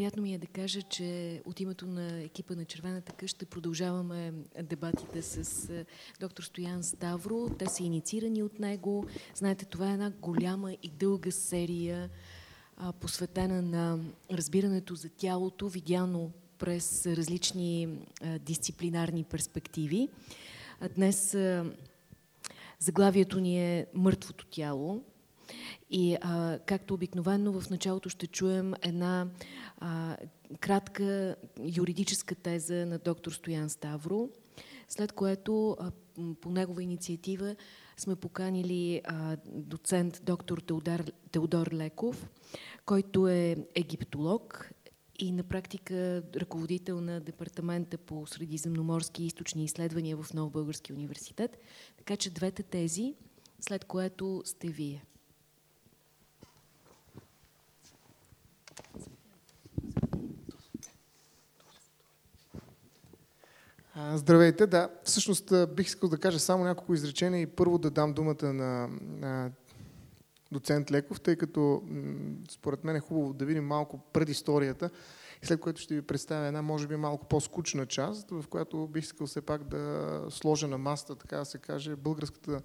Приятно ми е да кажа, че от името на екипа на Червената къща продължаваме дебатите с доктор Стоян Ставро. Те са инициирани от него. Знаете, това е една голяма и дълга серия, посветена на разбирането за тялото, видяно през различни дисциплинарни перспективи. Днес заглавието ни е Мъртвото тяло. И а, както обикновено в началото ще чуем една а, кратка юридическа теза на доктор Стоян Ставро, след което а, по негова инициатива сме поканили а, доцент доктор Теодор, Теодор Леков, който е египтолог и на практика ръководител на департамента по средиземноморски и източни изследвания в Нов Български университет. Така че двете тези, след което сте вие. Здравейте, да. Всъщност бих искал да кажа само няколко изречения и първо да дам думата на, на доцент Леков, тъй като според мен е хубаво да видим малко предисторията, след което ще ви представя една, може би, малко по-скучна част, в която бих искал все пак да сложа на маста, така да се каже, българската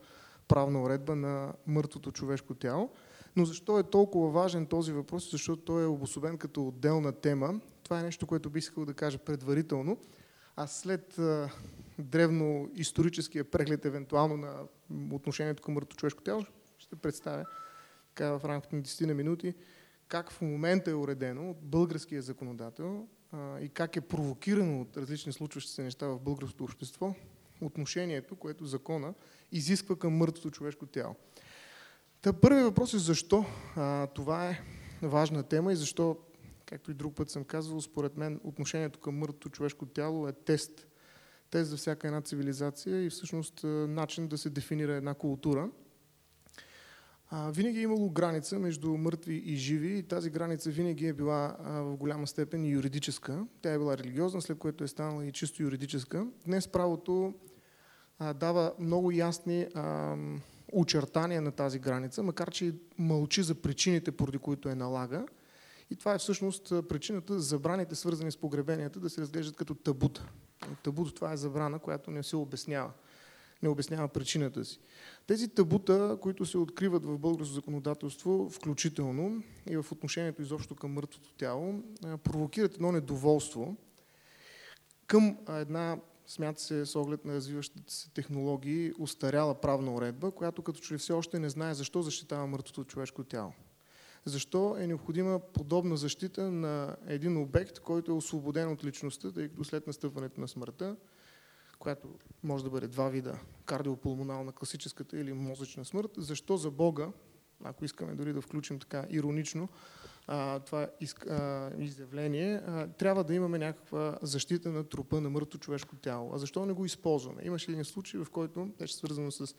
правна уредба на мъртвото човешко тяло. Но защо е толкова важен този въпрос? Защото той е обособен като отделна тема. Това е нещо, което бих искал да кажа предварително. А след а, древно историческия преглед, евентуално на отношението към мъртво човешко тяло, ще представя така, в рамките на 10 на минути как в момента е уредено от българския законодател а, и как е провокирано от различни случващи се неща в българското общество отношението, което закона изисква към мъртвото човешко тяло. Та първият въпрос е защо а, това е важна тема и защо както и друг път съм казвал, според мен отношението към мъртвото човешко тяло е тест. Тест за всяка една цивилизация и всъщност начин да се дефинира една култура. А, винаги е имало граница между мъртви и живи и тази граница винаги е била а, в голяма степен юридическа. Тя е била религиозна, след което е станала и чисто юридическа. Днес правото а, дава много ясни а, очертания на тази граница, макар че мълчи за причините, поради които е налага. И това е всъщност причината за забраните, свързани с погребенията, да се разглеждат като табута. Табуто това е забрана, която не се обяснява. Не обяснява причината си. Тези табута, които се откриват в българското законодателство, включително и в отношението изобщо към мъртвото тяло, провокират едно недоволство към една смята се с оглед на развиващите се технологии, устаряла правна уредба, която като че все още не знае защо защитава мъртвото човешко тяло. Защо е необходима подобна защита на един обект, който е освободен от личността, тъй като след настъпването на смъртта, която може да бъде два вида, кардиопулмонална, класическата или мозъчна смърт, защо за Бога, ако искаме дори да включим така иронично а, това из, а, изявление, а, трябва да имаме някаква защита на трупа на мъртво човешко тяло. А защо не го използваме? Имаше един случай, в който беше свързано с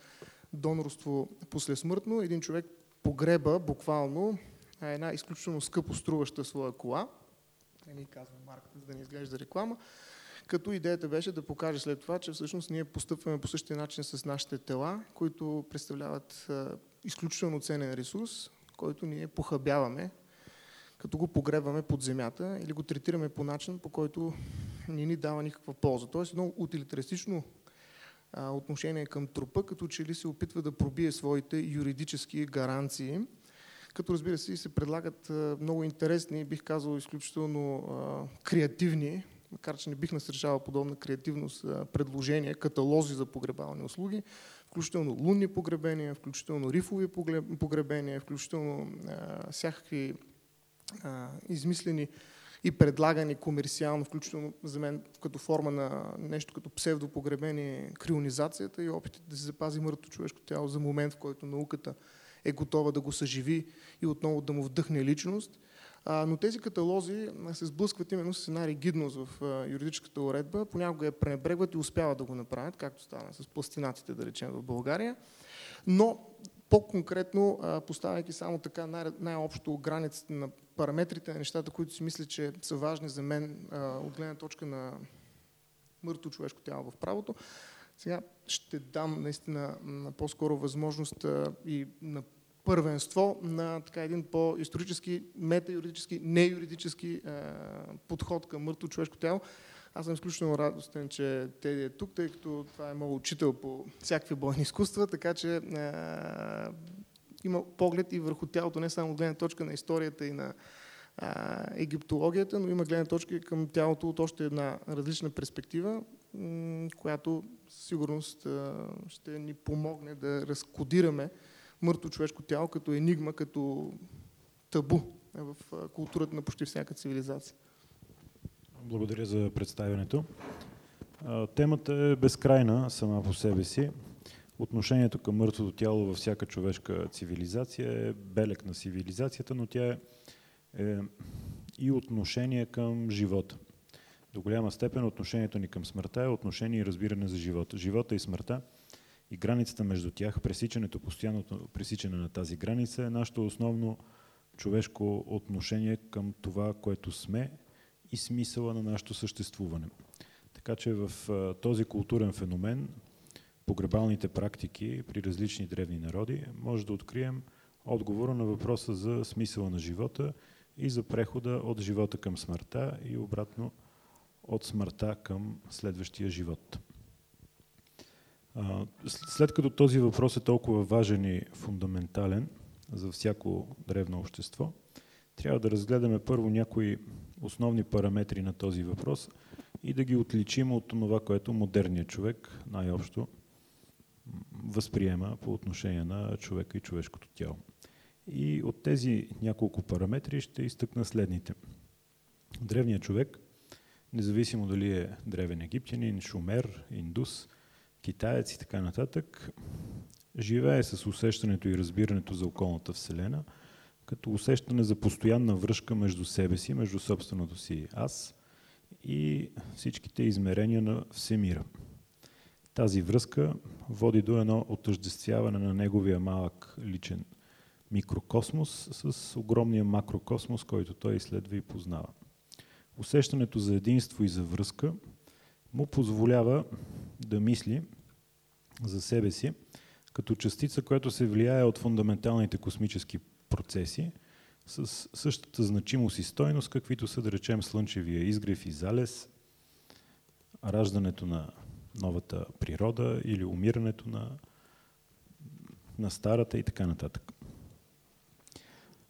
донорство послесмъртно. Един човек погреба буквално една изключително скъпо струваща своя кола. Не ми казвам марката, за да не изглежда реклама. Като идеята беше да покаже след това, че всъщност ние постъпваме по същия начин с нашите тела, които представляват изключително ценен ресурс, който ние похабяваме, като го погребваме под земята или го третираме по начин, по който не ни дава никаква полза. Тоест едно утилитаристично отношение към трупа, като че ли се опитва да пробие своите юридически гаранции като разбира се се предлагат много интересни, бих казал изключително креативни, макар че не бих насрещавал подобна креативност, предложения, каталози за погребални услуги, включително лунни погребения, включително рифови погребения, включително всякакви измислени и предлагани комерциално, включително за мен като форма на нещо като псевдопогребение, крионизацията и опитите да се запази мъртвото човешко тяло за момент, в който науката е готова да го съживи и отново да му вдъхне личност. А, но тези каталози се сблъскват именно с една ригидност в а, юридическата уредба. Понякога я пренебрегват и успяват да го направят, както стана с пластинатите, да речем, в България. Но по-конкретно, поставяйки само така най- най-общо границите на параметрите на нещата, които си мисля, че са важни за мен от гледна точка на мъртво човешко тяло в правото, сега ще дам наистина по-скоро възможност и на първенство на така един по-исторически, метаюридически, неюридически подход към мъртво човешко тяло. Аз съм изключително радостен, че Теди е тук, тъй като това е моят учител по всякакви бойни изкуства, така че а, има поглед и върху тялото, не само гледна точка на историята и на а, египтологията, но има гледна точка към тялото от още една различна перспектива, която сигурност ще ни помогне да разкодираме мъртво човешко тяло като енигма, като табу в културата на почти всяка цивилизация. Благодаря за представянето. Темата е безкрайна сама по себе си. Отношението към мъртвото тяло във всяка човешка цивилизация е белек на цивилизацията, но тя е, е и отношение към живота. До голяма степен отношението ни към смъртта е отношение и разбиране за живота. Живота и смъртта и границата между тях, пресичането, постоянното пресичане на тази граница е нашето основно човешко отношение към това, което сме и смисъла на нашето съществуване. Така че в този културен феномен, погребалните практики при различни древни народи, може да открием отговора на въпроса за смисъла на живота и за прехода от живота към смъртта и обратно от смъртта към следващия живот. След като този въпрос е толкова важен и фундаментален за всяко древно общество, трябва да разгледаме първо някои основни параметри на този въпрос и да ги отличим от това, което модерният човек най-общо възприема по отношение на човека и човешкото тяло. И от тези няколко параметри ще изтъкна следните. Древният човек, независимо дали е древен египтянин, шумер, индус, китаец и така нататък, живее с усещането и разбирането за околната Вселена – като усещане за постоянна връзка между себе си, между собственото си аз и всичките измерения на всемира. Тази връзка води до едно отъждествяване на неговия малък личен микрокосмос с огромния макрокосмос, който той изследва и познава. Усещането за единство и за връзка му позволява да мисли за себе си като частица, която се влияе от фундаменталните космически процеси с същата значимост и стойност, каквито са, да речем, слънчевия изгрев и залез, раждането на новата природа или умирането на, на старата и така нататък.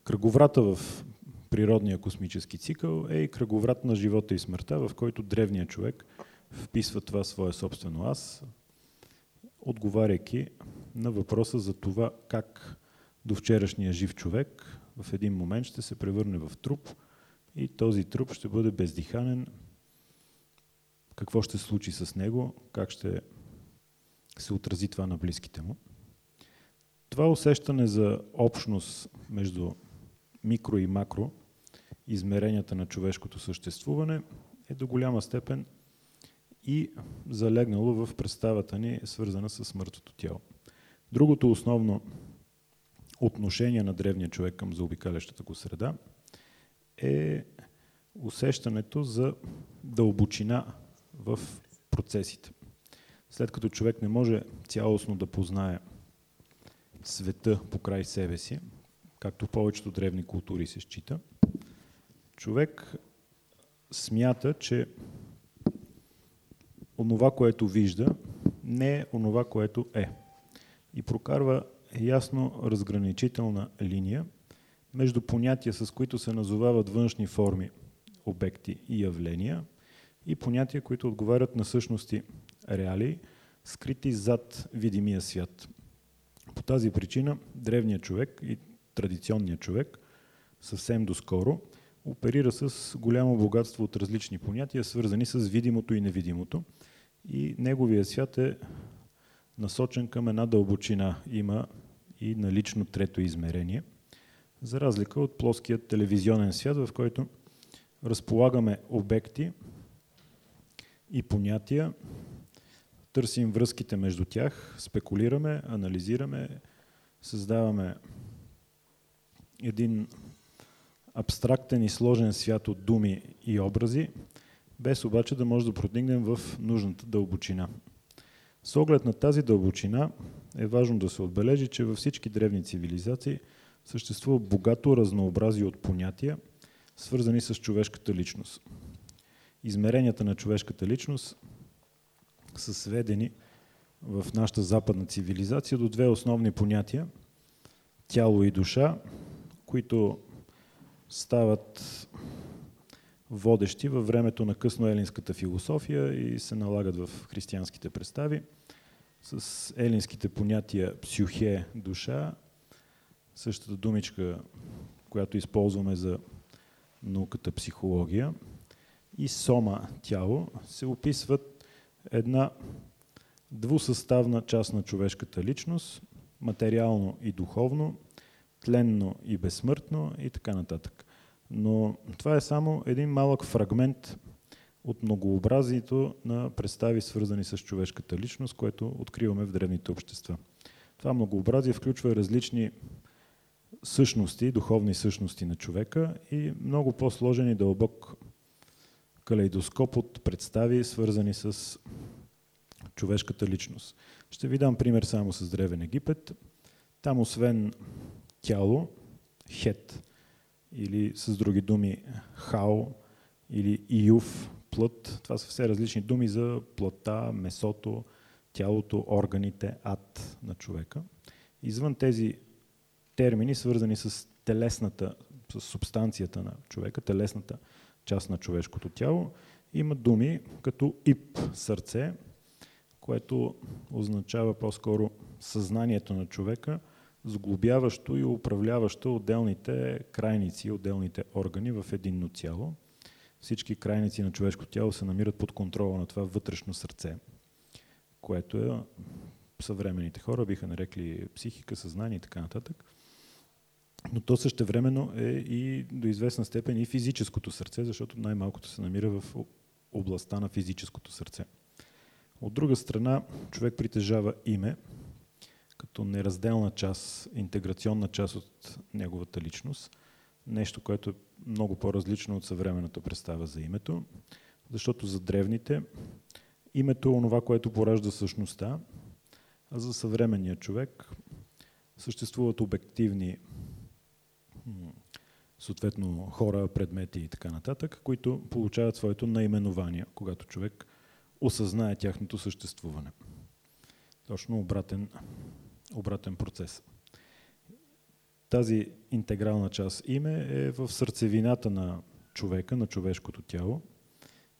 Кръговрата в природния космически цикъл е и кръговрат на живота и смъртта, в който древният човек вписва това свое собствено аз, отговаряйки на въпроса за това как до вчерашния жив човек в един момент ще се превърне в труп и този труп ще бъде бездиханен. Какво ще случи с него, как ще се отрази това на близките му. Това усещане за общност между микро и макро измеренията на човешкото съществуване е до голяма степен и залегнало в представата ни, свързана с смъртното тяло. Другото основно отношение на древния човек към заобикалящата го среда е усещането за дълбочина в процесите. След като човек не може цялостно да познае света по край себе си, както повечето древни култури се счита, човек смята, че онова, което вижда, не е онова, което е. И прокарва ясно разграничителна линия между понятия, с които се назовават външни форми, обекти и явления, и понятия, които отговарят на същности реалии, скрити зад видимия свят. По тази причина древният човек и традиционният човек съвсем доскоро оперира с голямо богатство от различни понятия, свързани с видимото и невидимото. И неговия свят е насочен към една дълбочина. Има и налично трето измерение, за разлика от плоският телевизионен свят, в който разполагаме обекти и понятия, търсим връзките между тях, спекулираме, анализираме, създаваме един абстрактен и сложен свят от думи и образи, без обаче да може да продигнем в нужната дълбочина. С оглед на тази дълбочина е важно да се отбележи, че във всички древни цивилизации съществува богато разнообразие от понятия, свързани с човешката личност. Измеренията на човешката личност са сведени в нашата западна цивилизация до две основни понятия – тяло и душа, които стават водещи във времето на късноелинската философия и се налагат в християнските представи. С елинските понятия псюхе, душа, същата думичка, която използваме за науката психология, и сома, тяло, се описват една двусъставна част на човешката личност, материално и духовно, тленно и безсмъртно и така нататък. Но това е само един малък фрагмент от многообразието на представи, свързани с човешката личност, което откриваме в древните общества. Това многообразие включва различни същности, духовни същности на човека и много по-сложен и дълбок калейдоскоп от представи, свързани с човешката личност. Ще ви дам пример само с Древен Египет. Там освен тяло, хет, или с други думи хао, или июв, плът, това са все различни думи за плътта, месото, тялото, органите, ад на човека. Извън тези термини, свързани с телесната, с субстанцията на човека, телесната част на човешкото тяло, има думи като ип, сърце, което означава по-скоро съзнанието на човека, сглобяващо и управляващо отделните крайници, отделните органи в единно цяло. Всички крайници на човешко тяло се намират под контрола на това вътрешно сърце, което е съвременните хора биха нарекли психика, съзнание и така нататък. Но то същевременно е и до известна степен и физическото сърце, защото най-малкото се намира в областта на физическото сърце. От друга страна, човек притежава име, като неразделна част, интеграционна част от неговата личност. Нещо, което е много по-различно от съвременната представа за името, защото за древните името е онова, което поражда същността, а за съвременния човек съществуват обективни съответно хора, предмети и така нататък, които получават своето наименование, когато човек осъзнае тяхното съществуване. Точно обратен, обратен процес. Тази интегрална част име е в сърцевината на човека, на човешкото тяло.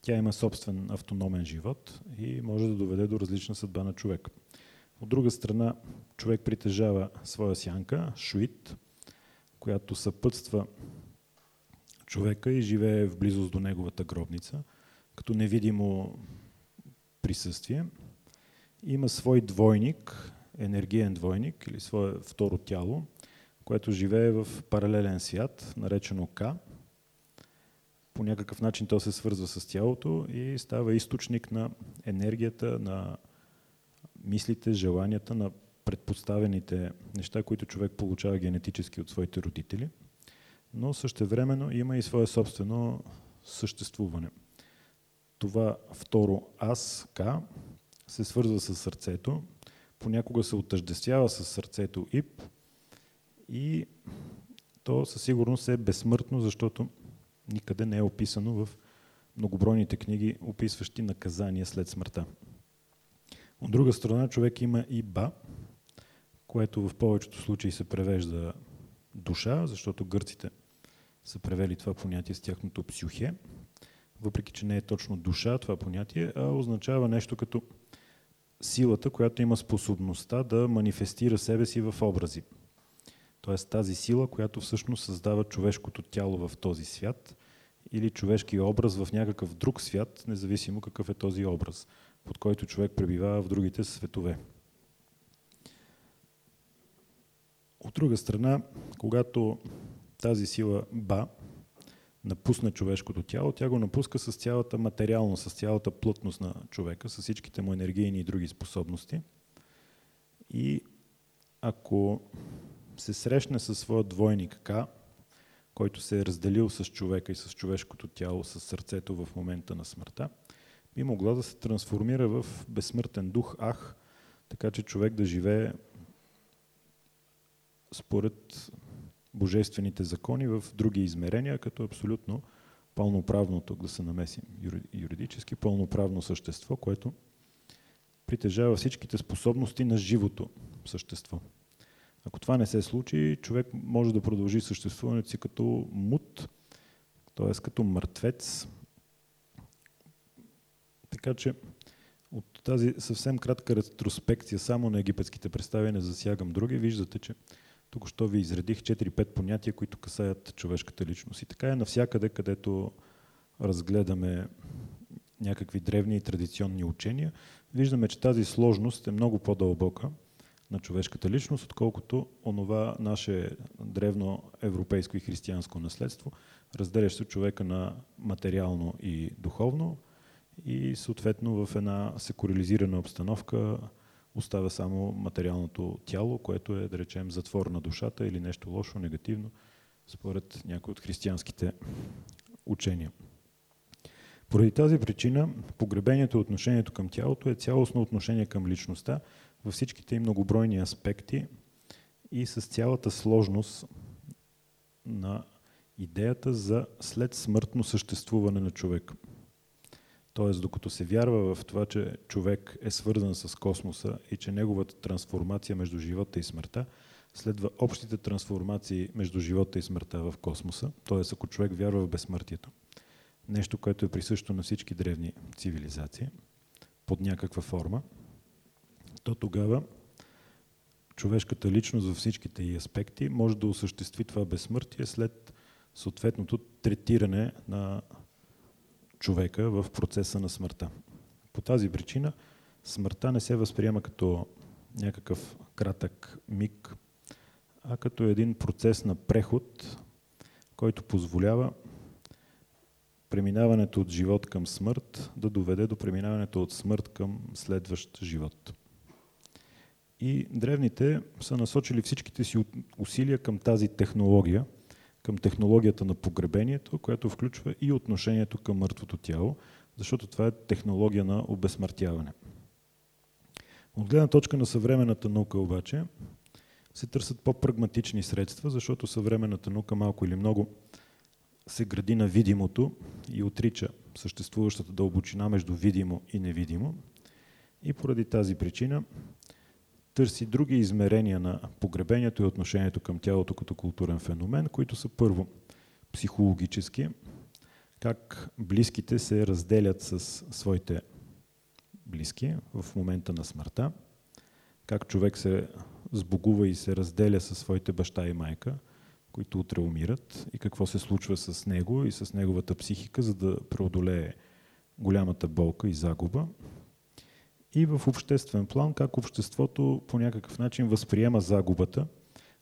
Тя има собствен автономен живот и може да доведе до различна съдба на човек. От друга страна, човек притежава своя сянка, шуит, която съпътства човека и живее в близост до неговата гробница, като невидимо присъствие. Има свой двойник, енергиен двойник или свое второ тяло, което живее в паралелен свят, наречено К. По някакъв начин то се свързва с тялото и става източник на енергията, на мислите, желанията, на предпоставените неща, които човек получава генетически от своите родители, но същевременно има и свое собствено съществуване. Това второ аз, К, се свързва с сърцето, понякога се отъждествява с сърцето ИП и то със сигурност е безсмъртно, защото никъде не е описано в многобройните книги, описващи наказания след смъртта. От друга страна, човек има и ба, което в повечето случаи се превежда душа, защото гърците са превели това понятие с тяхното псюхе, въпреки че не е точно душа това понятие, а означава нещо като силата, която има способността да манифестира себе си в образи. Тоест тази сила, която всъщност създава човешкото тяло в този свят или човешки образ в някакъв друг свят, независимо какъв е този образ, под който човек пребивава в другите светове. От друга страна, когато тази сила Ба напусне човешкото тяло, тя го напуска с цялата материалност, с цялата плътност на човека, с всичките му енергийни и други способности. И ако се срещне със своя двойник К, който се е разделил с човека и с човешкото тяло, с сърцето в момента на смъртта, би могла да се трансформира в безсмъртен дух Ах, така че човек да живее според божествените закони в други измерения, като абсолютно пълноправно, тук да се намесим юридически, пълноправно същество, което притежава всичките способности на живото същество. Ако това не се случи, човек може да продължи съществуването си като мут, т.е. като мъртвец. Така че от тази съвсем кратка ретроспекция само на египетските представи не засягам други, виждате, че тук що ви изредих 4-5 понятия, които касаят човешката личност. И така е навсякъде, където разгледаме някакви древни и традиционни учения, виждаме, че тази сложност е много по-дълбока на човешката личност, отколкото онова наше древно европейско и християнско наследство, разделящо човека на материално и духовно и съответно в една секурализирана обстановка оставя само материалното тяло, което е, да речем, затвор на душата или нещо лошо, негативно, според някои от християнските учения. Поради тази причина погребението и отношението към тялото е цялостно отношение към личността във всичките и многобройни аспекти и с цялата сложност на идеята за след смъртно съществуване на човека. Тоест, докато се вярва в това, че човек е свързан с космоса и че неговата трансформация между живота и смъртта следва общите трансформации между живота и смъртта в космоса, т.е. ако човек вярва в безсмъртието, нещо, което е присъщо на всички древни цивилизации, под някаква форма, то тогава човешката личност във всичките и аспекти може да осъществи това безсмъртие след съответното третиране на човека в процеса на смъртта. По тази причина смъртта не се възприема като някакъв кратък миг, а като един процес на преход, който позволява преминаването от живот към смърт да доведе до преминаването от смърт към следващ живот. И древните са насочили всичките си усилия към тази технология, към технологията на погребението, която включва и отношението към мъртвото тяло, защото това е технология на обезсмъртяване. От гледна точка на съвременната наука обаче се търсят по-прагматични средства, защото съвременната наука малко или много се гради на видимото и отрича съществуващата дълбочина между видимо и невидимо. И поради тази причина търси други измерения на погребението и отношението към тялото като културен феномен, които са първо психологически, как близките се разделят с своите близки в момента на смъртта, как човек се сбогува и се разделя със своите баща и майка – които утре умират и какво се случва с него и с неговата психика, за да преодолее голямата болка и загуба. И в обществен план, как обществото по някакъв начин възприема загубата,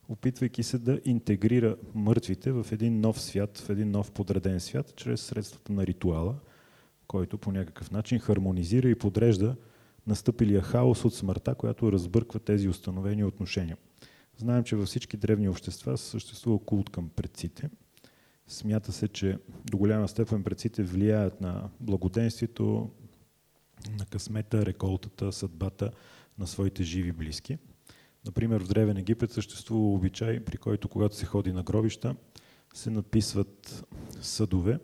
опитвайки се да интегрира мъртвите в един нов свят, в един нов подреден свят, чрез средствата на ритуала, който по някакъв начин хармонизира и подрежда настъпилия хаос от смъртта, която разбърква тези установени отношения. Знаем, че във всички древни общества съществува култ към предците. Смята се, че до голяма степен предците влияят на благоденствието, на късмета, реколтата, съдбата на своите живи близки. Например, в Древен Египет съществува обичай, при който когато се ходи на гробища, се написват съдове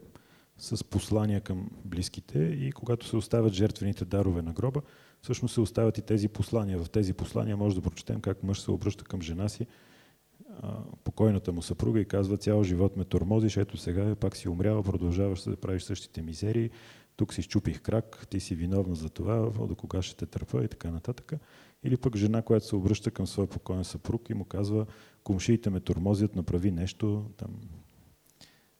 с послания към близките и когато се оставят жертвените дарове на гроба, всъщност се оставят и тези послания. В тези послания може да прочетем как мъж се обръща към жена си, покойната му съпруга и казва цял живот ме тормозиш, ето сега пак си умряла, продължаваш да правиш същите мизерии, тук си щупих крак, ти си виновна за това, до кога ще те търпа и така нататък. Или пък жена, която се обръща към своя покоен съпруг и му казва, комшиите ме тормозят, направи нещо, там,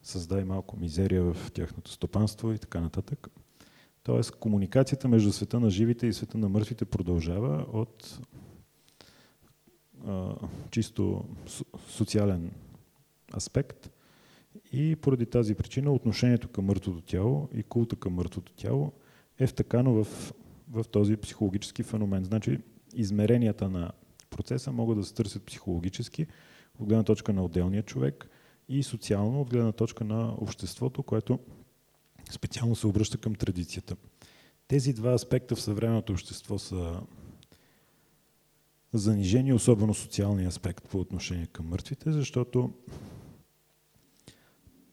създай малко мизерия в тяхното стопанство и така нататък. Тоест, комуникацията между света на живите и света на мъртвите продължава от а, чисто социален аспект и поради тази причина отношението към мъртвото тяло и култа към мъртвото тяло е втъкано в, в този психологически феномен. Значи, измеренията на процеса могат да се търсят психологически, от гледна точка на отделния човек и социално, от гледна точка на обществото, което специално се обръща към традицията. Тези два аспекта в съвременното общество са занижени, особено социалния аспект по отношение към мъртвите, защото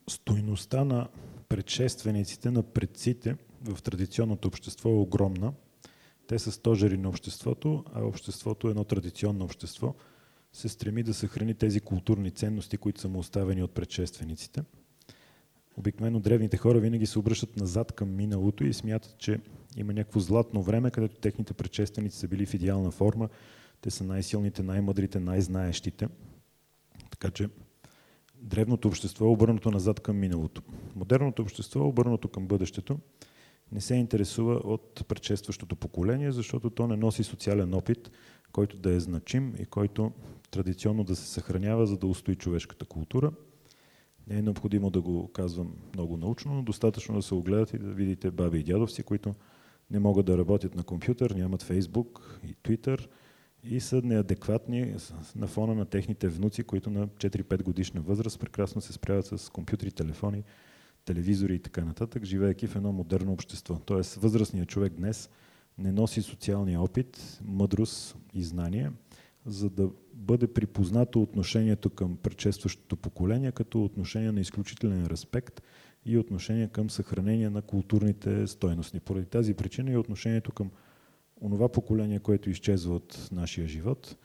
стойността на предшествениците, на предците в традиционното общество е огромна. Те са стожери на обществото, а обществото е едно традиционно общество, се стреми да съхрани тези културни ценности, които са му оставени от предшествениците. Обикновено древните хора винаги се обръщат назад към миналото и смятат, че има някакво златно време, където техните предшественици са били в идеална форма. Те са най-силните, най-мъдрите, най-знаещите. Така че древното общество е обърнато назад към миналото. Модерното общество е обърнато към бъдещето. Не се интересува от предшестващото поколение, защото то не носи социален опит, който да е значим и който традиционно да се съхранява, за да устои човешката култура. Не е необходимо да го казвам много научно, но достатъчно да се огледат и да видите баби и дядовци, които не могат да работят на компютър, нямат Фейсбук и Твитър и са неадекватни на фона на техните внуци, които на 4-5 годишна възраст прекрасно се справят с компютри, телефони, телевизори и така нататък, живеейки в едно модерно общество. Тоест, възрастният човек днес не носи социалния опит, мъдрост и знание, за да бъде припознато отношението към предшестващото поколение като отношение на изключителен респект и отношение към съхранение на културните стойности. Поради тази причина и отношението към онова поколение, което изчезва от нашия живот,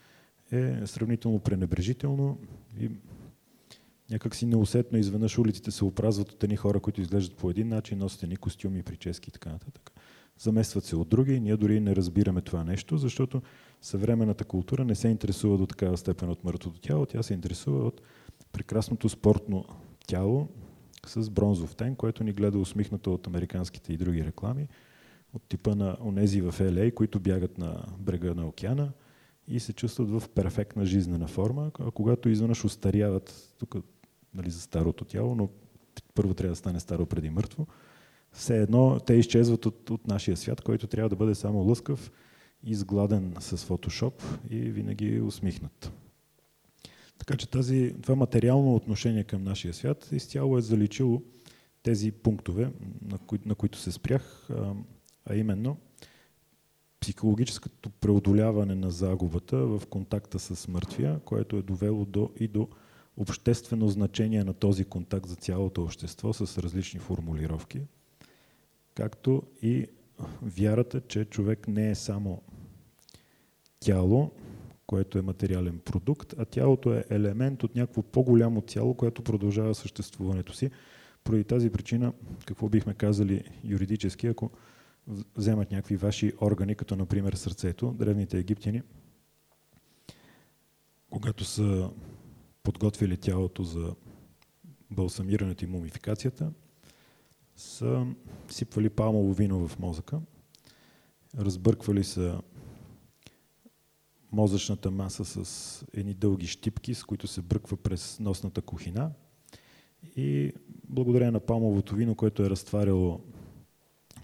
е сравнително пренебрежително и някак си неусетно изведнъж улиците се опразват от едни хора, които изглеждат по един начин, носят едни костюми, прически и така нататък. Заместват се от други. Ние дори не разбираме това нещо, защото съвременната култура не се интересува до такава степен от мъртвото тяло. Тя се интересува от прекрасното спортно тяло с бронзов тен, което ни гледа усмихнато от американските и други реклами, от типа на онези в ЛА, които бягат на брега на океана и се чувстват в перфектна жизнена форма, когато изведнъж устаряват, тук нали, за старото тяло, но първо трябва да стане старо преди мъртво, все едно те изчезват от, от нашия свят, който трябва да бъде само лъскав, изгладен с фотошоп и винаги усмихнат. Така че тази, това материално отношение към нашия свят изцяло е заличило тези пунктове, на, кои, на които се спрях, а, именно психологическото преодоляване на загубата в контакта с мъртвия, което е довело до и до обществено значение на този контакт за цялото общество с различни формулировки, както и вярата, че човек не е само тяло, което е материален продукт, а тялото е елемент от някакво по-голямо цяло, което продължава съществуването си. Поради тази причина, какво бихме казали юридически, ако вземат някакви ваши органи, като например сърцето, древните египтяни, когато са подготвили тялото за балсамирането и мумификацията, са сипвали палмово вино в мозъка, разбърквали са мозъчната маса с едни дълги щипки, с които се бръква през носната кухина и благодарение на палмовото вино, което е разтваряло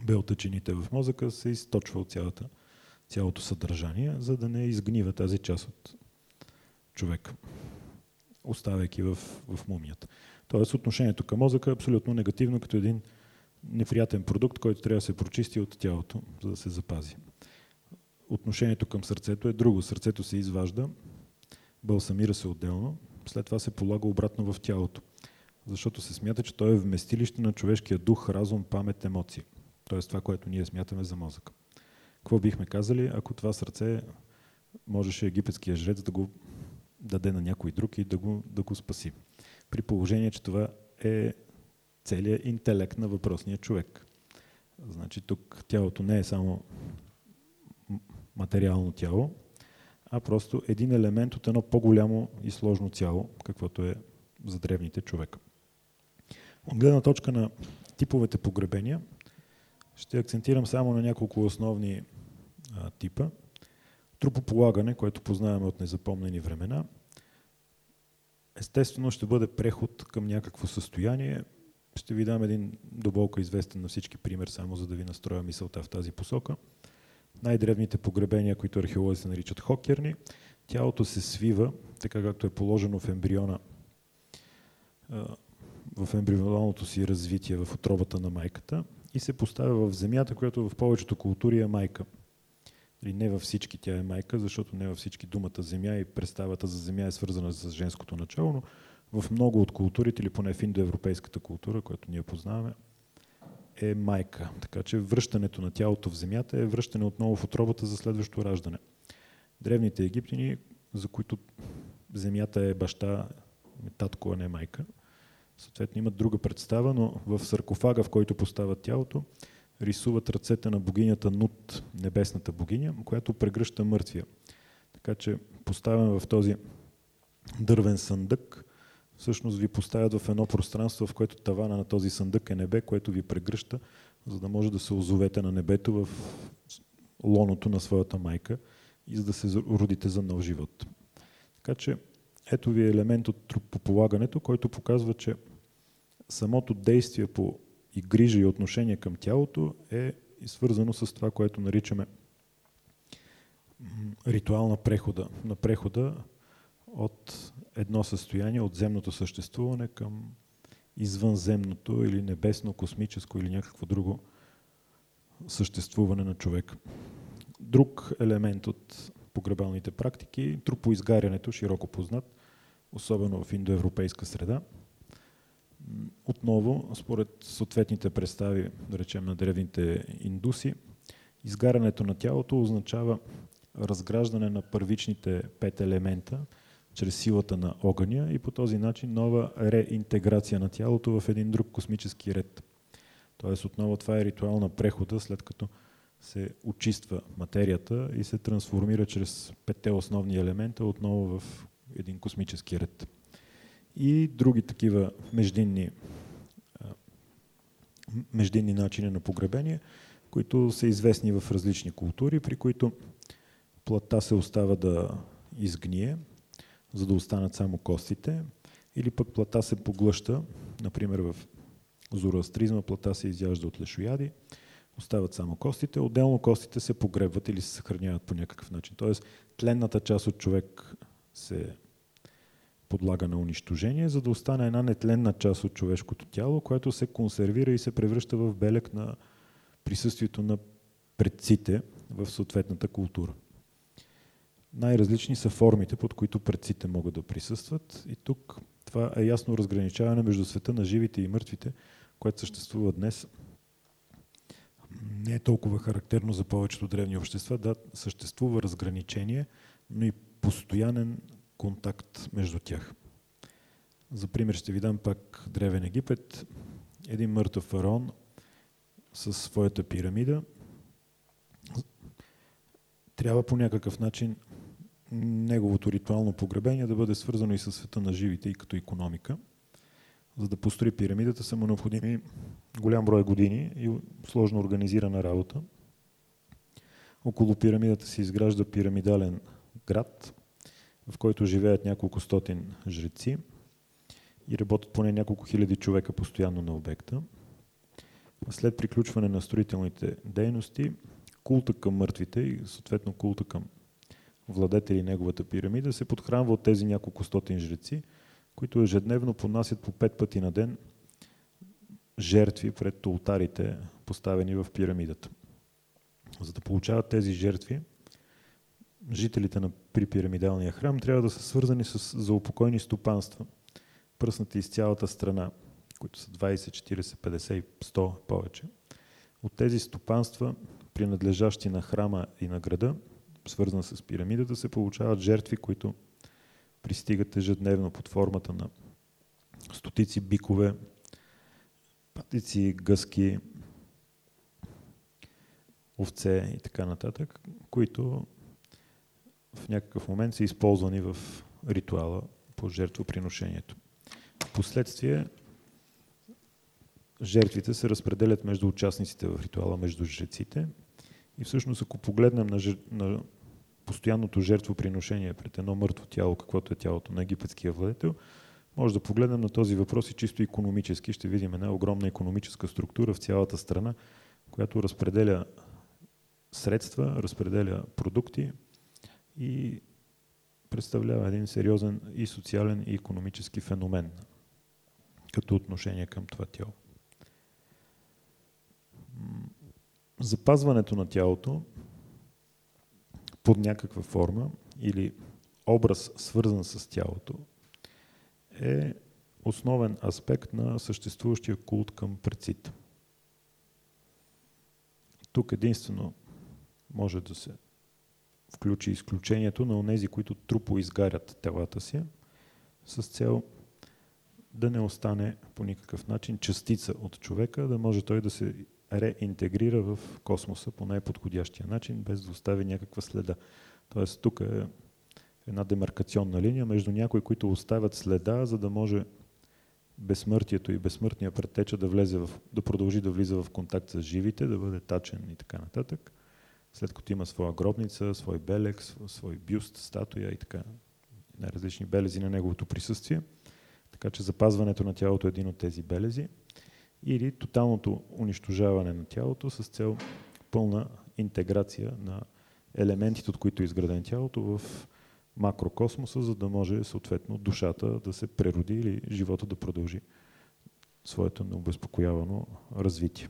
белтъчените в мозъка, се източва от цялата, цялото съдържание, за да не изгнива тази част от човека, оставяйки в, в мумията. Тоест отношението към мозъка е абсолютно негативно, като един неприятен продукт, който трябва да се прочисти от тялото, за да се запази. Отношението към сърцето е друго. Сърцето се изважда, балсамира се отделно, след това се полага обратно в тялото. Защото се смята, че то е вместилище на човешкия дух, разум, памет, емоции. Тоест това, което ние смятаме за мозък. Какво бихме казали, ако това сърце можеше египетския жрец да го даде на някой друг и да го, да го спаси. При положение, че това е целият интелект на въпросния човек. Значи тук тялото не е само материално тяло, а просто един елемент от едно по-голямо и сложно цяло, каквото е за древните човека. От гледна точка на типовете погребения, ще акцентирам само на няколко основни а, типа. Трупополагане, което познаваме от незапомнени времена, естествено ще бъде преход към някакво състояние, ще ви дам един доболка известен на всички пример, само за да ви настроя мисълта в тази посока. Най-древните погребения, които археолози се наричат хокерни, тялото се свива, така както е положено в ембриона в ембрионалното си развитие в отробата на майката и се поставя в земята, която в повечето култури е майка. Или не във всички тя е майка, защото не във всички думата земя и представата за земя е свързана с женското начало, но в много от културите, или поне в индоевропейската култура, която ние познаваме, е майка. Така че връщането на тялото в земята е връщане отново в отробата за следващо раждане. Древните египтяни, за които земята е баща, татко, а не майка, съответно имат друга представа, но в саркофага, в който поставят тялото, рисуват ръцете на богинята Нут, небесната богиня, която прегръща мъртвия. Така че поставен в този дървен съндък, всъщност ви поставят в едно пространство, в което тавана на този съндък е небе, което ви прегръща, за да може да се озовете на небето в лоното на своята майка и за да се родите за нов живот. Така че ето ви елемент от трупополагането, който показва, че самото действие по и грижа и отношение към тялото е свързано с това, което наричаме ритуал на прехода. На прехода от едно състояние, от земното съществуване към извънземното или небесно, космическо или някакво друго съществуване на човек. Друг елемент от погребалните практики, трупоизгарянето, широко познат, особено в индоевропейска среда. Отново, според съответните представи, да речем на древните индуси, изгарянето на тялото означава разграждане на първичните пет елемента чрез силата на огъня и по този начин нова реинтеграция на тялото в един друг космически ред. Тоест отново това е ритуал на прехода, след като се очиства материята и се трансформира чрез петте основни елемента отново в един космически ред. И други такива междинни, междинни начини на погребение, които са известни в различни култури, при които плътта се остава да изгние, за да останат само костите, или пък плата се поглъща, например в зороастризма плата се изяжда от лешояди, остават само костите, отделно костите се погребват или се съхраняват по някакъв начин. Тоест, тленната част от човек се подлага на унищожение, за да остане една нетленна част от човешкото тяло, което се консервира и се превръща в белег на присъствието на предците в съответната култура. Най-различни са формите, под които предците могат да присъстват. И тук това е ясно разграничаване между света на живите и мъртвите, което съществува днес. Не е толкова характерно за повечето древни общества. Да, съществува разграничение, но и постоянен контакт между тях. За пример ще ви дам пак Древен Египет. Един мъртъв фараон със своята пирамида трябва по някакъв начин неговото ритуално погребение да бъде свързано и с света на живите и като економика. За да построи пирамидата са му необходими голям брой години и сложно организирана работа. Около пирамидата се изгражда пирамидален град, в който живеят няколко стотин жреци и работят поне няколко хиляди човека постоянно на обекта. След приключване на строителните дейности, култа към мъртвите и съответно култа към владетели неговата пирамида се подхранва от тези няколко стотин жреци, които ежедневно понасят по пет пъти на ден жертви пред ултарите, поставени в пирамидата. За да получават тези жертви, жителите на припирамидалния храм трябва да са свързани с заупокойни стопанства, пръснати из цялата страна, които са 20, 40, 50 и 100 повече. От тези стопанства, принадлежащи на храма и на града, свързан с пирамидата, се получават жертви, които пристигат ежедневно под формата на стотици бикове, патици, гъски, овце и така нататък, които в някакъв момент са използвани в ритуала по жертвоприношението. Последствие жертвите се разпределят между участниците в ритуала, между жреците. И всъщност, ако погледнем на, жер... на постоянното жертвоприношение пред едно мъртво тяло, каквото е тялото на египетския владетел, може да погледнем на този въпрос и чисто економически. Ще видим една огромна економическа структура в цялата страна, която разпределя средства, разпределя продукти, и представлява един сериозен и социален и економически феномен. като отношение към това тяло. Запазването на тялото под някаква форма или образ свързан с тялото е основен аспект на съществуващия култ към прецит. Тук единствено може да се включи изключението на онези, които трупо изгарят телата си, с цел да не остане по никакъв начин частица от човека, да може той да се реинтегрира в космоса по най-подходящия начин, без да остави някаква следа. Тоест тук е една демаркационна линия между някои, които оставят следа, за да може безсмъртието и безсмъртния предтеча да, влезе в, да продължи да влиза в контакт с живите, да бъде тачен и така нататък. След като има своя гробница, свой белег, свой бюст, статуя и така, най-различни белези на неговото присъствие. Така че запазването на тялото е един от тези белези. Или тоталното унищожаване на тялото с цел пълна интеграция на елементите, от които е изграден тялото в макрокосмоса, за да може съответно душата да се прероди или живота да продължи своето необезпокоявано развитие.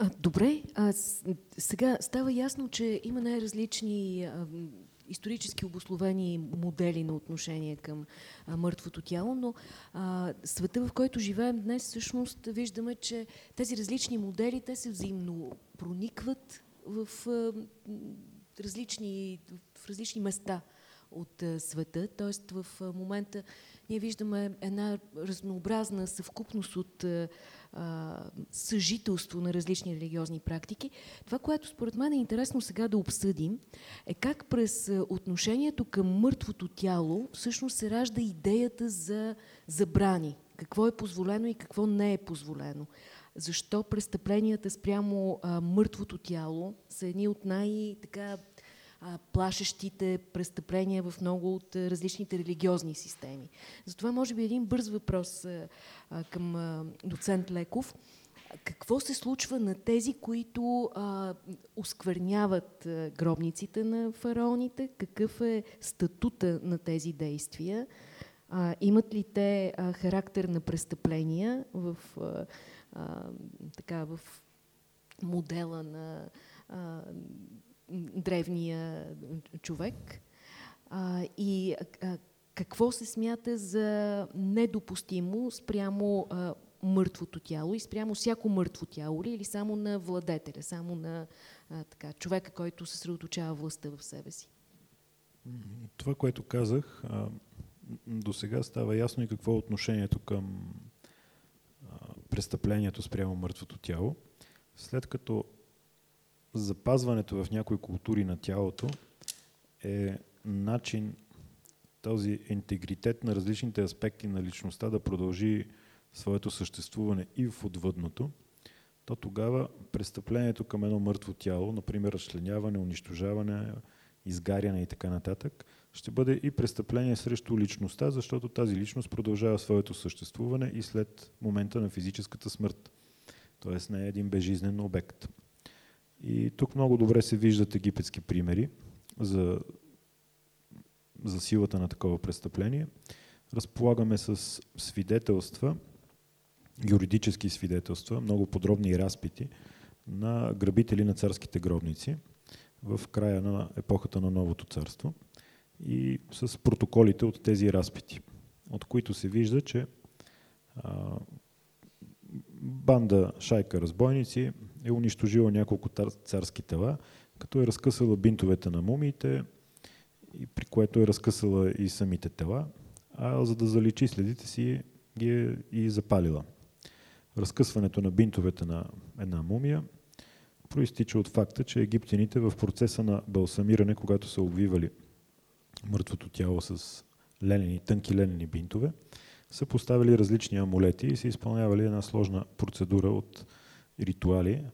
А, добре, а, сега става ясно, че има най-различни исторически обословени модели на отношение към а, мъртвото тяло, но а, света, в който живеем днес, всъщност виждаме, че тези различни модели, те се взаимно проникват в, а, различни, в различни места от а, света. Тоест в а, момента ние виждаме една разнообразна съвкупност от а, съжителство на различни религиозни практики. Това, което според мен е интересно сега да обсъдим, е как през отношението към мъртвото тяло всъщност се ражда идеята за забрани. Какво е позволено и какво не е позволено. Защо престъпленията спрямо а, мъртвото тяло са едни от най-така а, плашещите престъпления в много от а, различните религиозни системи. Затова може би един бърз въпрос а, а, към а, доцент Леков. Какво се случва на тези, които а, оскверняват а, гробниците на фараоните? Какъв е статута на тези действия? А, имат ли те а, характер на престъпления в, а, а, така, в модела на а, древния човек а, и а, какво се смята за недопустимо спрямо а, мъртвото тяло и спрямо всяко мъртво тяло ли, или само на владетеля, само на а, така, човека, който се съсредоточава властта в себе си? Това, което казах, до сега става ясно и какво е отношението към престъплението спрямо мъртвото тяло. След като запазването в някои култури на тялото е начин този интегритет на различните аспекти на личността да продължи своето съществуване и в отвъдното, то тогава престъплението към едно мъртво тяло, например разчленяване, унищожаване, изгаряне и така нататък, ще бъде и престъпление срещу личността, защото тази личност продължава своето съществуване и след момента на физическата смърт. Тоест не е един безжизнен обект. И тук много добре се виждат египетски примери за, за силата на такова престъпление. Разполагаме с свидетелства, юридически свидетелства, много подробни разпити на грабители на царските гробници в края на епохата на Новото царство и с протоколите от тези разпити, от които се вижда, че а, банда шайка разбойници е унищожила няколко царски тела, като е разкъсала бинтовете на мумиите, и при което е разкъсала и самите тела, а за да заличи следите си ги е и запалила. Разкъсването на бинтовете на една мумия проистича от факта, че египтяните в процеса на балсамиране, когато са обвивали мъртвото тяло с ленени, тънки ленени бинтове, са поставили различни амулети и са изпълнявали една сложна процедура от ритуали,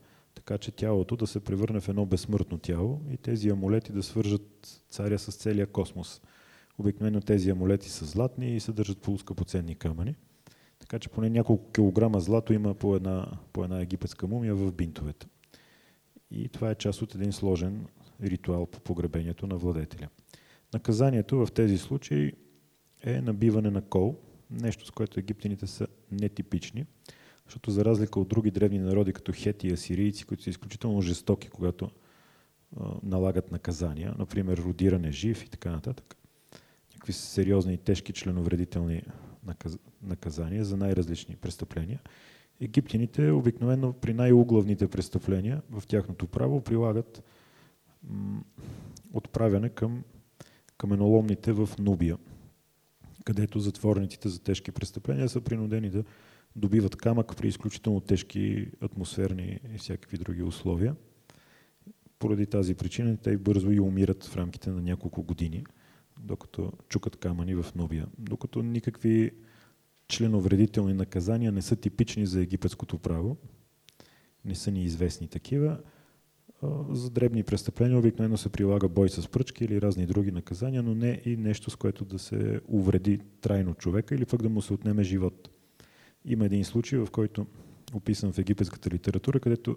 така че тялото да се превърне в едно безсмъртно тяло и тези амулети да свържат царя с целия космос. Обикновено тези амулети са златни и съдържат полускъпоценни камъни. Така че поне няколко килограма злато има по една, по една египетска мумия в бинтовете. И това е част от един сложен ритуал по погребението на владетеля. Наказанието в тези случаи е набиване на кол, нещо с което египтяните са нетипични, защото за разлика от други древни народи, като хети и асирийци, които са изключително жестоки, когато а, налагат наказания, например родиране жив и така нататък, някакви сериозни и тежки членовредителни наказания за най-различни престъпления. Египтяните обикновено при най-углавните престъпления в тяхното право прилагат отправяне към каменоломните в Нубия, където затворниците за тежки престъпления са принудени да добиват камък при изключително тежки атмосферни и всякакви други условия. Поради тази причина те бързо и умират в рамките на няколко години, докато чукат камъни в Нубия. Докато никакви членовредителни наказания не са типични за египетското право, не са ни известни такива. За дребни престъпления обикновено се прилага бой с пръчки или разни други наказания, но не и нещо, с което да се увреди трайно човека или пък да му се отнеме живот. Има един случай, в който описан в египетската литература, където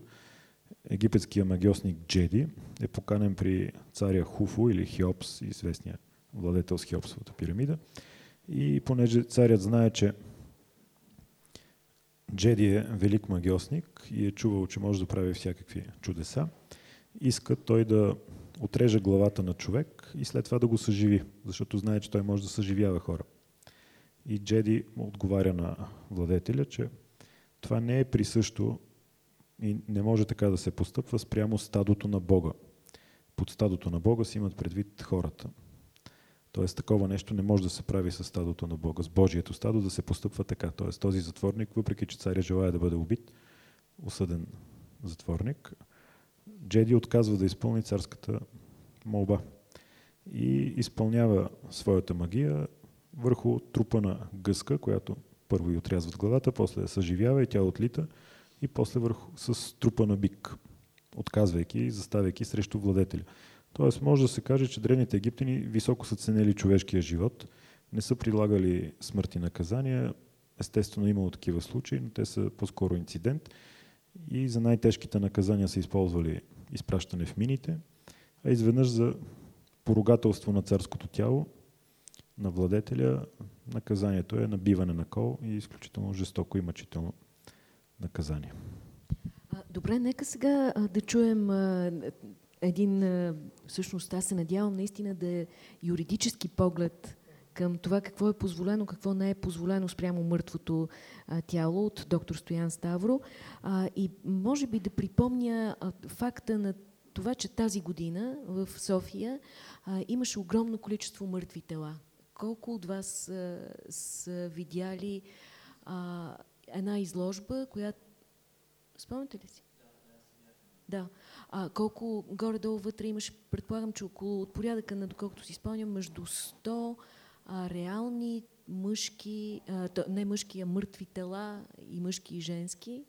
египетския магиосник Джеди е поканен при царя Хуфу или Хеопс, известния владетел с Хеопсовата пирамида. И понеже царят знае, че Джеди е велик магиосник и е чувал, че може да прави всякакви чудеса, иска той да отреже главата на човек и след това да го съживи, защото знае, че той може да съживява хора. И Джеди отговаря на владетеля, че това не е присъщо и не може така да се постъпва спрямо стадото на Бога. Под стадото на Бога си имат предвид хората. Тоест такова нещо не може да се прави с стадото на Бога. С Божието стадо да се постъпва така. Тоест този затворник, въпреки че царя желая да бъде убит, осъден затворник, Джеди отказва да изпълни царската молба и изпълнява своята магия върху трупа на гъска, която първо и отрязват главата, после я съживява и тя отлита и после върху, с трупа на бик, отказвайки и заставяйки срещу владетеля. Тоест може да се каже, че древните египтяни високо са ценели човешкия живот, не са прилагали смъртни наказания, естествено имало такива случаи, но те са по-скоро инцидент и за най-тежките наказания са използвали изпращане в мините, а изведнъж за поругателство на царското тяло на владетеля наказанието е набиване на кол и изключително жестоко и мъчително наказание. Добре, нека сега да чуем един, всъщност аз се надявам наистина да е юридически поглед към това какво е позволено, какво не е позволено спрямо мъртвото тяло от доктор Стоян Ставро. И може би да припомня факта на това, че тази година в София имаше огромно количество мъртви тела. Колко от вас а, са видяли а, една изложба, която... Спомняте ли си? Да. А, колко горе-долу вътре имаше, предполагам, че около от порядъка на, доколкото си спомням, между 100 а, реални мъжки, а, не мъжки, а мъртви тела и мъжки и женски,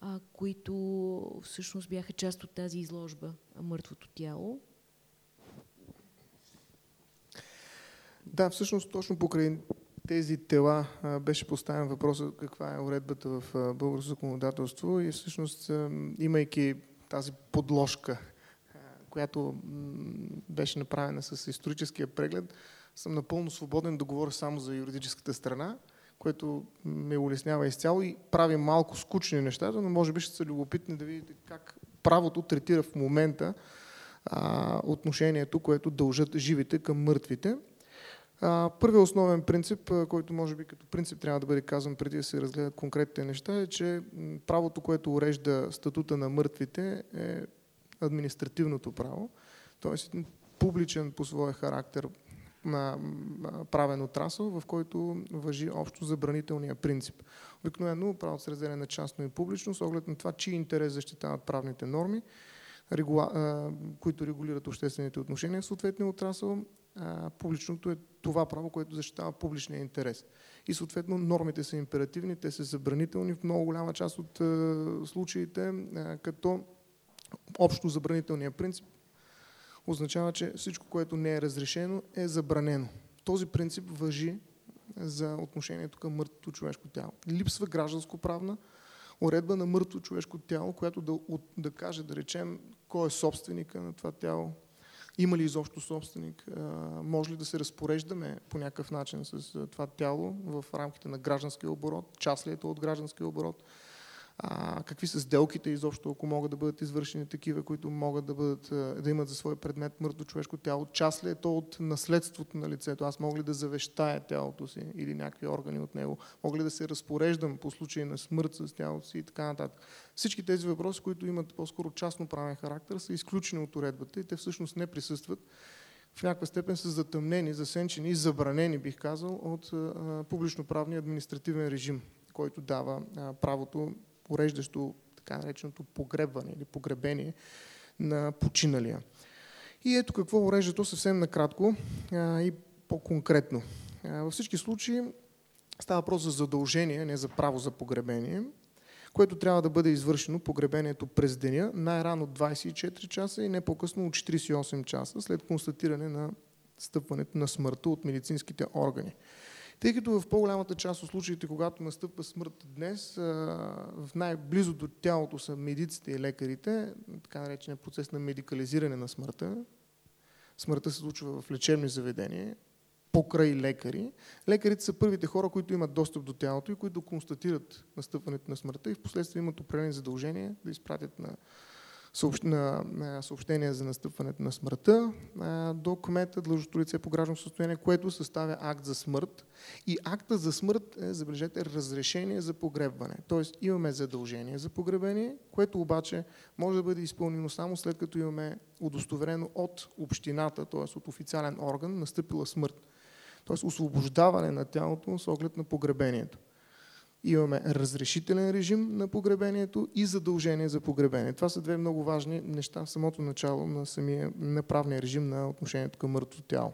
а, които всъщност бяха част от тази изложба Мъртвото тяло. Да, всъщност точно покрай тези тела беше поставен въпроса каква е уредбата в а, българско законодателство и всъщност имайки тази подложка, която беше направена с историческия преглед, съм напълно свободен да говоря само за юридическата страна, което ме улеснява изцяло и прави малко скучни нещата, но може би ще са любопитни да видите как правото третира в момента отношението, което дължат живите към мъртвите. Първият основен принцип, който може би като принцип трябва да бъде казан преди да се разгледат конкретните неща, е, че правото, което урежда статута на мъртвите е административното право, т.е. публичен по своя характер правен отрасъл, в който въжи общо забранителния принцип. Обикновено правото се разделя на частно и публично, с оглед на това, чии интерес защитават правните норми, които регулират обществените отношения в съответния отрасъл. Публичното е това право, което защитава публичния интерес. И съответно нормите са императивни, те са забранителни в много голяма част от случаите, като общо забранителният принцип означава, че всичко, което не е разрешено, е забранено. Този принцип въжи за отношението към мъртвото човешко тяло. Липсва гражданско-правна уредба на мъртво човешко тяло, която да, да каже, да речем, кой е собственика на това тяло, Има ли изобщо собственик? Може ли да се разпореждаме по някакъв начин с това тяло в рамките на гражданския оборот? Част ли е то от гражданския оборот? А, какви са сделките изобщо, ако могат да бъдат извършени такива, които могат да, бъдат, да имат за свой предмет мъртво човешко тяло. Част ли е то от наследството на лицето? Аз мога ли да завещая тялото си или някакви органи от него? Мога ли да се разпореждам по случай на смърт с тялото си и така нататък? Всички тези въпроси, които имат по-скоро частно правен характер, са изключени от уредбата и те всъщност не присъстват в някаква степен са затъмнени, засенчени и забранени, бих казал, от публично-правния административен режим, който дава правото уреждащо така нареченото погребване или погребение на починалия. И ето какво урежда то съвсем накратко а, и по-конкретно. Във всички случаи става въпрос за задължение, не за право за погребение, което трябва да бъде извършено погребението през деня, най-рано 24 часа и не по-късно от 48 часа след констатиране на стъпването на смъртта от медицинските органи. Тъй като в по-голямата част от случаите, когато настъпва смърт днес, в най-близо до тялото са медиците и лекарите, така наречения процес на медикализиране на смъртта. Смъртта се случва в лечебни заведения, покрай лекари. Лекарите са първите хора, които имат достъп до тялото и които констатират настъпването на смъртта и в последствие имат определени задължения да изпратят на на съобщение за настъпването на смъртта до кмета, длъжностно лице по гражданско състояние, което съставя акт за смърт. И акта за смърт е, забележете, разрешение за погребване. Тоест имаме задължение за погребение, което обаче може да бъде изпълнено само след като имаме удостоверено от общината, т.е. от официален орган, настъпила смърт. Т.е. освобождаване на тялото с оглед на погребението. Имаме разрешителен режим на погребението и задължение за погребение. Това са две много важни неща в самото начало на самия на правния режим на отношението към мъртвото тяло.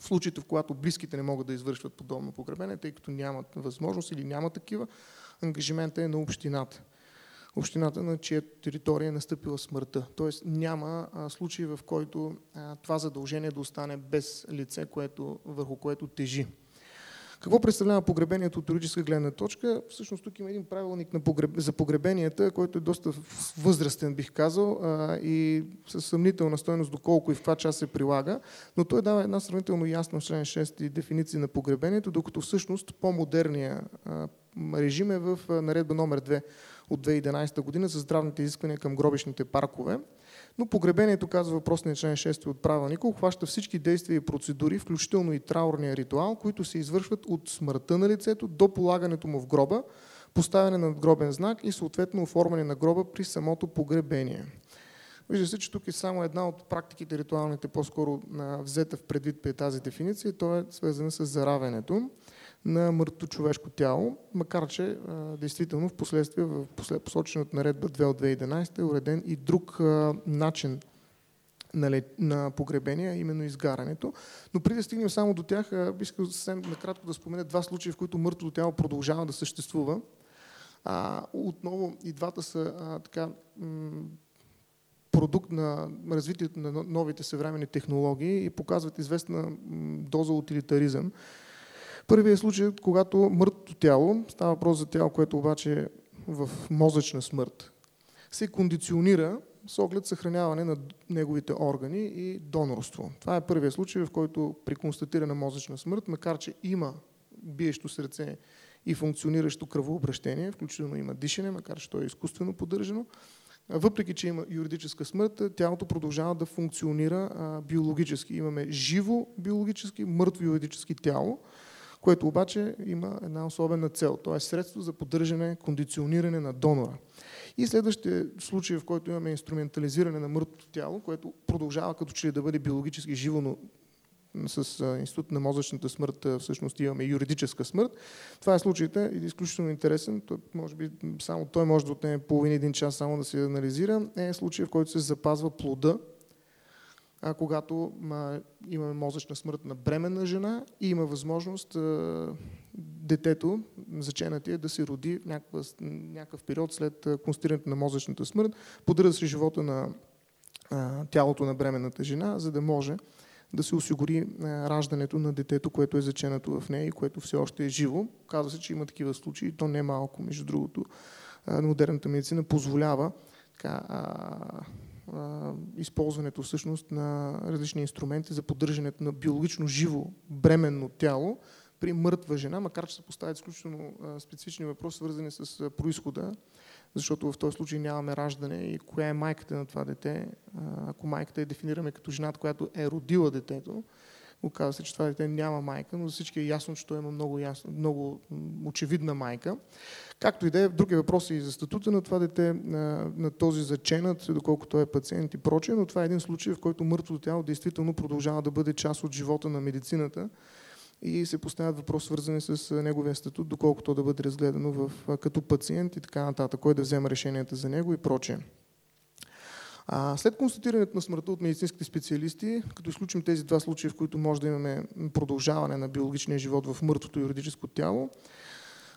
В случаите, в когато близките не могат да извършват подобно погребение, тъй като нямат възможност или няма такива, ангажимента е на общината. Общината, на чия територия е настъпила смъртта. Тоест няма а, случаи, в който а, това задължение да остане без лице, което, върху което тежи. Какво представлява погребението от юридическа гледна точка? Всъщност тук има един правилник на погреб... за погребенията, който е доста възрастен, бих казал, а, и със съмнителна стойност доколко и в каква част се прилага, но той дава една сравнително ясна в член 6 дефиниция на погребението, докато всъщност по-модерния режим е в наредба номер 2 от 2011 година за здравните изисквания към гробищните паркове. Но погребението, казва въпросния член 6 от правилника, обхваща всички действия и процедури, включително и траурния ритуал, които се извършват от смъртта на лицето до полагането му в гроба, поставяне на гробен знак и съответно оформяне на гроба при самото погребение. Вижда се, че тук е само една от практиките ритуалните, по-скоро взета в предвид при тази дефиниция, то е свързана с заравянето на мъртвото човешко тяло, макар че а, действително в последствие, в послед, посочен от наредба 2 от 2011 е уреден и друг а, начин на, на погребение, именно изгарането. Но преди да стигнем само до тях, бих искал съвсем накратко да спомена два случая, в които мъртвото тяло продължава да съществува. А, отново и двата са а, така продукт на развитието на новите съвременни технологии и показват известна доза утилитаризъм. Първият случай, когато мъртвото тяло, става въпрос за тяло, което обаче е в мозъчна смърт, се кондиционира с оглед съхраняване на неговите органи и донорство. Това е първият случай, в който при констатирана мозъчна смърт, макар че има биещо сърце и функциониращо кръвообращение, включително има дишане, макар че то е изкуствено поддържано, въпреки, че има юридическа смърт, тялото продължава да функционира биологически. Имаме живо биологически, мъртво юридически тяло, което обаче има една особена цел. То е средство за поддържане, кондициониране на донора. И следващия случай, в който имаме инструментализиране на мъртвото тяло, което продължава като че да бъде биологически живо, но с институт на мозъчната смърт всъщност имаме юридическа смърт. Това е случаят е изключително интересен. Той, може би само той може да отнеме половин един час само да се анализира. Е случай, в който се запазва плода а, когато а, имаме мозъчна смърт на бременна жена и има възможност а, детето, заченатия, да се роди в някакъв, период след констатирането на мозъчната смърт, поддържа се живота на а, тялото на бременната жена, за да може да се осигури а, раждането на детето, което е заченато в нея и което все още е живо. Казва се, че има такива случаи, то не е малко, между другото. А, модерната медицина позволява така, а, използването всъщност на различни инструменти за поддържането на биологично живо бременно тяло при мъртва жена, макар че се поставят изключително специфични въпроси, свързани с происхода, защото в този случай нямаме раждане и коя е майката на това дете. Ако майката е дефинираме като жената, която е родила детето, Оказва се, че това дете няма майка, но за всички е ясно, че той има много, ясно, много очевидна майка. Както и да е, други въпроси и за статута на това дете, на, на този заченат, доколко той е пациент и прочее, но това е един случай, в който мъртвото тяло действително продължава да бъде част от живота на медицината и се поставят въпроси свързани с неговия статут, доколко то да бъде разгледано в, като пациент и така нататък, кой да взема решенията за него и прочее. А, след констатирането на смъртта от медицинските специалисти, като изключим тези два случая, в които може да имаме продължаване на биологичния живот в мъртвото юридическо тяло,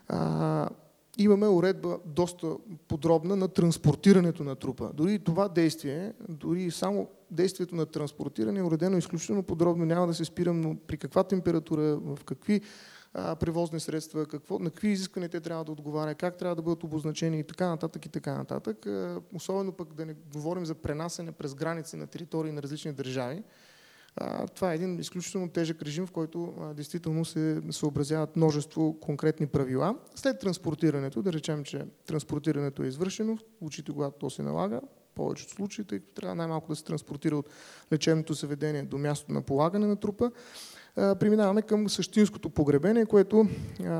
а, имаме уредба доста подробна на транспортирането на трупа. Дори това действие, дори само действието на транспортиране е уредено изключително подробно, няма да се спирам, но при каква температура, в какви превозни средства, какво, на какви изисквания те трябва да отговарят, как трябва да бъдат обозначени и така нататък и така нататък. Особено пък да не говорим за пренасене през граници на територии на различни държави. Това е един изключително тежък режим, в който действително се съобразяват множество конкретни правила. След транспортирането, да речем, че транспортирането е извършено, в случаите, когато то се налага, повечето случаи, тъй като трябва най-малко да се транспортира от лечебното заведение до място на полагане на трупа, преминаваме към същинското погребение, което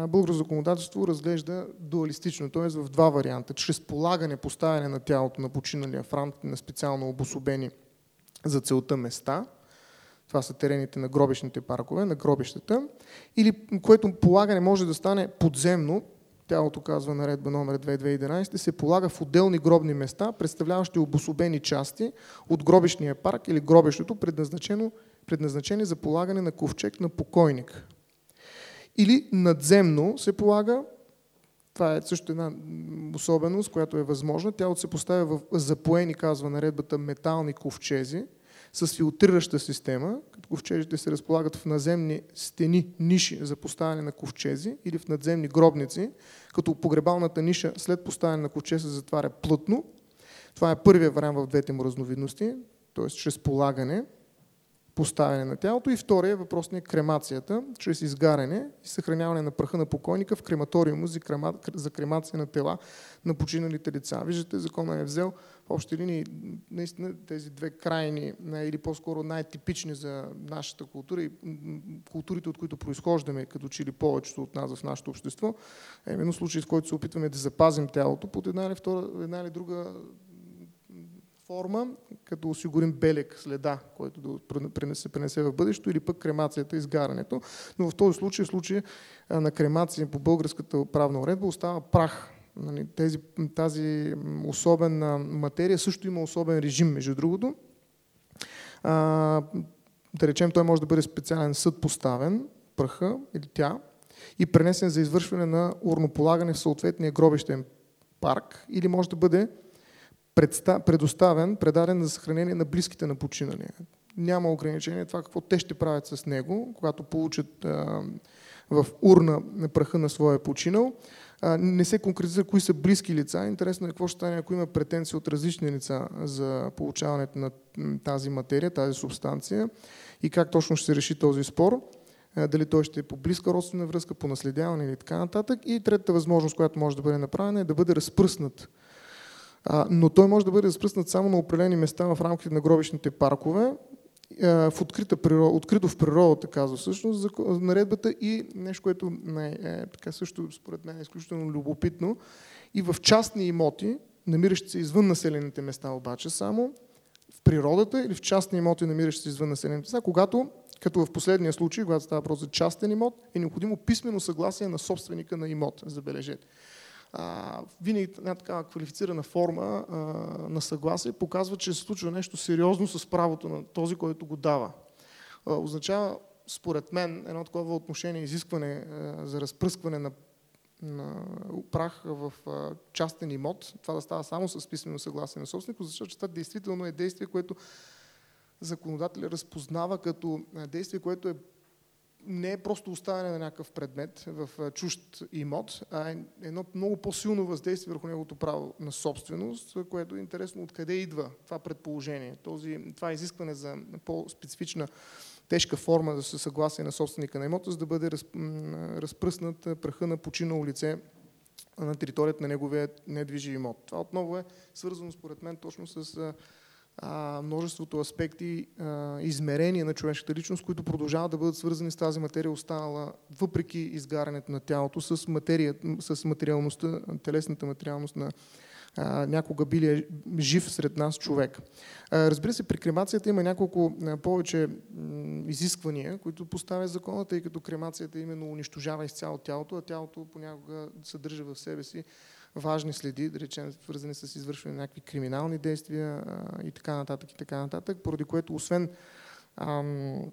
българско законодателство разглежда дуалистично, т.е. в два варианта. Чрез полагане, поставяне на тялото на починалия в рамките на специално обособени за целта места, това са терените на гробищните паркове, на гробищата, или което полагане може да стане подземно, тялото казва наредба номер 2-2011, се полага в отделни гробни места, представляващи обособени части от гробищния парк или гробището, предназначено предназначени за полагане на ковчег на покойник. Или надземно се полага, това е също една особеност, която е възможна, тялото се поставя в запоени, казва наредбата, метални ковчези с филтрираща система, като ковчежите се разполагат в наземни стени, ниши за поставяне на ковчези или в надземни гробници, като погребалната ниша след поставяне на ковчег се затваря плътно. Това е първият вариант в двете му разновидности, т.е. чрез полагане – поставяне на тялото. И втория въпрос е кремацията, чрез изгаряне и съхраняване на праха на покойника в крематориума за кремация на тела на починалите лица. Виждате, закона е взел в общи линии наистина тези две крайни, или по-скоро най-типични за нашата култура и културите, от които произхождаме, като че ли повечето от нас в нашето общество, е именно случай, в който се опитваме да запазим тялото под една или, втора, една или друга форма, като осигурим белек, следа, който да се пренесе в бъдещето, или пък кремацията, изгарането. Но в този случай, в случай на кремация по българската правна уредба, остава прах. Нали, тези, тази особена материя също има особен режим, между другото. А, да речем, той може да бъде специален съд поставен, праха или тя, и пренесен за извършване на урнополагане в съответния гробищен парк, или може да бъде предоставен, предаден за съхранение на близките на починалия. Няма ограничение това какво те ще правят с него, когато получат а, в урна на праха на своя починал. А, не се конкретизира кои са близки лица. Интересно е какво ще стане, ако има претенции от различни лица за получаването на тази материя, тази субстанция и как точно ще се реши този спор дали той ще е по близка родствена връзка, по наследяване или така нататък. И третата възможност, която може да бъде направена е да бъде разпръснат но той може да бъде разпръснат само на определени места в рамките на гробищните паркове, в открита природа, открито в природата, казва всъщност, за наредбата и нещо, което е, е така също според мен е изключително любопитно. И в частни имоти, намиращи се извън населените места обаче само, в природата или в частни имоти, намиращи се извън населените места, когато, като в последния случай, когато става въпрос за частен имот, е необходимо писмено съгласие на собственика на имот, забележете а, винаги една такава квалифицирана форма а, на съгласие показва, че се случва нещо сериозно с правото на този, който го дава. А, означава, според мен, едно такова отношение, изискване а, за разпръскване на, на прах в а, частен имот, това да става само с писмено съгласие на собственика, защото това действително е действие, което законодателя разпознава като действие, което е не е просто оставяне на някакъв предмет в чужд имот, а е едно много по-силно въздействие върху неговото право на собственост, което е интересно откъде идва това предположение. Този, това изискване за по-специфична тежка форма за съгласие на собственика на имота, за да бъде разпръснат праха на починало лице на територията на неговия недвижим имот. Това отново е свързано според мен точно с а, множеството аспекти, а, измерения на човешката личност, които продължават да бъдат свързани с тази материя, останала въпреки изгарянето на тялото, с, материя, с материалността, телесната материалност на а, някога били жив сред нас човек. А, разбира се, при кремацията има няколко а, повече изисквания, които поставя закона, тъй като кремацията именно унищожава изцяло тялото, а тялото понякога съдържа в себе си важни следи, да речем, свързани с извършване на някакви криминални действия и така нататък, и така нататък, поради което освен ам,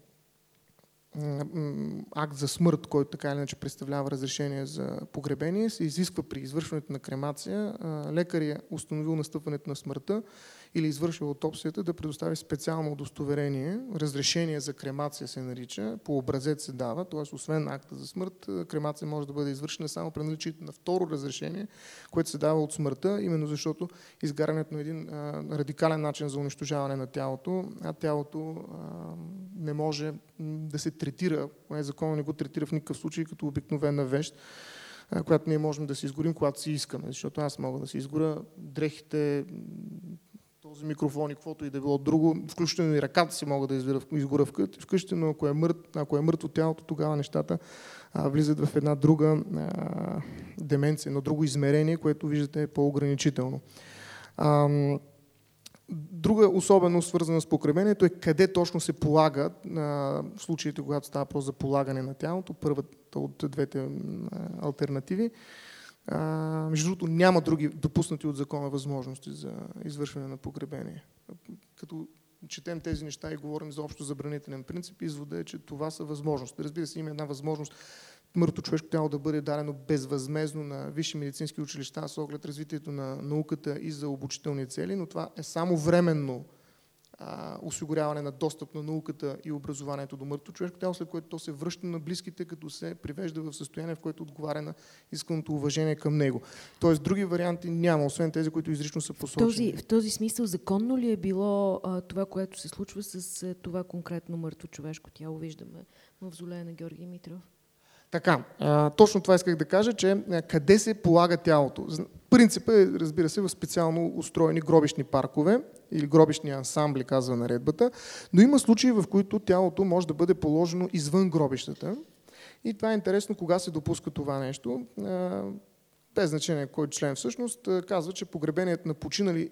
акт за смърт, който така или иначе представлява разрешение за погребение, се изисква при извършването на кремация лекария установил настъпването на смъртта или извършил аутопсията да предостави специално удостоверение, разрешение за кремация се нарича, по образец се дава, т.е. освен акта за смърт, кремация може да бъде извършена само при наличието на второ разрешение, което се дава от смъртта, именно защото изгарянето на един а, радикален начин за унищожаване на тялото, а тялото а, не може да се третира, поне закон не го третира в никакъв случай като обикновена вещ, която ние можем да си изгорим, когато си искаме. Защото аз мога да си изгоря дрехите, този микрофон и каквото и да било друго, включително и ръката си мога да изгоря вкъщи, но ако е, мърт, ако е мъртво тялото, тогава нещата а, влизат в една друга а, деменция, едно друго измерение, което виждате е по-ограничително. А, Друга особеност, свързана с покребението, е къде точно се полага в случаите, когато става просто за полагане на тялото, първата от двете альтернативи. Между другото, няма други допуснати от закона възможности за извършване на погребение. Като четем тези неща и говорим за общо забранителен принцип, извода е, че това са възможности. Разбира се, има една възможност мъртво човешко тяло да бъде дадено безвъзмезно на висши медицински училища с оглед развитието на науката и за обучителни цели, но това е само временно осигуряване на достъп на науката и образованието до мъртво човешко тяло, след което то се връща на близките, като се привежда в състояние, в което отговаря на исканото уважение към него. Тоест, други варианти няма, освен тези, които изрично са посочени. В този, в този смисъл, законно ли е било а, това, което се случва с а, това конкретно мъртво човешко тяло? Виждаме мавзолея на Георги Митров. Така, точно това исках да кажа, че къде се полага тялото. Принципът е, разбира се, в специално устроени гробищни паркове или гробищни ансамбли, казва наредбата, но има случаи, в които тялото може да бъде положено извън гробищата. И това е интересно кога се допуска това нещо без значение кой член всъщност, казва, че погребението на починали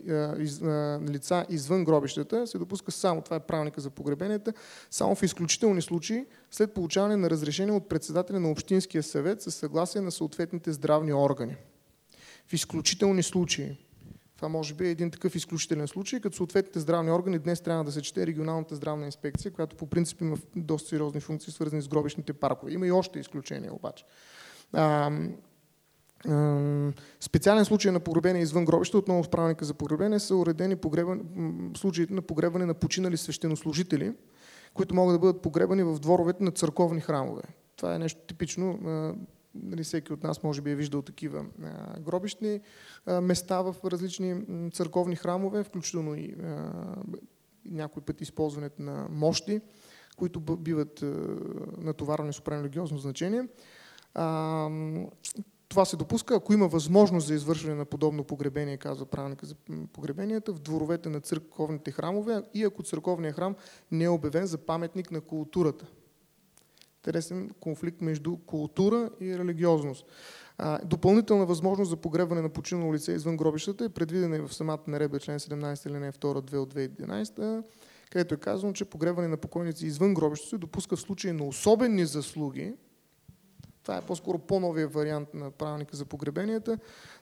лица извън гробищата се допуска само, това е правилника за погребенията, само в изключителни случаи, след получаване на разрешение от председателя на Общинския съвет със съгласие на съответните здравни органи. В изключителни случаи. Това може би е един такъв изключителен случай, като съответните здравни органи днес трябва да се чете регионалната здравна инспекция, която по принцип има доста сериозни функции, свързани с гробищните паркове. Има и още изключения обаче. Специален случай на погребение извън гробище, отново в правилника за погребение, са уредени случаите на погребане на починали свещенослужители, които могат да бъдат погребани в дворовете на църковни храмове. Това е нещо типично. Нали, всеки от нас може би е виждал такива гробищни места в различни църковни храмове, включително и някой път използването на мощи, които биват натоварвани с определено религиозно значение. Това се допуска, ако има възможност за извършване на подобно погребение, казва правилника за погребенията, в дворовете на църковните храмове и ако църковният храм не е обявен за паметник на културата. Интересен конфликт между култура и религиозност. допълнителна възможност за погребване на починало лице извън гробищата е предвидена и в самата наредба член 17 или не 2 2 от 2011, където е казано, че погребване на покойници извън гробищата се допуска в случай на особени заслуги, това е по-скоро по-новия вариант на правилника за погребенията,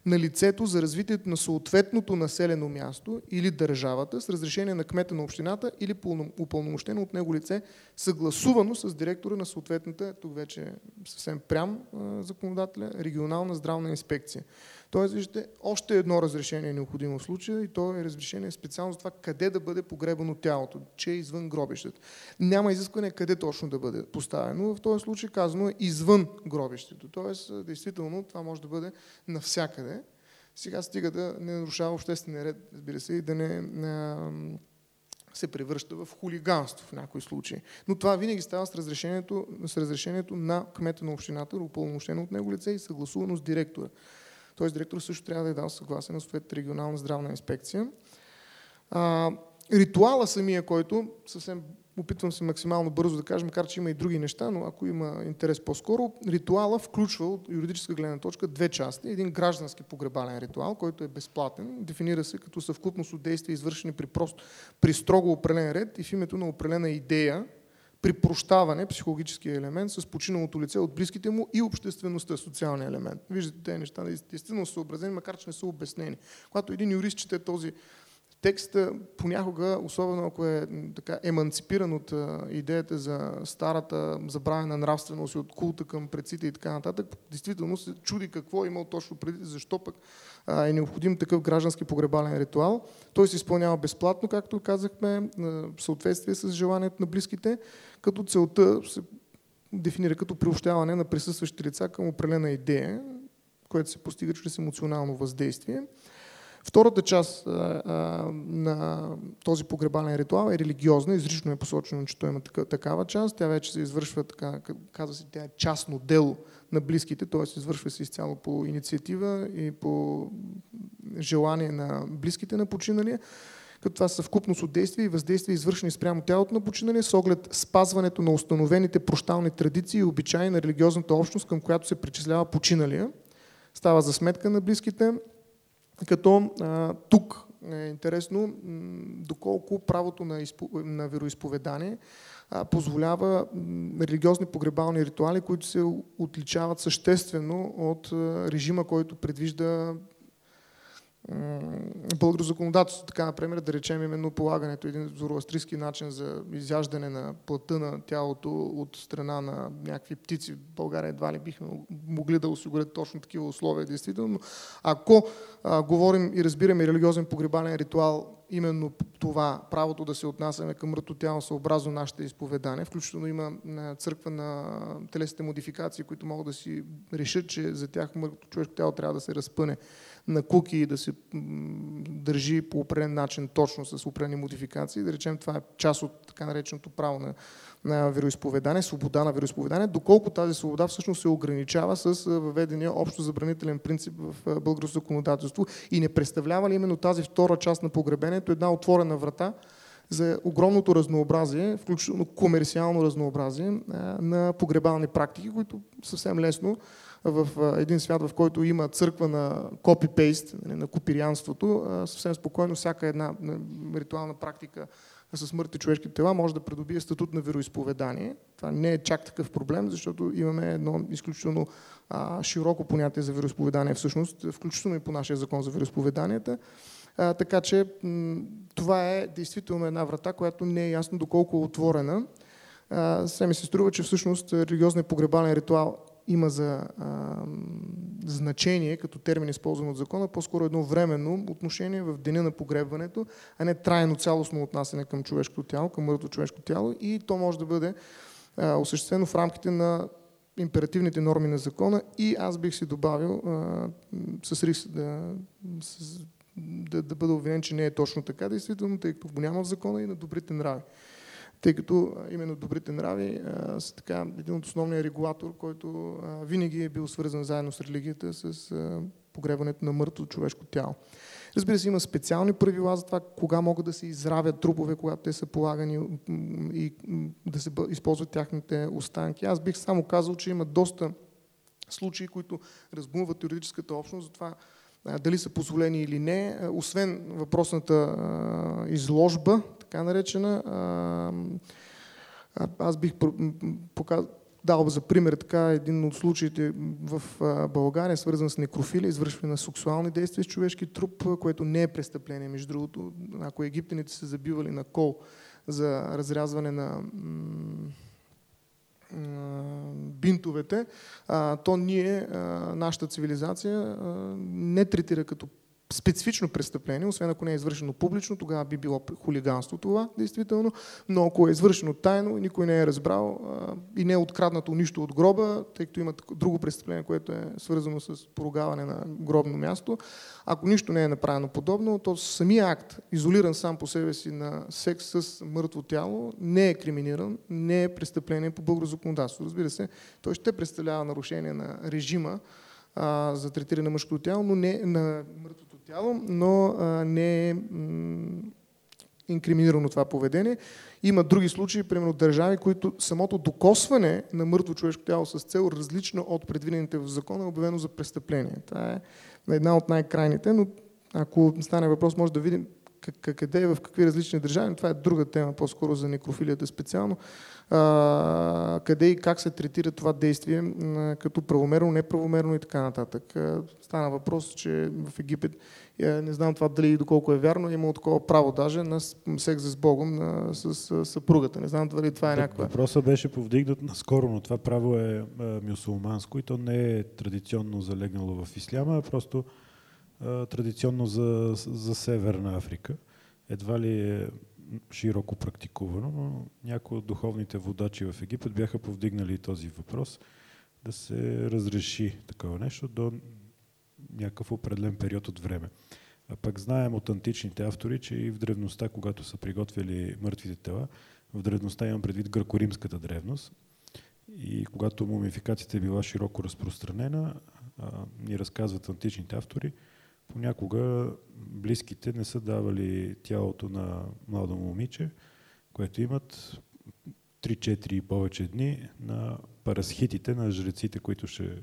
на лицето за развитието на съответното населено място или държавата с разрешение на кмета на общината или упълномощено от него лице, съгласувано с директора на съответната, тук вече съвсем прям законодателя, регионална здравна инспекция. Тоест, виждате, още едно разрешение е необходимо в случая и то е разрешение специално за това къде да бъде погребано тялото, че е извън гробището. Няма изискване къде точно да бъде поставено. В този случай казано е извън гробището. Тоест, действително, това може да бъде навсякъде. Сега стига да не нарушава обществения ред, разбира се, и да не се превръща в хулиганство в някои случаи. Но това винаги става с разрешението, с разрешението на кмета на общината, упълномощено от него лице и съгласувано с директора. Тоест директор също трябва да е дал съгласие на съответната регионална здравна инспекция. А, ритуала самия, който съвсем опитвам се максимално бързо да кажа, макар че има и други неща, но ако има интерес по-скоро, ритуала включва от юридическа гледна точка две части. Един граждански погребален ритуал, който е безплатен, дефинира се като съвкупност от действия, извършени при, прост, при строго определен ред и в името на определена идея, при прощаване, психологическия елемент, с починалото лице от близките му и обществеността, социалния елемент. Виждате, тези неща действително са съобразени, макар че не са обяснени. Когато един юрист чете този текста понякога, особено ако е така еманципиран от идеята за старата забравена нравственост и от култа към предците и така нататък, действително се чуди какво е имал точно преди, защо пък е необходим такъв граждански погребален ритуал. Той се изпълнява безплатно, както казахме, в съответствие с желанието на близките, като целта се дефинира като приобщаване на присъстващите лица към определена идея, което се постига чрез емоционално въздействие. Втората част а, а, на този погребален ритуал е религиозна. Изрично е посочено, че той има такава част. Тя вече се извършва, така, казва се, тя е частно дело на близките, т.е. извършва се изцяло по инициатива и по желание на близките на починалия като това са вкупност от действия и въздействия, извършени спрямо тялото на починалия, с оглед спазването на установените прощални традиции и обичаи на религиозната общност, към която се причислява починалия. Става за сметка на близките, като а, тук е интересно доколко правото на, изпо, на вероисповедание позволява религиозни погребални ритуали, които се отличават съществено от режима, който предвижда българско законодателство, така например, да речем именно полагането, един зороастрийски начин за изяждане на плътта на тялото от страна на някакви птици. В България едва ли бихме могли да осигурят точно такива условия, действително. Ако а, говорим и разбираме религиозен погребален ритуал, именно това, правото да се отнасяме към мъртво тяло съобразно нашите изповедания, включително има църква на телесните модификации, които могат да си решат, че за тях мъртвото човешко тяло трябва да се разпъне на куки да се държи по определен начин точно с определени модификации. Да речем, това е част от така нареченото право на, на вероисповедание, свобода на вероисповедание, доколко тази свобода всъщност се ограничава с въведения общо забранителен принцип в българското законодателство и не представлява ли именно тази втора част на погребението една отворена врата за огромното разнообразие, включително комерциално разнообразие на погребални практики, които съвсем лесно в един свят, в който има църква на копи-пейст, нали, на копирианството, съвсем спокойно всяка една ритуална практика с мъртви човешки тела може да придобие статут на вероисповедание. Това не е чак такъв проблем, защото имаме едно изключително широко понятие за вероисповедание всъщност, включително и по нашия закон за вероисповеданията. Така че това е действително една врата, която не е ясно доколко е отворена. Все ми се струва, че всъщност религиозният погребален ритуал има за а, значение, като термин използван от закона, по-скоро едно временно отношение в деня на погребването, а не трайно цялостно отнасяне към човешкото тяло, към мъртво човешко тяло. И то може да бъде а, осъществено в рамките на императивните норми на закона. И аз бих си добавил а, с риск да, с, да, да бъда уверен, че не е точно така, действително, тъй като го няма в закона и на добрите нрави тъй като именно добрите нрави а, са така един от основния регулатор, който а, винаги е бил свързан заедно с религията, с а, погребването на мъртво човешко тяло. Разбира се, има специални правила за това кога могат да се изравят трупове, когато те са полагани и да се използват тяхните останки. Аз бих само казал, че има доста случаи, които разбумват юридическата общност за това дали са позволени или не, освен въпросната изложба, така наречена. Аз бих дал за пример така един от случаите в България, свързан с некрофилия, извършване на сексуални действия с човешки труп, което не е престъпление. Между другото, ако египтяните са забивали на кол за разрязване на бинтовете, то ние, нашата цивилизация, не третира като специфично престъпление, освен ако не е извършено публично, тогава би било хулиганство това, действително, но ако е извършено тайно, никой не е разбрал и не е откраднато нищо от гроба, тъй като има друго престъпление, което е свързано с поругаване на гробно място, ако нищо не е направено подобно, то самия акт, изолиран сам по себе си на секс с мъртво тяло, не е криминиран, не е престъпление по българско законодателство. Разбира се, той ще представлява нарушение на режима, за третиране на мъжкото тяло, но не на мъртвото тяло, но а, не е инкриминирано това поведение. Има други случаи, примерно държави, които самото докосване на мъртво човешко тяло с цел различно от предвидените в закона е обявено за престъпление. Това е една от най-крайните, но ако стане въпрос, може да видим къде, в какви различни държави. Това е друга тема, по-скоро за некрофилията специално а, къде и как се третира това действие а, като правомерно, неправомерно и така нататък. А, стана въпрос, че в Египет, не знам това дали и доколко е вярно, има такова право даже на секс с Богом на, с, с съпругата. Не знам дали това е някаква... Въпросът беше повдигнат наскоро, но това право е мюсулманско и то не е традиционно залегнало в исляма, а просто традиционно за, за Северна Африка. Едва ли е широко практикувано, но някои от духовните водачи в Египет бяха повдигнали този въпрос да се разреши такова нещо до някакъв определен период от време. А пък знаем от античните автори, че и в древността, когато са приготвили мъртвите тела, в древността имам предвид гръкоримската древност, и когато мумификацията е била широко разпространена, а, ни разказват античните автори, понякога близките не са давали тялото на младо момиче, което имат 3-4 и повече дни на парасхитите, на жреците, които ще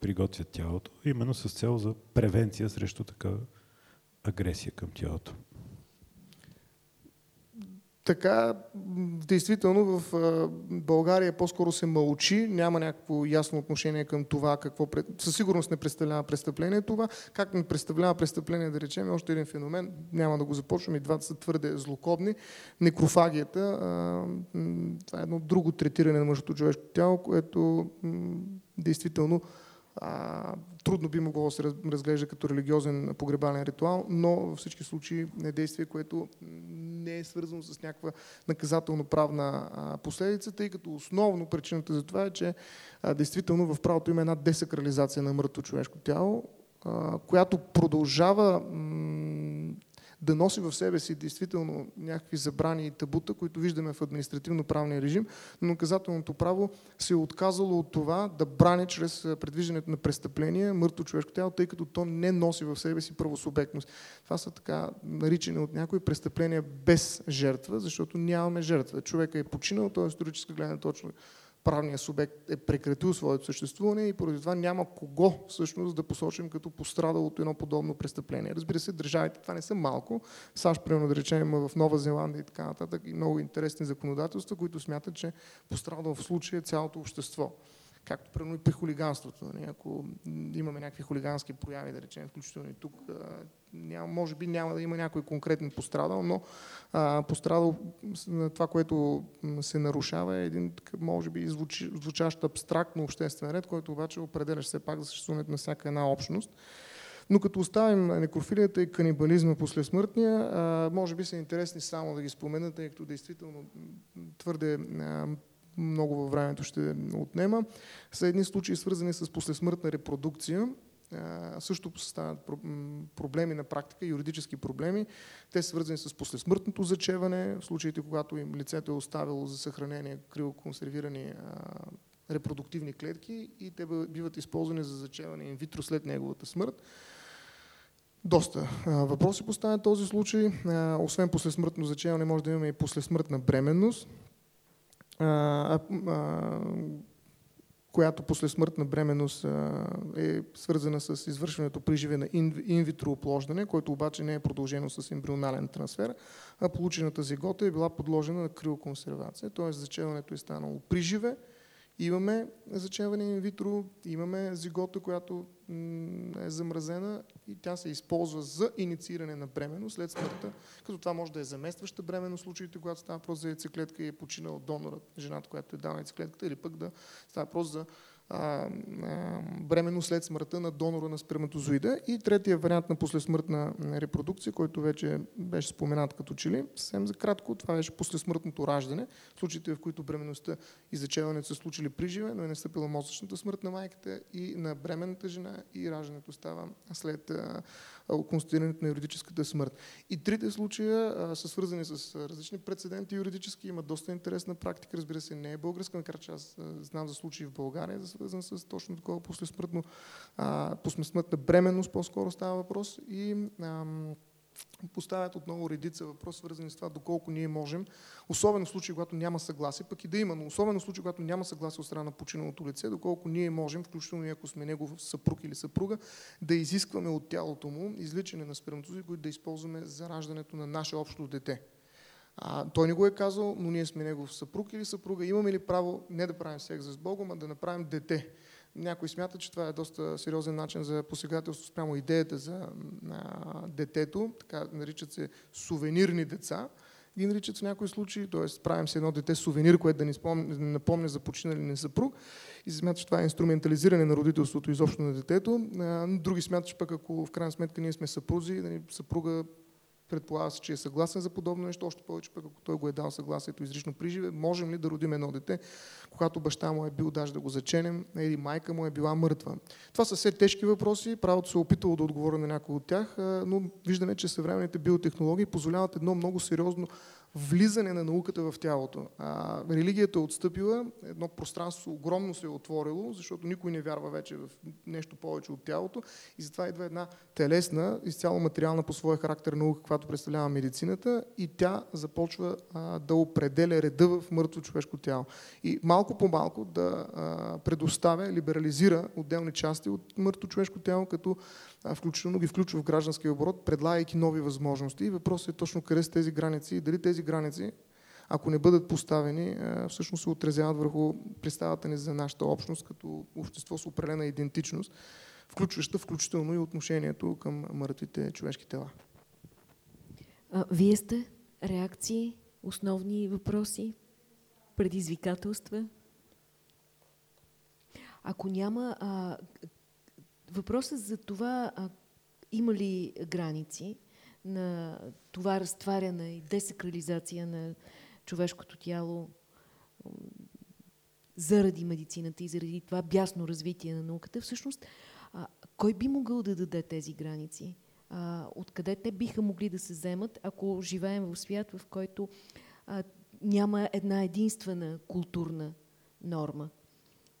приготвят тялото, именно с цел за превенция срещу такава агресия към тялото. Така, действително в България по-скоро се мълчи, няма някакво ясно отношение към това какво със сигурност не представлява престъпление това. Как не представлява престъпление, да речем, още един феномен, няма да го започвам, и двата са твърде злокобни. Некрофагията, това е едно друго третиране на мъжото човешко тяло, което действително а, трудно би могло да се разглежда като религиозен погребален ритуал, но във всички случаи е действие, което не е свързано с някаква наказателно-правна последица, тъй като основно причината за това е, че а, действително в правото има една десакрализация на мъртво човешко тяло, а, която продължава да носи в себе си действително някакви забрани и табута, които виждаме в административно-правния режим, но наказателното право се е отказало от това да брани чрез предвиждането на престъпления мъртво човешко тяло, тъй като то не носи в себе си правосубектност. Това са така наричани от някои престъпления без жертва, защото нямаме жертва. Човека е починал, т.е. историческа гледна точно правният субект е прекратил своето съществуване и поради това няма кого всъщност да посочим като пострадал от едно подобно престъпление. Разбира се, държавите това не са малко. САЩ, примерно да речем в Нова Зеландия и така нататък и много интересни законодателства, които смятат, че пострадал в случая цялото общество както примерно и при хулиганството. Нали? Ако имаме някакви хулигански прояви, да речем, включително и тук, няма, може би няма да има някой конкретен пострадал, но а, пострадал това, което се нарушава е един, може би, звучи, звучащ абстрактно обществен ред, който обаче определя все пак за съществуването на всяка една общност. Но като оставим некрофилията и канибализма после смъртния, може би са интересни само да ги спомена, тъй като действително твърде много във времето ще отнема, са едни случаи свързани с послесмъртна репродукция. Също стават проблеми на практика, юридически проблеми. Те са свързани с послесмъртното зачеване, в случаите, когато им лицето е оставило за съхранение криоконсервирани репродуктивни клетки и те биват използвани за зачеване инвитро след неговата смърт. Доста въпроси поставят този случай. Освен послесмъртно зачеване, може да имаме и послесмъртна бременност а, а, която после смъртна бременност а, е свързана с извършването при живе на инвитро оплождане, което обаче не е продължено с ембрионален трансфер, а получената зигота е била подложена на криоконсервация, т.е. зачеването е станало при живе, имаме зачеване инвитро, имаме зигота, която е замразена и тя се използва за иницииране на бременно след смъртта, като това може да е заместваща бременно случаите, когато става въпрос за яйцеклетка и е починал донорът, жената, която е дала яйцеклетката, или пък да става въпрос за а, бременно след смъртта на донора на сперматозоида. И третия вариант на послесмъртна репродукция, който вече беше споменат като че ли, съвсем за кратко, това беше послесмъртното раждане, случаите в които бременността и зачеването са случили при живе, но е настъпила мозъчната смърт на майката и на бременната жена и раждането става след а, констатирането на юридическата смърт. И трите случая а, са свързани с различни прецеденти юридически, има доста интересна практика, разбира се, не е българска, макар че аз знам за случаи в България, свързан с точно такова послесмъртно, а, послесмъртна бременност, по-скоро става въпрос и а, поставят отново редица въпроси, свързани с това доколко ние можем, особено в случай, когато няма съгласие, пък и да има, но особено в случай, когато няма съгласие от страна на починалото лице, доколко ние можем, включително и ако сме негов съпруг или съпруга, да изискваме от тялото му изличане на сперматозоиди, които да използваме за раждането на наше общо дете. А, той не го е казал, но ние сме негов съпруг или съпруга. Имаме ли право не да правим секс с Богом, а да направим дете? Някой смята, че това е доста сериозен начин за посегателство спрямо идеята за а, детето, така наричат се сувенирни деца, ги наричат в някои случаи, т.е. правим се едно дете сувенир, което да ни спомня, напомня за починали ни съпруг и се смята, че това е инструментализиране на родителството изобщо на детето. А, други смятат, че пък ако в крайна сметка ние сме съпрузи, нали, съпруга предполага се, че е съгласен за подобно нещо, още повече пък ако той го е дал съгласието изрично при живе, можем ли да родим едно дете, когато баща му е бил даже да го заченем или майка му е била мъртва. Това са все тежки въпроси, правото се е опитало да отговоря на някои от тях, но виждаме, че съвременните биотехнологии позволяват едно много сериозно влизане на науката в тялото. А, религията е отстъпила, едно пространство огромно се е отворило, защото никой не вярва вече в нещо повече от тялото и затова идва една телесна, изцяло материална по своя характер наука, каквато представлява медицината и тя започва а, да определя реда в мъртво човешко тяло. И малко по малко да а, предоставя, либерализира отделни части от мъртво човешко тяло, като включително ги включва в гражданския оборот, предлагайки нови възможности. И въпросът е точно къде са тези граници и дали тези граници, ако не бъдат поставени, всъщност се отразяват върху представата ни за нашата общност като общество с определена идентичност, включваща включително и отношението към мъртвите човешки тела. А, вие сте реакции, основни въпроси, предизвикателства? Ако няма, а, Въпросът за това а, има ли граници на това разтваряне и десакрализация на човешкото тяло заради медицината и заради това бясно развитие на науката, всъщност а, кой би могъл да даде тези граници? А, откъде те биха могли да се вземат, ако живеем в свят, в който а, няма една единствена културна норма?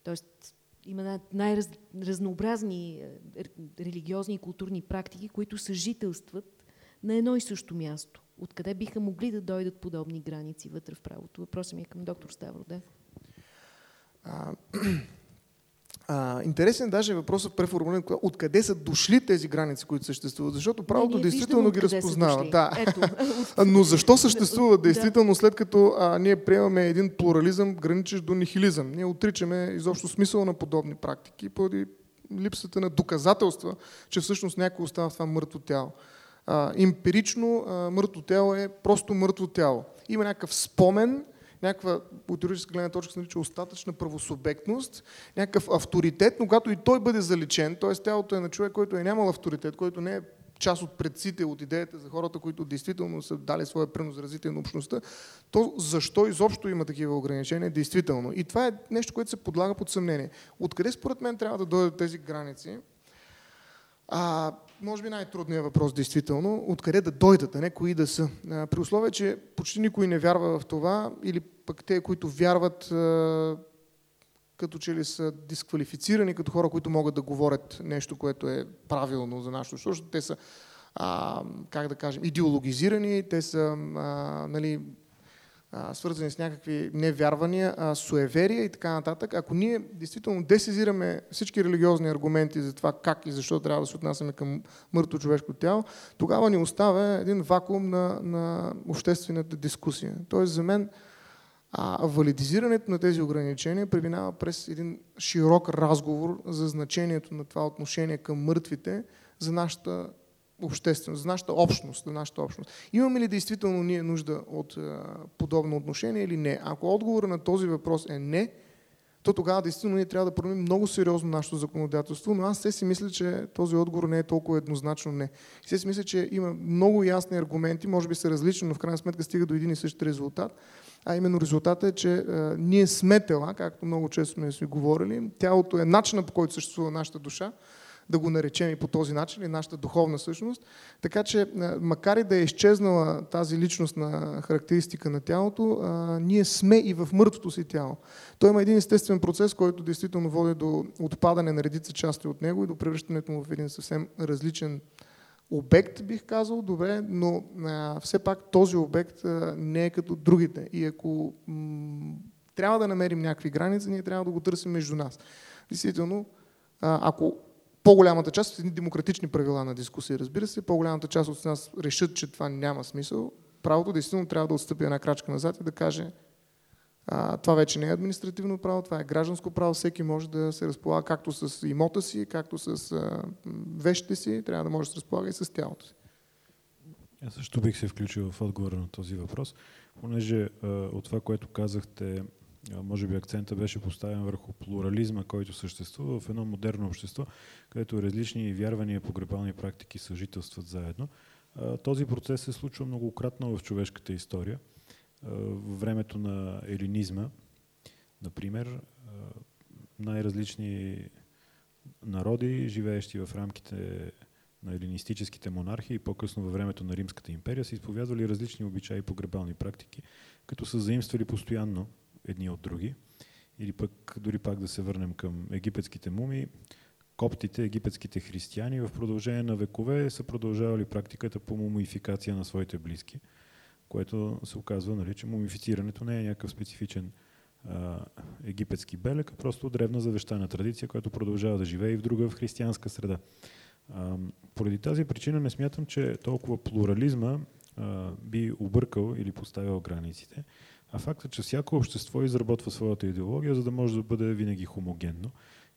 Тоест, има най-разнообразни е, религиозни и културни практики, които съжителстват на едно и също място. Откъде биха могли да дойдат подобни граници вътре в правото? Въпросът ми е към доктор Ставро. Да. А, интересен даже е въпросът преформулиран, откъде са дошли тези граници, които съществуват, защото правото действително ги разпознава. Да. Ето. Но защо съществуват действително след като а, ние приемаме един плурализъм, граничещ до нихилизъм? Ние отричаме изобщо смисъл на подобни практики поради липсата на доказателства, че всъщност някой остава в това мъртво тяло. А, емпирично а, мъртво тяло е просто мъртво тяло. Има някакъв спомен, някаква от юридическа гледна точка се нарича остатъчна правосубектност, някакъв авторитет, но когато и той бъде заличен, т.е. тялото е на човек, който е нямал авторитет, който не е част от предците, от идеята за хората, които действително са дали своя принос развитие на общността, то защо изобщо има такива ограничения, действително. И това е нещо, което се подлага под съмнение. Откъде според мен трябва да дойдат тези граници? А, може би най-трудният въпрос, действително, откъде да дойдат, а не кои да са. При условие, че почти никой не вярва в това, или пък те, които вярват, като че ли са дисквалифицирани като хора, които могат да говорят нещо, което е правилно за нашето, защото те са, как да кажем, идеологизирани, те са, нали, свързани с някакви невярвания, а, суеверия и така нататък. Ако ние действително десизираме всички религиозни аргументи за това как и защо трябва да се отнасяме към мъртво човешко тяло, тогава ни оставя един вакуум на, на обществената дискусия. Тоест за мен А валидизирането на тези ограничения преминава през един широк разговор за значението на това отношение към мъртвите за нашата общественост, за нашата общност, за нашата общност. Имаме ли действително ние нужда от подобно отношение или не? Ако отговорът на този въпрос е не, то тогава действително ние трябва да променим много сериозно нашето законодателство, но аз се си мисля, че този отговор не е толкова еднозначно не. И се си мисля, че има много ясни аргументи, може би са различни, но в крайна сметка стига до един и същ резултат. А именно резултатът е, че а, ние сме тела, както много често сме си говорили. Тялото е начинът по който съществува нашата душа, да го наречем и по този начин, и нашата духовна същност. Така че, макар и да е изчезнала тази личност на характеристика на тялото, ние сме и в мъртвото си тяло. Той има един естествен процес, който действително води до отпадане на редица части от него и до превръщането му в един съвсем различен обект, бих казал, добре, но все пак този обект не е като другите. И ако трябва да намерим някакви граници, ние трябва да го търсим между нас. Действително, ако по-голямата част от демократични правила на дискусия, разбира се, по-голямата част от нас решат, че това няма смисъл, правото действително трябва да отстъпи една крачка назад и да каже а, това вече не е административно право, това е гражданско право, всеки може да се разполага както с имота си, както с а, вещите си, трябва да може да се разполага и с тялото си. Аз също бих се включил в отговора на този въпрос, понеже а, от това, което казахте, може би акцента беше поставен върху плурализма, който съществува в едно модерно общество, където различни вярвания, погребални практики съжителстват заедно. Този процес се случва многократно в човешката история. В времето на елинизма, например, най-различни народи, живеещи в рамките на елинистическите монархии и по-късно във времето на Римската империя, са изповядвали различни обичаи и погребални практики, като са заимствали постоянно едни от други. Или пък дори пак да се върнем към египетските муми, коптите, египетските християни в продължение на векове са продължавали практиката по мумификация на своите близки, което се оказва, нали, че мумифицирането не е някакъв специфичен а, египетски белек, а просто древна завещана традиция, която продължава да живее и в друга в християнска среда. А, поради тази причина не смятам, че толкова плурализма а, би объркал или поставял границите. А фактът, че всяко общество изработва своята идеология, за да може да бъде винаги хомогенно.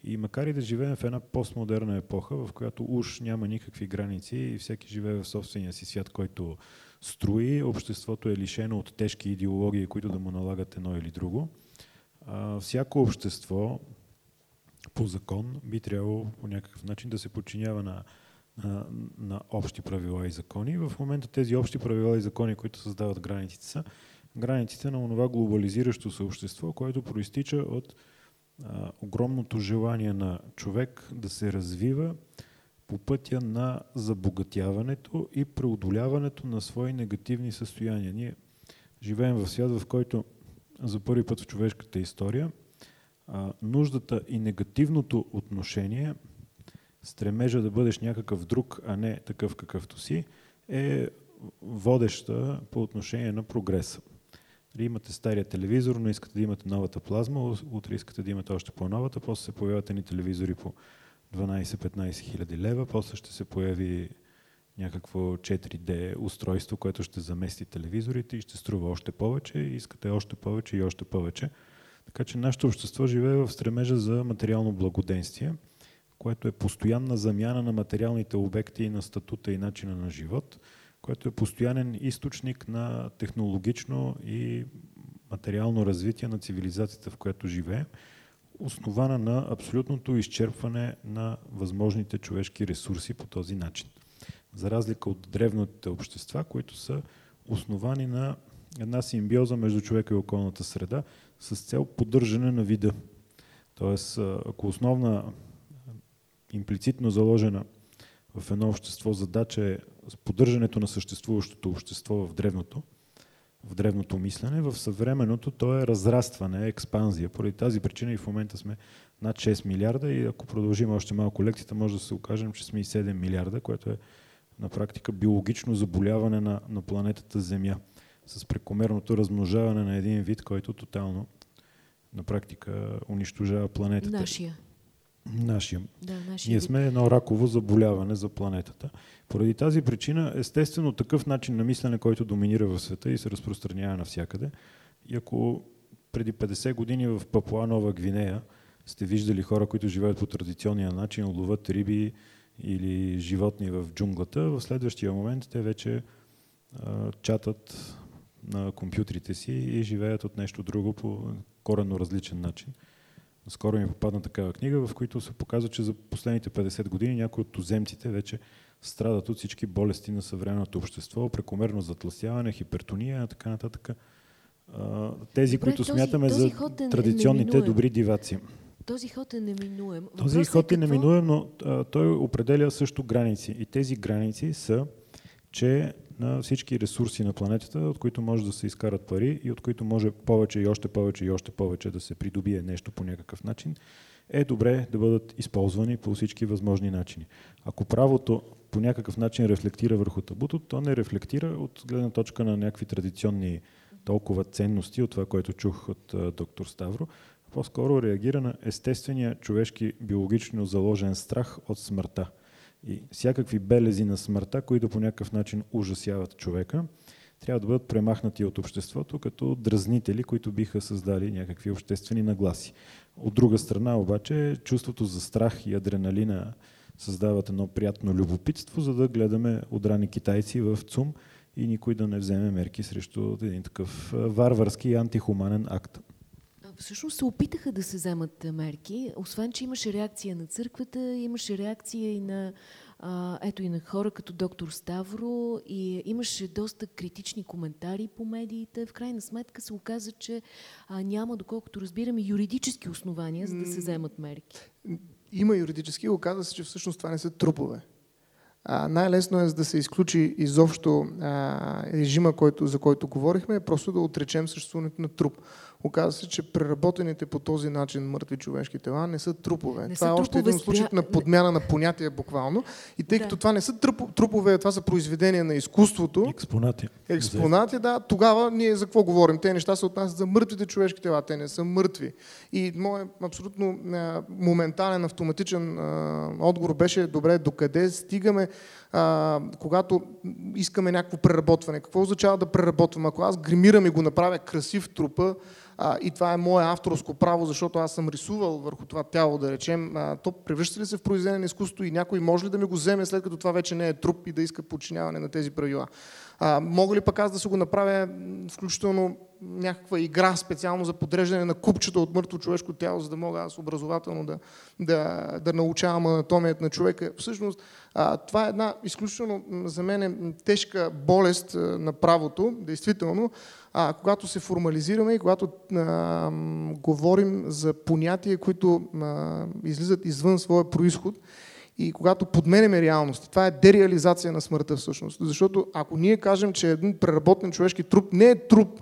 И макар и да живеем в една постмодерна епоха, в която уж няма никакви граници и всеки живее в собствения си свят, който строи, обществото е лишено от тежки идеологии, които да му налагат едно или друго. А, всяко общество по закон би трябвало по някакъв начин да се подчинява на, на, на общи правила и закони. В момента тези общи правила и закони, които създават границите са границите на това глобализиращо се общество, което проистича от а, огромното желание на човек да се развива по пътя на забогатяването и преодоляването на свои негативни състояния. Ние живеем в свят, в който за първи път в човешката история а, нуждата и негативното отношение, стремежа да бъдеш някакъв друг, а не такъв какъвто си, е водеща по отношение на прогреса. Дали имате стария телевизор, но искате да имате новата плазма, утре искате да имате още по-новата, после се появят ни телевизори по 12-15 хиляди лева, после ще се появи някакво 4D устройство, което ще замести телевизорите и ще струва още повече искате още повече и още повече. Така че нашето общество живее в стремежа за материално благоденствие, което е постоянна замяна на материалните обекти и на статута и начина на живот – което е постоянен източник на технологично и материално развитие на цивилизацията, в която живее, основана на абсолютното изчерпване на възможните човешки ресурси по този начин. За разлика от древните общества, които са основани на една симбиоза между човека и околната среда с цел поддържане на вида. Тоест, ако основна имплицитно заложена в едно общество задача е поддържането на съществуващото общество в древното, в древното мислене, в съвременното то е разрастване, експанзия. Поради тази причина и в момента сме над 6 милиарда и ако продължим още малко лекцията, може да се окажем, че сме и 7 милиарда, което е на практика биологично заболяване на, на планетата Земя с прекомерното размножаване на един вид, който тотално на практика унищожава планетата. Нашия. Нашия. Да, нашия Ние сме едно раково заболяване за планетата. Поради тази причина, естествено, такъв начин на мислене, който доминира в света и се разпространява навсякъде, и ако преди 50 години в Папуа Нова Гвинея сте виждали хора, които живеят по традиционния начин, ловат риби или животни в джунглата, в следващия момент те вече а, чатат на компютрите си и живеят от нещо друго по коренно различен начин. Скоро ми попадна такава книга, в която се показва, че за последните 50 години някои от туземците вече страдат от всички болести на съвременното общество, прекомерно затласяване, хипертония и така нататък. Тези, Добре, които този, смятаме този за е традиционните неминуем. добри диваци. Този ход е неминуем. Този Въпросът ход е какво- неминуем, но а, той определя също граници. И тези граници са, че на всички ресурси на планетата, от които може да се изкарат пари и от които може повече и още повече и още повече да се придобие нещо по някакъв начин, е добре да бъдат използвани по всички възможни начини. Ако правото по някакъв начин рефлектира върху табуто, то не рефлектира от гледна точка на някакви традиционни толкова ценности от това, което чух от доктор Ставро, по-скоро реагира на естествения човешки биологично заложен страх от смъртта. И всякакви белези на смъртта, които по някакъв начин ужасяват човека, трябва да бъдат премахнати от обществото като дразнители, които биха създали някакви обществени нагласи. От друга страна обаче, чувството за страх и адреналина създават едно приятно любопитство, за да гледаме удрани китайци в ЦУМ и никой да не вземе мерки срещу един такъв варварски и антихуманен акт. Всъщност се опитаха да се вземат мерки, освен, че имаше реакция на църквата, имаше реакция и на, а, ето и на хора като доктор Ставро и имаше доста критични коментари по медиите. В крайна сметка се оказа, че а, няма, доколкото разбираме, юридически основания, за да се вземат мерки. Има юридически, оказва се, че всъщност това не са трупове. Най-лесно е да се изключи изобщо а, режима, който, за който говорихме, е просто да отречем съществуването на труп. Оказва се, че преработените по този начин мъртви човешки тела не са трупове. Не това са е още един случай на подмяна на понятия буквално. И тъй Да. като това не са трупо- трупове, това са произведения на изкуството, Експонати. експонати, да, тогава ние за какво говорим? Те неща се отнасят за мъртвите човешки тела, те не са мъртви. И моят абсолютно моментален, автоматичен отговор беше, добре, докъде стигаме, а, когато искаме някакво преработване. Какво означава да преработвам? Ако аз гримирам и го направя красив трупа, а, и това е мое авторско право, защото аз съм рисувал върху това тяло, да речем, а, то превръща ли се в произведение на изкуството и някой може ли да ми го вземе след като това вече не е труп и да иска подчиняване на тези правила? А, мога ли пък аз да се го направя включително някаква игра специално за подреждане на купчета от мъртво човешко тяло, за да мога аз образователно да, да, да научавам анатомията на човека. Всъщност, а, това е една изключително за мен м, тежка болест на правото, действително, а, когато се формализираме и когато а, говорим за понятия, които а, излизат извън своя происход, и когато подменяме реалности. Това е дереализация на смъртта всъщност. Защото ако ние кажем, че един преработен човешки труп не е труп,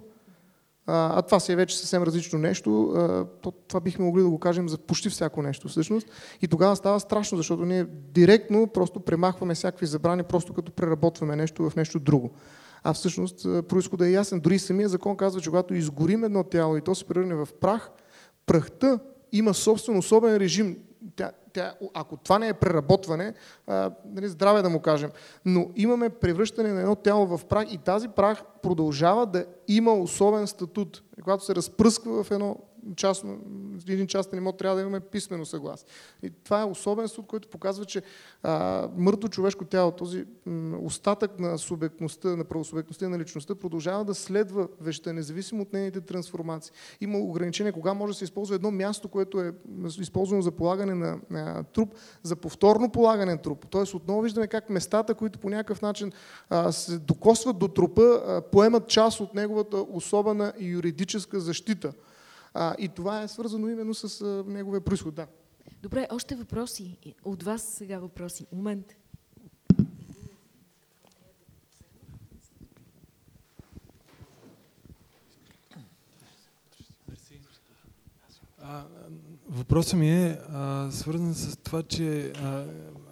а, това си е вече съвсем различно нещо, то това бихме могли да го кажем за почти всяко нещо всъщност. И тогава става страшно, защото ние директно просто премахваме всякакви забрани, просто като преработваме нещо в нещо друго. А всъщност а, происходът е ясен. Дори самия закон казва, че когато изгорим едно тяло и то се превърне в прах, прахта има собствен особен режим. Тя, тя, ако това не е преработване, нали, здраве да му кажем, но имаме превръщане на едно тяло в прах и тази прах продължава да има особен статут. И когато се разпръсква в едно частно, един частен имот, трябва да имаме писмено съгласие. И това е особен статут, който показва, че а, мъртво човешко тяло, този остатък на субектността, на правосубектността и на личността продължава да следва вещта, независимо от нейните трансформации. Има ограничение кога може да се използва едно място, което е използвано за полагане на, на труп, за повторно полагане на труп. Тоест отново виждаме как местата, които по някакъв начин а, се докосват до трупа, а, поемат част от неговата особена и юридическа защита. А, и това е свързано именно с а, неговия происход. Да. Добре, още въпроси. От вас сега въпроси. Момент. А, въпросът ми е а, свързан с това, че а,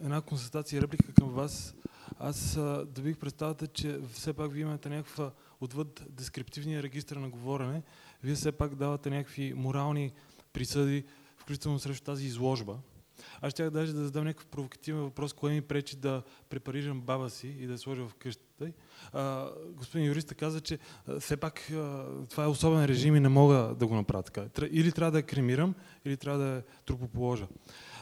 една констатация и реплика към вас. Аз а, добих представата, че все пак вие имате някаква отвъд дескриптивния регистр на говорене, вие все пак давате някакви морални присъди, включително срещу тази изложба. Аз ще даже да задам някакъв провокативен въпрос, кое ми пречи да препарирам баба си и да я сложа в къщата. А, господин юрист каза, че все пак а, това е особен режим и не мога да го направя така. Или трябва да я кремирам, или трябва да я трупоположа.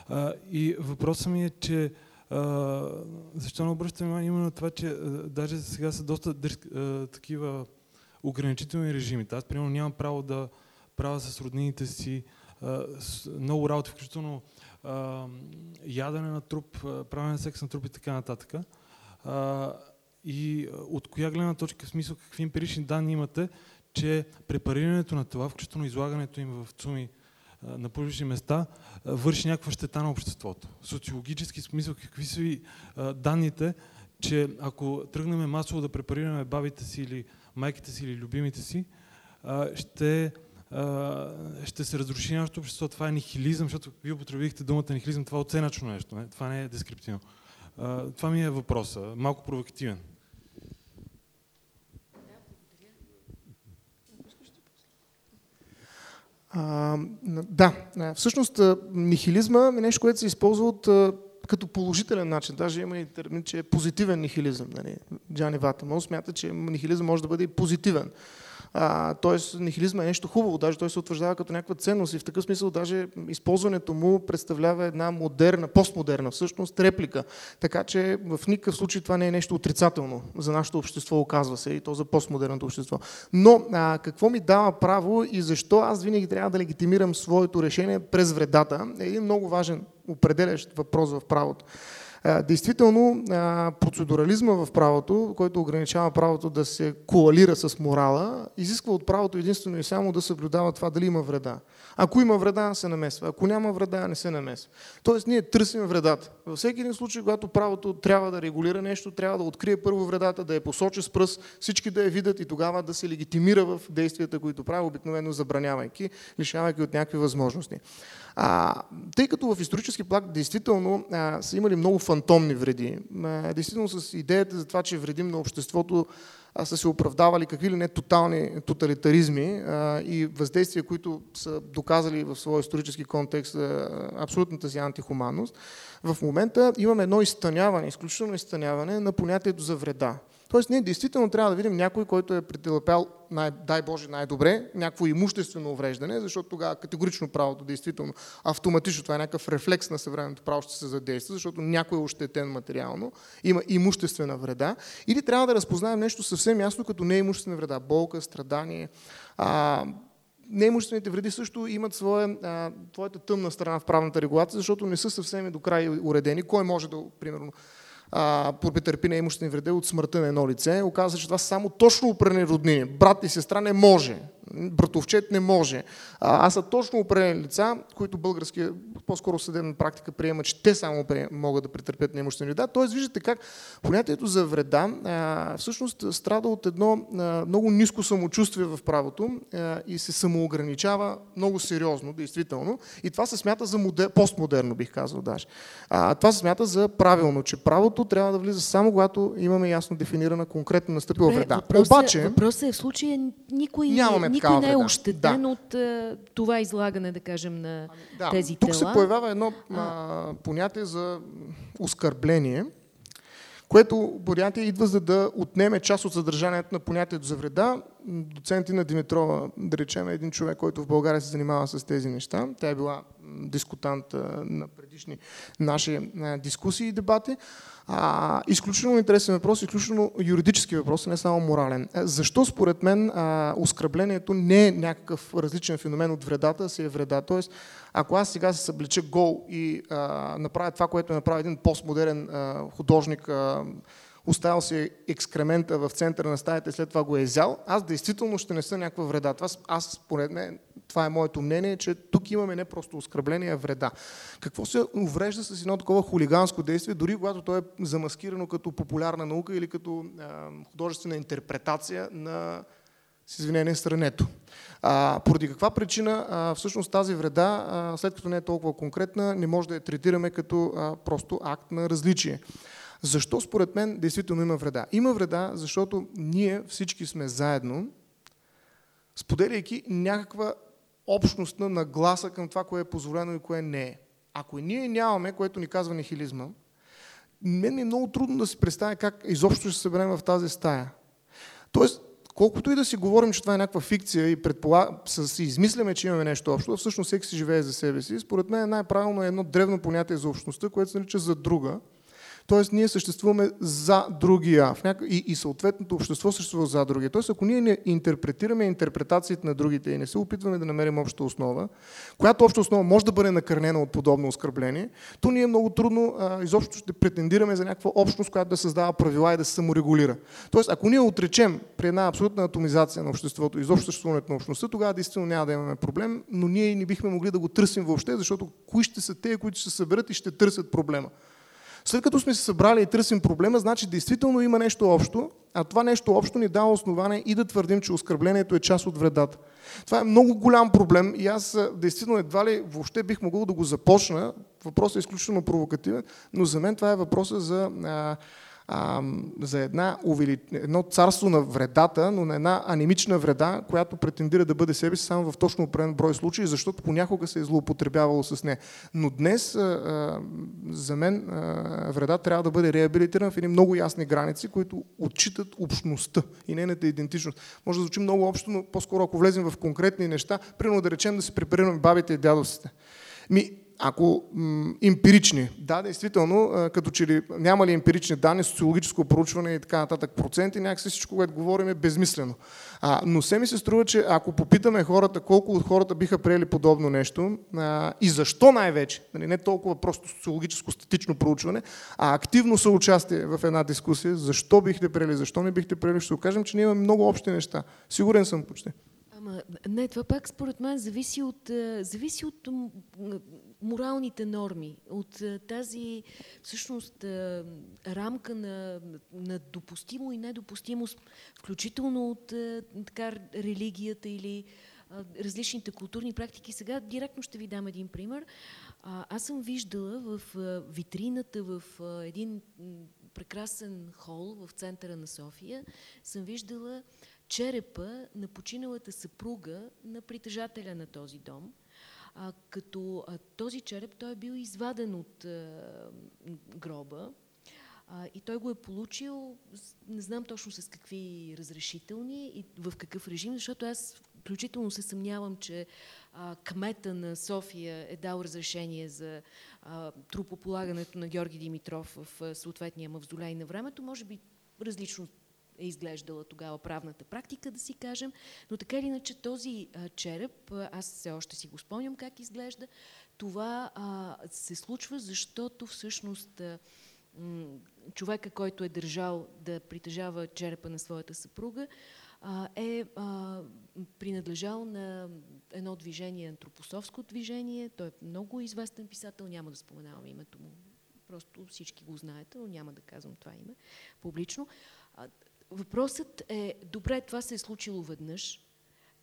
А, и въпросът ми е, че а, защо не обръщам внимание именно на това, че а, даже сега са доста а, такива ограничителни режими. Аз, примерно, нямам право да правя с роднините си много работи, включително а, ядене на труп, правене секс на труп и така нататък. И от коя гледна точка, в смисъл какви емпирични данни имате, че препарирането на това, включително излагането им в ЦУМИ на публични места, върши някаква щета на обществото. Социологически смисъл, какви са ви данните, че ако тръгнем масово да препарираме бабите си или майките си или любимите си, ще ще се разруши нашето общество. Това е нихилизъм, защото вие употребихте думата нихилизъм, това е оценъчно нещо, не? това не е дескриптивно. Това ми е въпроса, малко провокативен. А, да, всъщност нихилизма е нещо, което се използва от, като положителен начин. Даже има и термин, че е позитивен нихилизъм. Нали? Джани Ватамон смята, че нихилизъм може да бъде и позитивен. Тоест, нихилизма е нещо хубаво, даже той се утвърждава като някаква ценност и в такъв смисъл даже използването му представлява една модерна, постмодерна всъщност реплика. Така че в никакъв случай това не е нещо отрицателно за нашето общество, оказва се, и то за постмодерното общество. Но а, какво ми дава право и защо аз винаги трябва да легитимирам своето решение през вредата, е един много важен определящ въпрос в правото. Действително, процедурализма в правото, който ограничава правото да се коалира с морала, изисква от правото единствено и само да съблюдава това дали има вреда. Ако има вреда, се намесва. Ако няма вреда, не се намесва. Тоест, ние търсим вредата. Във всеки един случай, когато правото трябва да регулира нещо, трябва да открие първо вредата, да я посочи с пръст, всички да я видят и тогава да се легитимира в действията, които прави, обикновено забранявайки, лишавайки от някакви възможности. А, тъй като в исторически плак действително а, са имали много фантомни вреди, а, действително с идеята за това, че вредим на обществото, са се оправдавали какви ли не тотални тоталитаризми а, и въздействия, които са доказали в своя исторически контекст а, абсолютната си антихуманност, в момента имаме едно изтъняване, изключително изтъняване на понятието за вреда. Тоест ние действително трябва да видим някой, който е претърпял, най, дай Боже, най-добре, някакво имуществено увреждане, защото тогава категорично правото, действително, автоматично, това е някакъв рефлекс на съвременното право, ще се задейства, защото някой е ощетен материално, има имуществена вреда, или трябва да разпознаем нещо съвсем ясно като неимуществена вреда, болка, страдание, а, неимуществените вреди също имат своя, а, твоята тъмна страна в правната регулация, защото не са съвсем до край уредени. Кой може да, примерно, претърпи неимуществени вреди от смъртта на едно лице. Оказва се, че това са само точно определени роднини. Брат и сестра не може. Братовчет не може. А, са точно определени лица, които български, по-скоро съдебна практика приема, че те само могат да претърпят неимуществени вреда. Тоест, виждате как понятието за вреда а, всъщност страда от едно а, много ниско самочувствие в правото а, и се самоограничава много сериозно, действително. И това се смята за модер... постмодерно, бих казал даже. А, това се смята за правилно, че правото трябва да влиза само когато имаме ясно дефинирана конкретно настъпила вреда. Въпросът, Обаче, въпросът е в случая никой, нямаме никой не е ощетен да. от uh, това излагане, да кажем, на ами, да, тези тук тела. Тук се появява едно а... понятие за оскърбление, което понятие идва за да отнеме част от съдържанието на понятието за вреда. Доценти на Димитрова, да речем, е един човек, който в България се занимава с тези неща. Тя е била дискутант на предишни наши дискусии и дебати. А, изключително интересен въпрос, изключително юридически въпрос, не само морален. Защо според мен а, оскърблението не е някакъв различен феномен от вредата, си е вреда? Тоест, ако аз сега се съблеча гол и а, направя това, което е направи един постмодерен а, художник, а, оставил си екскремента в центъра на стаята и след това го е изял, аз действително ще неса някаква вреда. Това, аз, според мен, това е моето мнение, че тук имаме не просто оскърбление, а вреда. Какво се уврежда с едно такова хулиганско действие, дори когато то е замаскирано като популярна наука или като а, художествена интерпретация на с извинение странето. А, поради каква причина а, всъщност тази вреда, а, след като не е толкова конкретна, не може да я третираме като а, просто акт на различие. Защо според мен действително има вреда? Има вреда, защото ние всички сме заедно, споделяйки някаква общностна нагласа към това, кое е позволено и кое не е. Ако ние нямаме, което ни казва нихилизма, мен е много трудно да си представя как изобщо ще се съберем в тази стая. Тоест, колкото и да си говорим, че това е някаква фикция и предполаг... си измисляме, че имаме нещо общо, всъщност всеки си живее за себе си, според мен най-правилно е едно древно понятие за общността, което се нарича за друга, Тоест, ние съществуваме за другия в няко... и, и съответното общество съществува за другия. Тоест, ако ние не интерпретираме интерпретациите на другите и не се опитваме да намерим обща основа, която обща основа може да бъде накърнена от подобно оскърбление, то ние много трудно а, изобщо ще претендираме за някаква общност, която да създава правила и да се саморегулира. Тоест, ако ние отречем при една абсолютна атомизация на обществото, изобщо съществуването на общността, тогава действително няма да имаме проблем, но ние не бихме могли да го търсим въобще, защото кои ще са те, които ще се съберат и ще търсят проблема. След като сме се събрали и търсим проблема, значи действително има нещо общо, а това нещо общо ни дава основание и да твърдим, че оскърблението е част от вредата. Това е много голям проблем и аз действително едва ли въобще бих могъл да го започна. Въпросът е изключително провокативен, но за мен това е въпроса за а, за една, увели... едно царство на вредата, но на една анемична вреда, която претендира да бъде себе си само в точно определен брой случаи, защото понякога се е злоупотребявало с нея. Но днес за мен вреда трябва да бъде реабилитирана в едни много ясни граници, които отчитат общността и нейната идентичност. Може да звучи много общо, но по-скоро ако влезем в конкретни неща, примерно да речем да се препарираме бабите и дядовците. Ми, ако емпирични, да, действително, като че ли няма ли емпирични данни, социологическо проучване и така нататък проценти, някакси всичко, което говорим е безмислено. А, но се ми се струва, че ако попитаме хората, колко от хората биха приели подобно нещо а, и защо най-вече, нали, не толкова просто социологическо статично проучване, а активно съучастие в една дискусия, защо бихте приели, защо не бихте приели, ще окажем, че ние имаме много общи неща. Сигурен съм почти. Ама, не, това пак според мен зависи от, зависи от моралните норми, от тази всъщност рамка на, на допустимо и недопустимост, включително от така, религията или различните културни практики. Сега директно ще ви дам един пример. Аз съм виждала в витрината в един прекрасен хол в центъра на София, съм виждала черепа на починалата съпруга на притежателя на този дом. А, като а, този череп той е бил изваден от а, гроба а, и той го е получил, не знам точно с какви разрешителни и в какъв режим, защото аз включително се съмнявам, че а, кмета на София е дал разрешение за а, трупополагането на Георги Димитров в а, съответния мавзолей на времето. Може би различно е изглеждала тогава правната практика, да си кажем. Но така или иначе този а, череп, аз все още си го спомням как изглежда, това а, се случва, защото всъщност а, човека, който е държал да притежава черепа на своята съпруга, а, е а, принадлежал на едно движение, антропосовско движение. Той е много известен писател, няма да споменавам името му. Просто всички го знаете, но няма да казвам това име публично. Въпросът е, добре, това се е случило веднъж,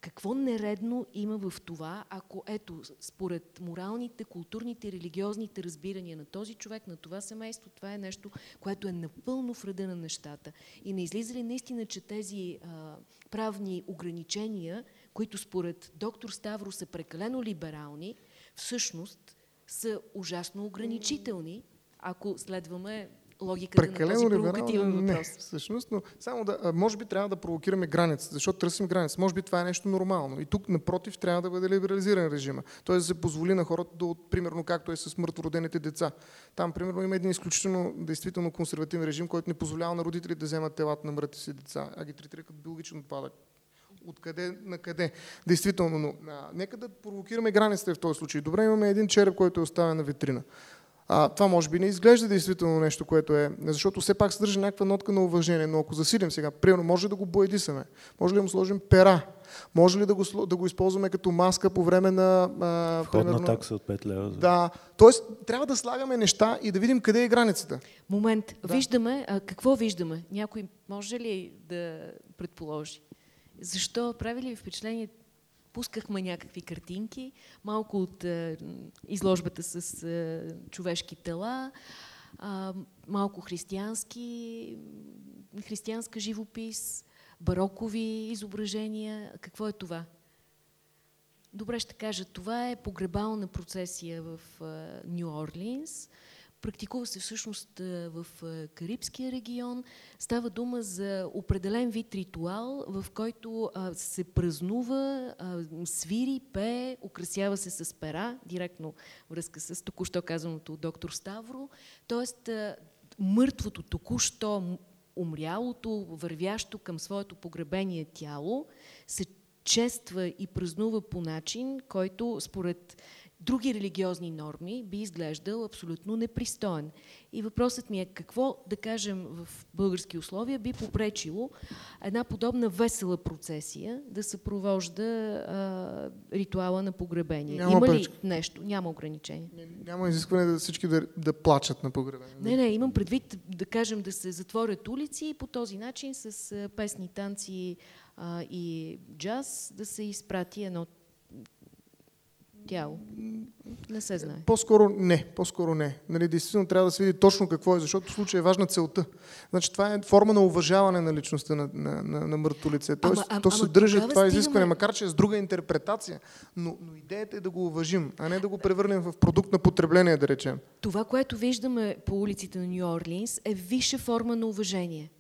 какво нередно има в това, ако ето, според моралните, културните, религиозните разбирания на този човек, на това семейство, това е нещо, което е напълно в реда на нещата. И не излиза ли наистина, че тези а, правни ограничения, които според доктор Ставро са прекалено либерални, всъщност са ужасно ограничителни, ако следваме логиката Прекалено на този провокативен въпрос. Не, всъщност, но само да, може би трябва да провокираме границата, защото търсим граница. Може би това е нещо нормално. И тук, напротив, трябва да бъде либерализиран режима. Той да се позволи на хората да, примерно, както е с мъртвородените деца. Там, примерно, има един изключително, действително консервативен режим, който не позволява на родителите да вземат телата на мръти си деца, а ги третира като биологичен отпадък откъде на къде. Действително, но а, нека да провокираме границите в този случай. Добре, имаме един череп, който е оставен на витрина. А, това може би не изглежда действително нещо, което е, защото все пак съдържа някаква нотка на уважение, но ако засилим сега, примерно, може да го боядисаме, може ли да му сложим пера, може ли да го, да го използваме като маска по време на... А, Входна примерно, такса от 5 лева. Да, т.е. трябва да слагаме неща и да видим къде е границата. Момент, да. виждаме, а, какво виждаме? Някой може ли да предположи? Защо прави ли впечатление пускахме някакви картинки, малко от е, изложбата с е, човешки тела, е, малко християнски, християнска живопис, барокови изображения. Какво е това? Добре ще кажа, това е погребална процесия в Нью Орлинс. Практикува се всъщност в Карибския регион. Става дума за определен вид ритуал, в който се празнува, свири, пее, украсява се с пера, директно връзка с току-що казаното от доктор Ставро. Тоест, мъртвото, току-що умрялото, вървящо към своето погребение тяло, се чества и празнува по начин, който според други религиозни норми би изглеждал абсолютно непристоен. И въпросът ми е какво, да кажем, в български условия би попречило една подобна весела процесия да съпровожда а, ритуала на погребение. Няма Има ли нещо? Няма ограничение. Няма изискване да всички да, да плачат на погребение. Не, не, имам предвид, да кажем, да се затворят улици и по този начин с песни, танци а, и джаз да се изпрати едно тяло? Не се знае. По-скоро не, по-скоро не. Нали, действително трябва да се види точно какво е, защото в случая е важна целта. Значи, това е форма на уважаване на личността на, на, на, на мъртво лице. Тоест, ама, то съдържа това изискване, стигаме... макар че е с друга интерпретация, но, но идеята е да го уважим, а не да го превърнем в продукт на потребление, да речем. Това, което виждаме по улиците на Нью Орлинс е висша форма на уважение.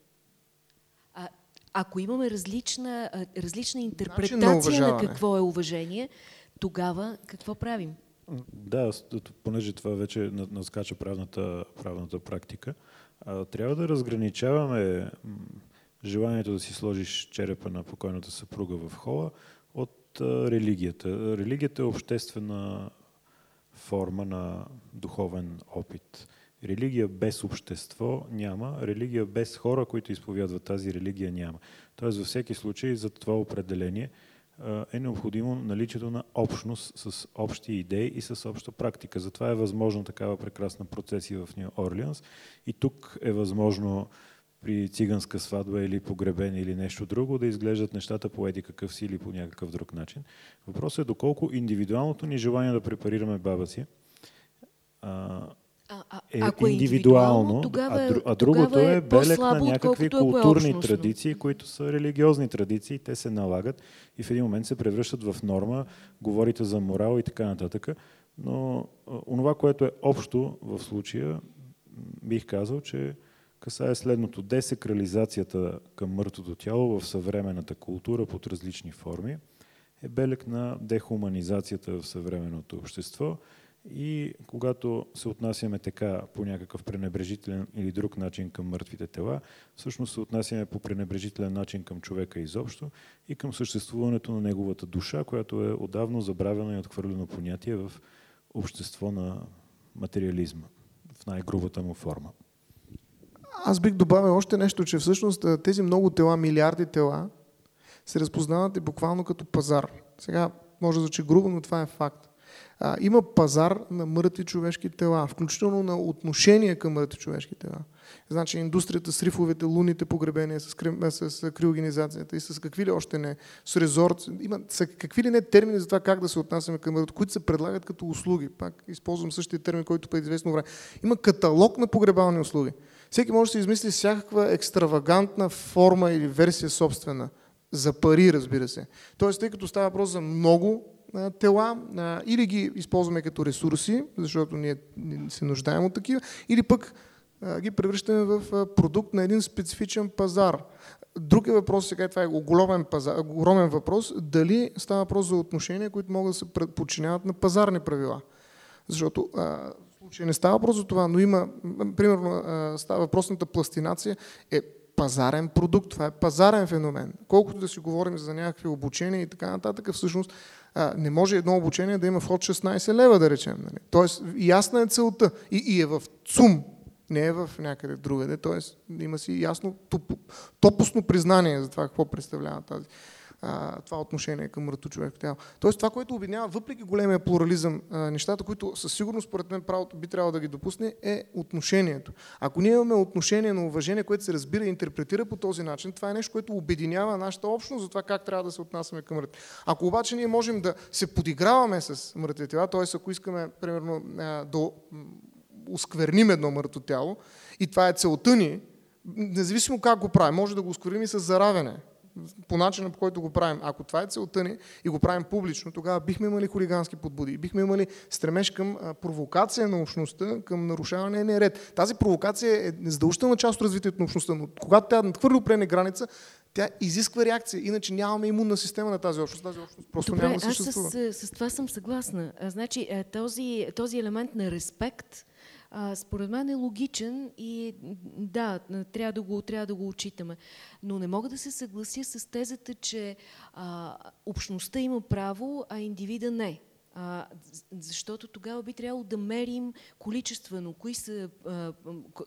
А, ако имаме различна, различна интерпретация на, на какво е уважение, тогава какво правим? Да, понеже това вече наскача правната, правната практика, трябва да разграничаваме желанието да си сложиш черепа на покойната съпруга в хола от религията. Религията е обществена форма на духовен опит. Религия без общество няма, религия без хора, които изповядват тази религия няма. Тоест във всеки случай за това определение – е необходимо наличието на общност с общи идеи и с обща практика. Затова е възможно такава прекрасна процесия в Нью Орлианс. И тук е възможно при циганска сватба или погребение или нещо друго да изглеждат нещата по еди какъв си или по някакъв друг начин. Въпросът е доколко индивидуалното ни желание да препарираме баба си а, е, ако е индивидуално, тогава, а, а другото е, е белег на някакви е културни е традиции, които са религиозни традиции, те се налагат и в един момент се превръщат в норма, говорите за морал и така нататък. Но онова, което е общо в случая, бих казал, че касае следното. Десакрализацията към мъртвото тяло в съвременната култура под различни форми е белег на дехуманизацията в съвременното общество – и когато се отнасяме така по някакъв пренебрежителен или друг начин към мъртвите тела, всъщност се отнасяме по пренебрежителен начин към човека изобщо и към съществуването на неговата душа, която е отдавно забравено и отхвърлено понятие в общество на материализма, в най-грубата му форма. Аз бих добавил още нещо, че всъщност тези много тела, милиарди тела, се разпознават и буквално като пазар. Сега може да звучи грубо, но това е факт а, има пазар на мъртви човешки тела, включително на отношение към мъртви човешки тела. Значи индустрията с рифовете, луните погребения, с, с, с криогенизацията и с какви ли още не, с резорт, има с какви ли не термини за това как да се отнасяме към мъртви, които се предлагат като услуги. Пак използвам същия термин, който преди известно време. Има каталог на погребални услуги. Всеки може да се измисли всякаква екстравагантна форма или версия собствена. За пари, разбира се. Тоест, тъй като става въпрос за много тела, или ги използваме като ресурси, защото ние се нуждаем от такива, или пък ги превръщаме в продукт на един специфичен пазар. Друг е въпрос, сега това е огромен, пазар, огромен въпрос, дали става въпрос за отношения, които могат да се подчиняват на пазарни правила. Защото а, в случай не става въпрос за това, но има, примерно, а, става въпросната пластинация е пазарен продукт, това е пазарен феномен. Колкото да си говорим за някакви обучения и така нататък, всъщност а, не може едно обучение да има вход 16 лева, да речем. Нали? Тоест, ясна е целта и, и е в ЦУМ, не е в някъде другаде. Тоест, има си ясно топосно признание за това какво представлява тази това отношение към мъртво човек тяло. Тоест това, което обединява, въпреки големия плурализъм, нещата, които със сигурност, според мен, правото би трябвало да ги допусне, е отношението. Ако ние имаме отношение на уважение, което се разбира и интерпретира по този начин, това е нещо, което обединява нашата общност за това как трябва да се отнасяме към мъртви. Ако обаче ние можем да се подиграваме с мъртви тела, т.е. ако искаме, примерно, да оскверним едно мъртво тяло, и това е целта ни, независимо как го правим, може да го ускорим и с заравяне по начина по който го правим. Ако това е целта ни и го правим публично, тогава бихме имали хулигански подбуди, бихме имали стремеж към провокация на общността, към нарушаване на ред. Тази провокация е задължителна част от развитието на общността, но когато тя надхвърли определена граница, тя изисква реакция, иначе нямаме имунна система на тази общност. Тази общност просто Добре, няма да аз с, с това съм съгласна. А, значи, този, този елемент на респект, а, според мен е логичен и да, трябва да, го, трябва да го отчитаме. Но не мога да се съглася с тезата, че а, общността има право, а индивида не. А, защото тогава би трябвало да мерим количествено, кои са, а,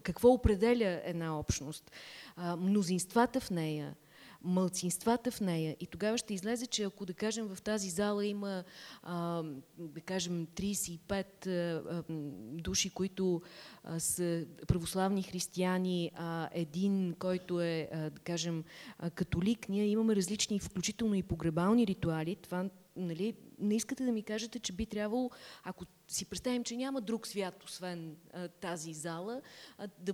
какво определя една общност, а, мнозинствата в нея, мълцинствата в нея. И тогава ще излезе, че ако да кажем в тази зала има а, да кажем 35 а, души, които а, са православни християни, а един, който е а, да кажем а, католик, ние имаме различни, включително и погребални ритуали. Това нали, не искате да ми кажете, че би трябвало, ако си представим, че няма друг свят, освен а, тази зала, а, да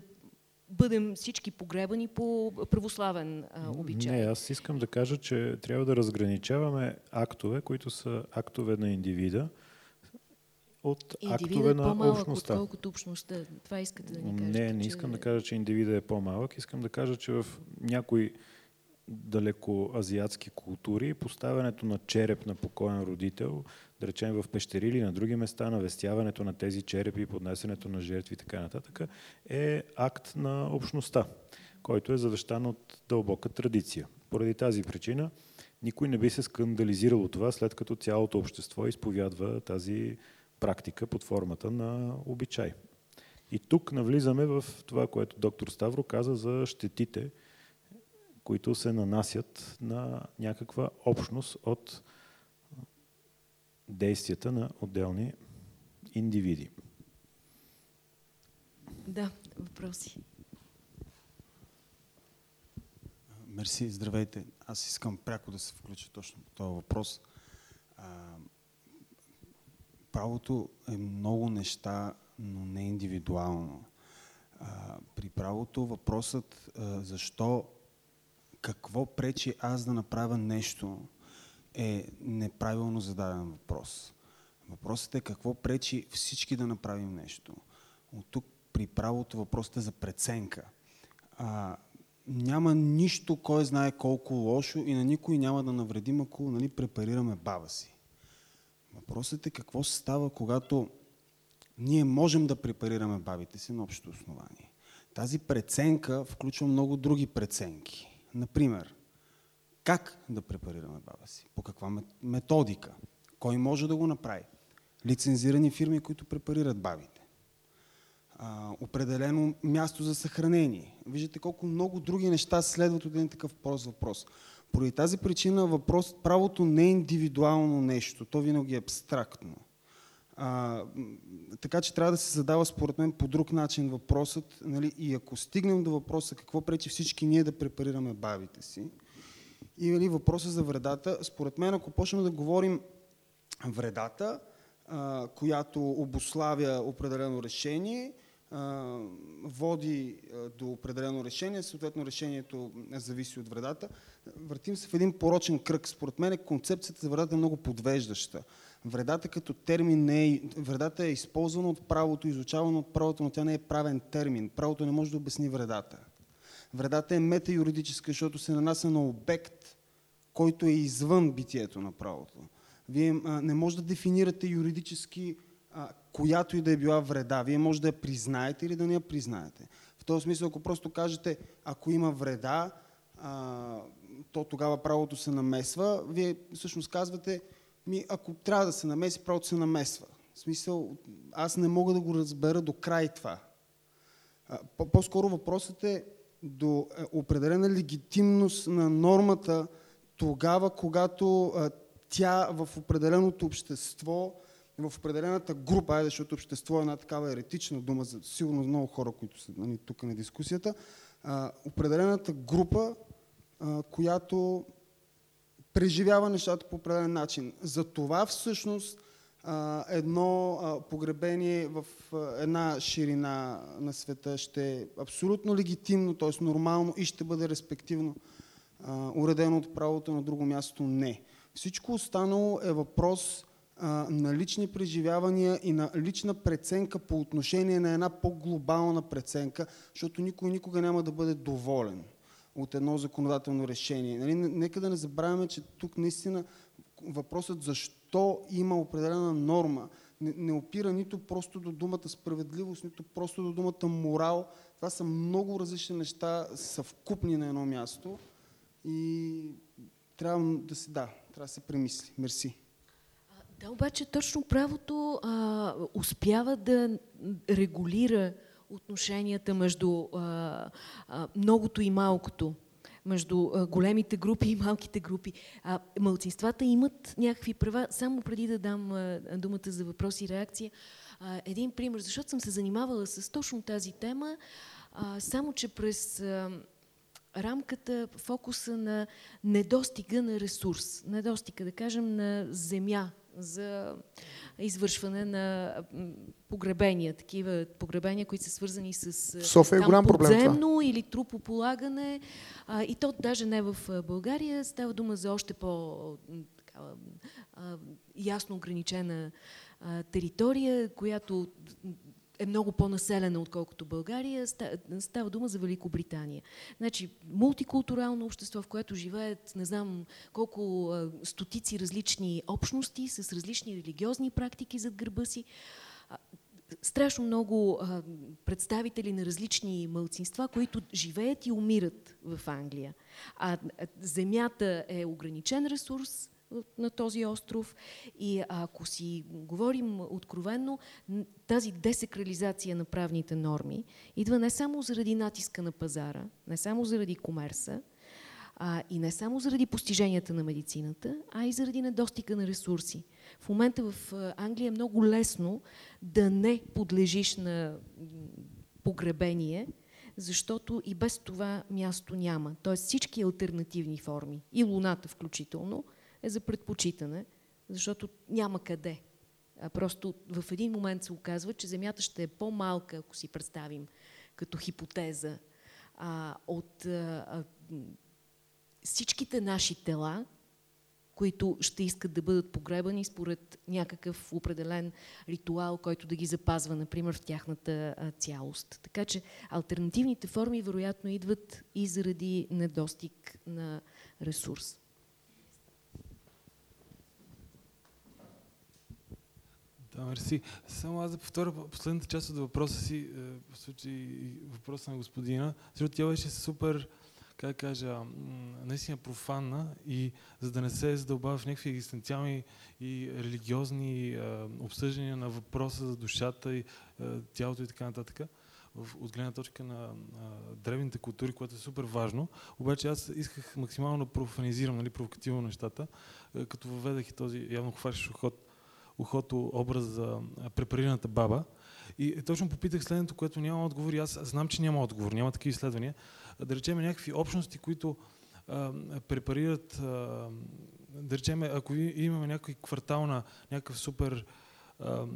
бъдем всички погребани по православен а, обичай. Не, аз искам да кажа, че трябва да разграничаваме актове, които са актове на индивида, от актове е на общността. Отколкото общността. Това искате да ни кажете. Не, не искам че... да кажа, че индивида е по-малък. Искам да кажа, че в някои далеко азиатски култури поставянето на череп на покоен родител да речем в пещери или на други места, навестяването на тези черепи, поднесенето на жертви и така нататък, е акт на общността, който е завещан от дълбока традиция. Поради тази причина никой не би се скандализирал от това, след като цялото общество изповядва тази практика под формата на обичай. И тук навлизаме в това, което доктор Ставро каза за щетите, които се нанасят на някаква общност от действията на отделни индивиди. Да, въпроси. Мерси, здравейте. Аз искам пряко да се включа точно по този въпрос. А, правото е много неща, но не индивидуално. А, при правото въпросът а, защо, какво пречи аз да направя нещо, е неправилно зададен въпрос. Въпросът е какво пречи всички да направим нещо. От тук при правото въпросът е за преценка. А, няма нищо, кой знае колко лошо и на никой няма да навредим, ако нали, препарираме баба си. Въпросът е какво се става, когато ние можем да препарираме бабите си на общо основание. Тази преценка включва много други преценки. Например, как да препарираме баба си? По каква методика? Кой може да го направи? Лицензирани фирми, които препарират бабите. А, определено място за съхранение. Виждате колко много други неща следват от един такъв прост въпрос. Поради тази причина въпрос, правото не е индивидуално нещо, то винаги е абстрактно. А, така че трябва да се задава според мен по друг начин въпросът. Нали, и ако стигнем до въпроса какво пречи всички ние да препарираме бабите си, и нали, въпроса за вредата. Според мен, ако почнем да говорим вредата, а, която обославя определено решение, води до определено решение, съответно решението зависи от вредата, въртим се в един порочен кръг. Според мен концепцията за вредата е много подвеждаща. Вредата като термин не е... Вредата е използвана от правото, изучавана от правото, но тя не е правен термин. Правото не може да обясни вредата. Вредата е метаюридическа, защото се нанася на обект, който е извън битието на правото. Вие а, не може да дефинирате юридически а, която и да е била вреда. Вие може да я признаете или да не я признаете. В този смисъл, ако просто кажете, ако има вреда, а, то тогава правото се намесва. Вие всъщност казвате, ми, ако трябва да се намеси, правото се намесва. В смисъл, аз не мога да го разбера до край това. По-скоро въпросът е до е, определена легитимност на нормата тогава, когато тя в определеното общество, в определената група, айде, защото общество е една такава еретична дума за сигурно много хора, които са нали, тук на дискусията, определената група, която преживява нещата по определен начин. За това всъщност едно погребение в една ширина на света ще е абсолютно легитимно, т.е. нормално и ще бъде респективно уредено от правото на друго място не. Всичко останало е въпрос на лични преживявания и на лична преценка по отношение на една по-глобална преценка, защото никой никога няма да бъде доволен от едно законодателно решение. Нали? Нека да не забравяме, че тук наистина въпросът защо има определена норма не, не опира нито просто до думата справедливост, нито просто до думата морал. Това са много различни неща, съвкупни на едно място и трябва да се, да, трябва да се премисли. Мерси. Да, обаче точно правото а, успява да регулира отношенията между а, а, многото и малкото, между а, големите групи и малките групи. А, мълцинствата имат някакви права. Само преди да дам а, думата за въпроси и реакция, а, един пример, защото съм се занимавала с точно тази тема, а, само че през... А, рамката, фокуса на недостига на ресурс, недостига, да кажем, на земя за извършване на погребения, такива погребения, които са свързани с София е голям проблем това. или трупополагане. А, и то даже не в България. Става дума за още по ясно ограничена а, територия, която е много по-населена, отколкото България. Става дума за Великобритания. Значи, мултикултурално общество, в което живеят не знам колко стотици различни общности с различни религиозни практики зад гърба си. Страшно много представители на различни мълцинства, които живеят и умират в Англия. А земята е ограничен ресурс, на този остров. И ако си говорим откровенно, тази десакрализация на правните норми идва не само заради натиска на пазара, не само заради комерса, а, и не само заради постиженията на медицината, а и заради недостига на ресурси. В момента в Англия е много лесно да не подлежиш на погребение, защото и без това място няма. Тоест всички альтернативни форми, и луната включително, е за предпочитане, защото няма къде. А просто в един момент се оказва, че Земята ще е по-малка, ако си представим като хипотеза, а, от а, всичките наши тела, които ще искат да бъдат погребани според някакъв определен ритуал, който да ги запазва, например, в тяхната а, цялост. Така че альтернативните форми вероятно идват и заради недостиг на ресурс. Да, мерси. Само аз да повторя последната част от въпроса си, е, в случай въпроса на господина, защото тя беше супер, как кажа, наистина профанна и за да не се задълбава в някакви екзистенциални и религиозни е, обсъждания на въпроса за душата и е, тялото и така нататък, от гледна точка на древните култури, което е супер важно. Обаче аз исках максимално да профанизирам, нали, провокативно нещата, като въведах и този явно хващаш ход ухото образ за препарираната баба. И точно попитах следното, което няма отговор. И аз знам, че няма отговор, няма такива изследвания. Да речем някакви общности, които а, препарират, а, да речем, ако имаме някой квартал на някакъв супер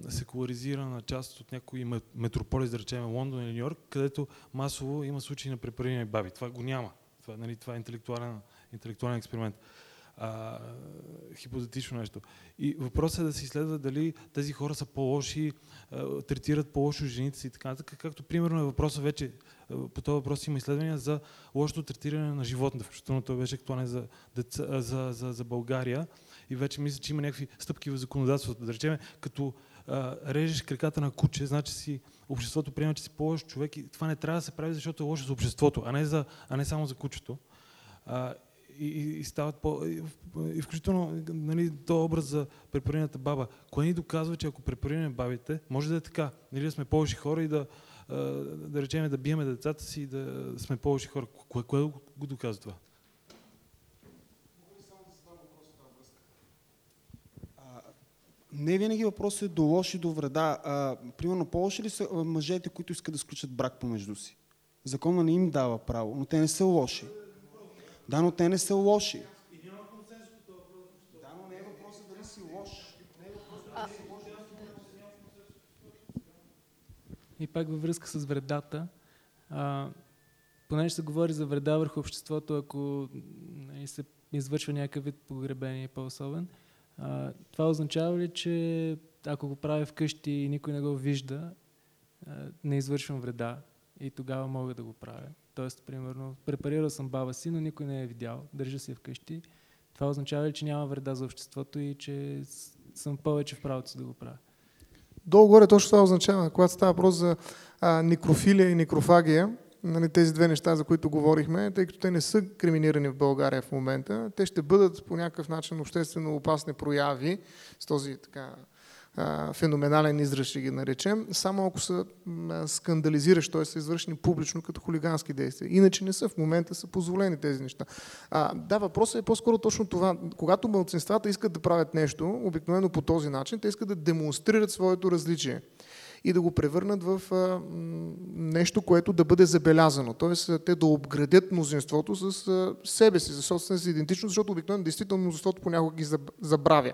секуларизирана част от някой метрополис, да речем Лондон или Нью Йорк, където масово има случаи на препарирани баби. Това го няма. Това, нали, това е интелектуален, интелектуален експеримент а, хипотетично нещо. И въпросът е да се изследва дали тези хора са по-лоши, третират по-лошо жените си и така нататък. Както примерно е въпросът вече, по този въпрос има изследвания за лошото третиране на животните, включително това беше актуален за, деца, за, за, за България. И вече мисля, че има някакви стъпки в законодателството. Да речем, като а, режеш краката на куче, значи си обществото приема, че си по-лош човек и това не трябва да се прави, защото е лошо за обществото, а не, за, а не само за кучето. А, и, и стават по... И, и включително нали, то образ за препарената баба. Кое ни доказва, че ако препарираме бабите, може да е така. Нали, да сме повече хора и да, да речем да биеме децата си и да сме повече хора. Кое, кое го доказва това? Не винаги въпросът е до лоши, до вреда. А, примерно, по-лоши ли са мъжете, които искат да сключат брак помежду си? Закона не им дава право, но те не са лоши. Да, но те не са лоши. Да, но не е въпросът дали си лош. И пак във връзка с вредата, а, понеже се говори за вреда върху обществото, ако нали, се извършва някакъв вид погребение по-особен, а, това означава ли, че ако го правя вкъщи и никой не го вижда, а, не извършвам вреда и тогава мога да го правя? Тоест, примерно, препарирал съм баба си, но никой не е видял, държа се вкъщи. Това означава ли, че няма вреда за обществото и че съм повече в правото си да го правя? Долу-горе точно това означава, когато става въпрос за а, некрофилия и некрофагия, нали, тези две неща, за които говорихме, тъй като те не са криминирани в България в момента, те ще бъдат по някакъв начин обществено опасни прояви с този така феноменален израз, ще ги наречем, само ако са скандализиращи, т.е. са извършени публично като хулигански действия. Иначе не са, в момента са позволени тези неща. А, да, въпросът е по-скоро точно това. Когато мълцинствата искат да правят нещо, обикновено по този начин, те искат да демонстрират своето различие и да го превърнат в а, нещо, което да бъде забелязано. Тоест, те да обградят мнозинството с а, себе си, за собствената си идентичност, защото обикновено действително мнозинството понякога ги забравя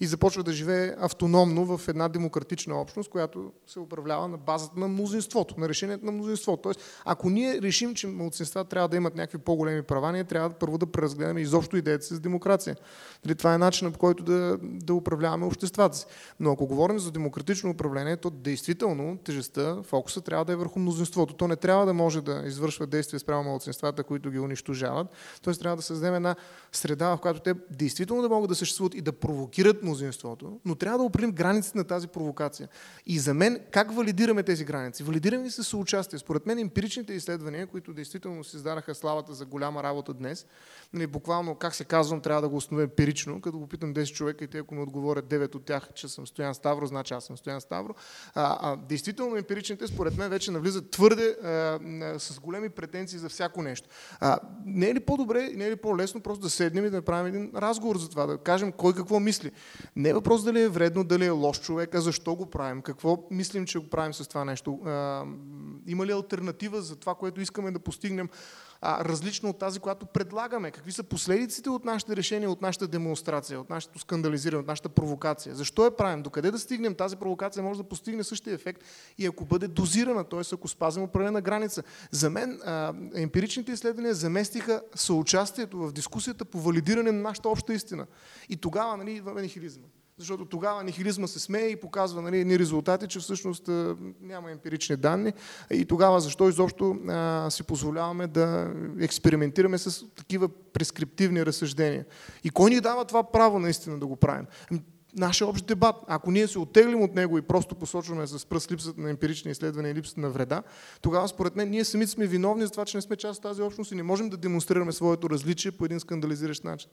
и започва да живее автономно в една демократична общност, която се управлява на базата на мнозинството, на решението на мнозинството. Тоест, ако ние решим, че младсинства трябва да имат някакви по-големи права, ние трябва първо да преразгледаме изобщо идеята си за демокрация. Дали това е начинът, по който да, да управляваме обществата си. Но ако говорим за демократично управление, то действително тежестта, фокуса трябва да е върху мнозинството. То не трябва да може да извършва действия спрямо младсинствата, които ги унищожават. Тоест трябва да създадем една среда, в която те действително да могат да съществуват и да провокират мнозинството, но трябва да определим границите на тази провокация. И за мен, как валидираме тези граници? Валидираме ли се съучастие? Според мен емпиричните изследвания, които действително си издадаха славата за голяма работа днес, нали, буквално, как се казвам, трябва да го установя емпирично, като го питам 10 човека и те, ако ми отговорят 9 от тях, че съм Стоян Ставро, значи аз съм Стоян Ставро. А, а, действително емпиричните, според мен, вече навлизат твърде а, с големи претенции за всяко нещо. А, не е ли по-добре, не е ли по-лесно просто да седнем и да направим един разговор за това, да кажем кой какво мисли. Не е въпрос дали е вредно, дали е лош човек, а защо го правим, какво мислим, че го правим с това нещо. Има ли альтернатива за това, което искаме да постигнем? А, различно от тази, която предлагаме. Какви са последиците от нашите решения, от нашата демонстрация, от нашето скандализиране, от нашата провокация? Защо я правим? Докъде да стигнем? Тази провокация може да постигне същия ефект и ако бъде дозирана, т.е. ако спазим определена граница. За мен а, емпиричните изследвания заместиха съучастието в дискусията по валидиране на нашата обща истина. И тогава нали, идва нихилизма защото тогава нихилизма се смее и показва нали, едни резултати, че всъщност няма емпирични данни и тогава защо изобщо а, си позволяваме да експериментираме с такива прескриптивни разсъждения. И кой ни дава това право наистина да го правим? Ами, нашия общ дебат. Ако ние се оттеглим от него и просто посочваме с пръст липсата на емпирични изследвания и липсата на вреда, тогава според мен ние самите сме виновни за това, че не сме част от тази общност и не можем да демонстрираме своето различие по един скандализиращ начин.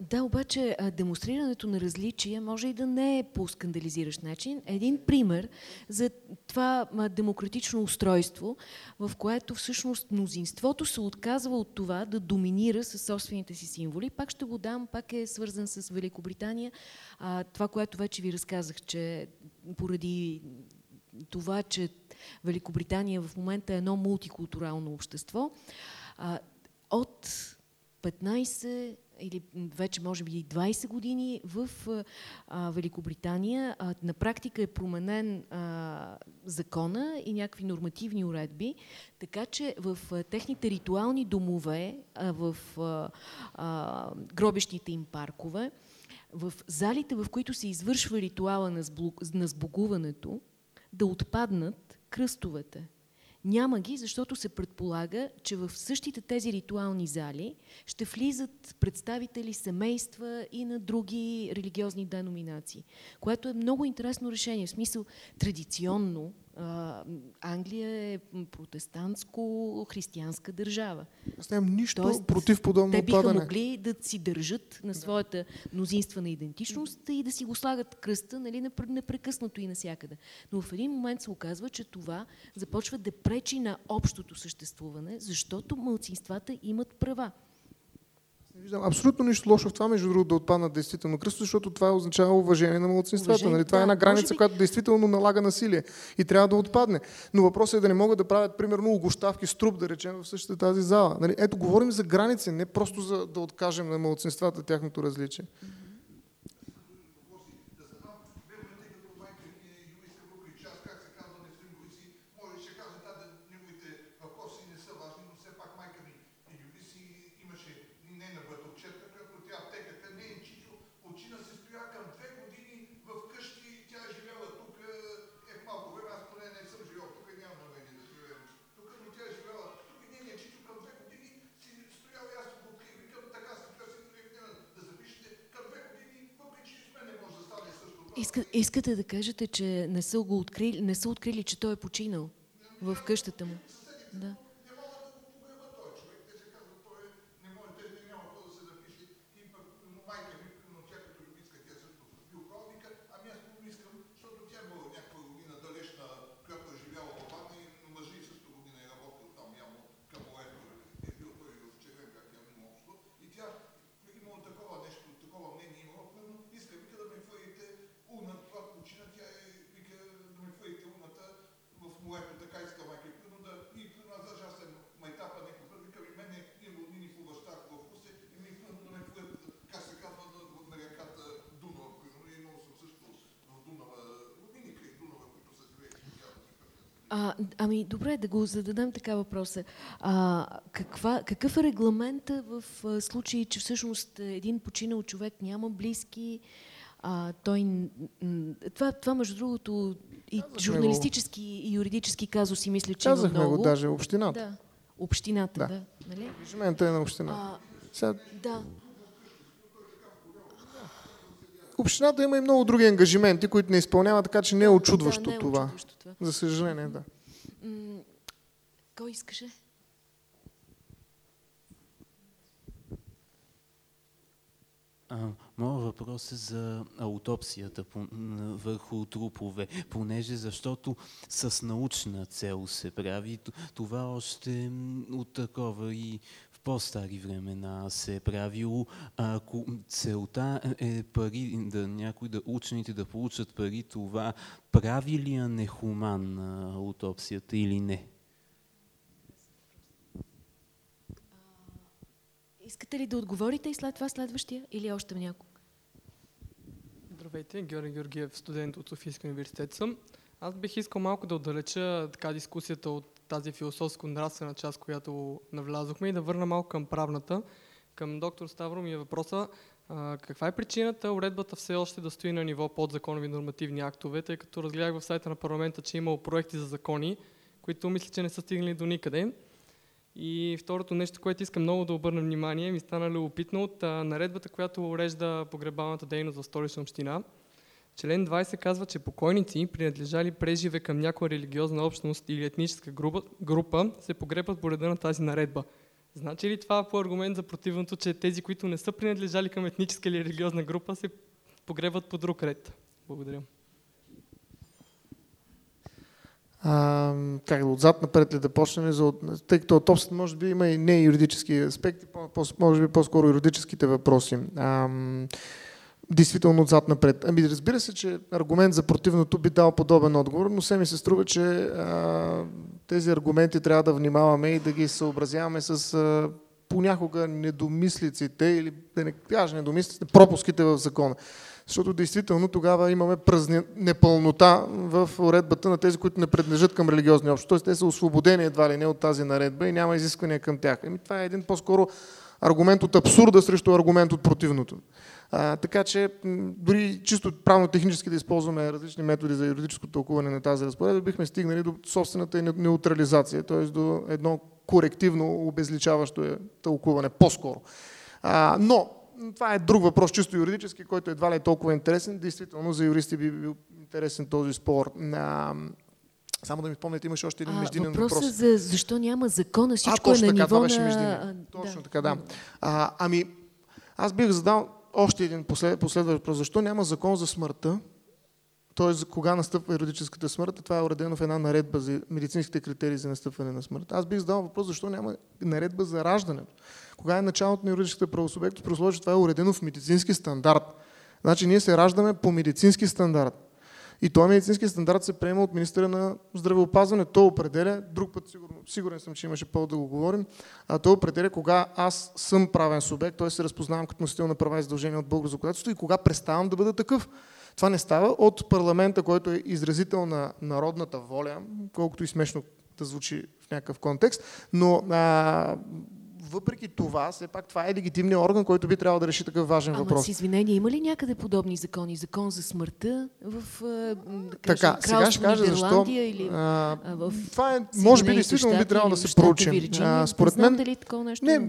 Да, обаче демонстрирането на различия може и да не е по скандализиращ начин. Един пример за това демократично устройство, в което всъщност мнозинството се отказва от това да доминира със собствените си символи. Пак ще го дам, пак е свързан с Великобритания. Това, което вече ви разказах, че поради това, че Великобритания в момента е едно мултикултурално общество, от 15 или вече може би 20 години в а, Великобритания а, на практика е променен а, закона и някакви нормативни уредби, така че в а, техните ритуални домове, а, в а, а, гробищните им паркове, в залите, в които се извършва ритуала на, на сбогуването, да отпаднат кръстовете. Няма ги, защото се предполага, че в същите тези ритуални зали ще влизат представители семейства и на други религиозни деноминации, което е много интересно решение. В смисъл, традиционно Англия е протестантско-християнска държава. Аз нямам нищо Тоест, против подобно Те биха отпадане. могли да си държат на своята мнозинствена идентичност и да си го слагат кръста нали, непрекъснато и насякъде. Но в един момент се оказва, че това започва да пречи на общото съществуване, защото мълцинствата имат права. Не виждам абсолютно нищо лошо в това, между другото, да отпаднат действително кръсто, защото това означава уважение на младсинствата. Нали? Това да, е една граница, би... която действително налага насилие и трябва да отпадне. Но въпросът е да не могат да правят, примерно, огощавки с труп, да речем, в същата тази зала. Нали? Ето, говорим за граници, не просто за да откажем на младсинствата тяхното различие. Иска, искате да кажете, че не са го открили, не са открили, че той е починал в къщата му. Да. А, ами, добре, да го зададем така въпроса. А, каква, какъв е регламента в а, случай, че всъщност един починал човек няма близки, а, той... Това, това, между другото, и Казахме журналистически го. и юридически казуси, мисля, че Казахме има много. го даже общината. Да, общината, да. да нали? Ангажимента е на общината. Сега... Да. Общината има и много други ангажименти, които не изпълнява, така че не е очудващо, да, не е това. очудващо това. За съжаление, да. Кой искаше? Моят въпрос е за аутопсията по, върху трупове, понеже защото с научна цел се прави, това още от такова и в по-стари времена се е правило. Ако целта е пари, да някой да учените да получат пари, това прави ли я нехуман аутопсията или не? Искате ли да отговорите и след това следващия или още някой? Здравейте, Георги Георгиев, студент от Софийския университет съм. Аз бих искал малко да отдалеча така дискусията от тази философско-нравствена част, която навлязохме и да върна малко към правната. Към доктор Ставро ми е въпроса а, каква е причината уредбата все още да стои на ниво подзаконови нормативни актове, тъй като разгледах в сайта на парламента, че е имало проекти за закони, които мисля, че не са стигнали до никъде. И второто нещо, което искам много да обърна внимание, ми стана любопитно от а, наредбата, която урежда погребалната дейност в столична община. Член 20 казва, че покойници, принадлежали преживе към някоя религиозна общност или етническа група, група се погребат по реда на тази наредба. Значи ли това по аргумент за противното, че тези, които не са принадлежали към етническа или религиозна група, се погребат по друг ред? Благодаря. А, как отзад напред ли да почнем, за, тъй като от може би има и не юридически аспекти, може би по-скоро юридическите въпроси. А, действително отзад напред. Ами разбира се, че аргумент за противното би дал подобен отговор, но се ми се струва, че а, тези аргументи трябва да внимаваме и да ги съобразяваме с а, понякога недомислиците или да не кажа недомислиците, пропуските в закона защото действително тогава имаме празни, непълнота в уредбата на тези, които не принадлежат към религиозни общности. Тоест те са освободени едва ли не от тази наредба и няма изисквания към тях. Еми, това е един по-скоро аргумент от абсурда срещу аргумент от противното. А, така че дори чисто правно-технически да използваме различни методи за юридическо тълкуване на тази разпоредба, бихме стигнали до собствената неутрализация, т.е. до едно корективно обезличаващо тълкуване по-скоро. Но това е друг въпрос, чисто юридически, който едва ли е толкова интересен. Действително за юристи би бил интересен този спор. А, само да ми спомняте, имаше още един междинен въпрос. Въпросът за защо няма закона, всичко а, е на така, ниво това беше междинен. Точно да. така, да. А, ами, аз бих задал още един послед, последващ въпрос. Защо няма закон за смъртта? Т.е. за кога настъпва юридическата смърт, това е уредено в една наредба за медицинските критерии за настъпване на смърт. Аз бих задал въпрос, защо няма наредба за раждането? Кога е началото на юридическата условие, че това е уредено в медицински стандарт. Значи ние се раждаме по медицински стандарт. И този медицински стандарт се приема от министра на здравеопазване. Той определя, друг път сигурно, сигурен съм, че имаше повод да го говорим, а той определя кога аз съм правен субект, т.е. се разпознавам като носител на права и задължения от българско законодателство и кога преставам да бъда такъв. Това не става от парламента, който е изразител на народната воля, колкото и смешно да звучи в някакъв контекст, но а, въпреки това, все пак това е легитимният орган, който би трябвало да реши такъв важен Ама, въпрос. Ама с извинение, има ли някъде подобни закони? Закон за смъртта в да така, сега ще кажа защо. Или, а, в това е, може би, действително би трябвало да се проучим. според мен, дали такова нещо не,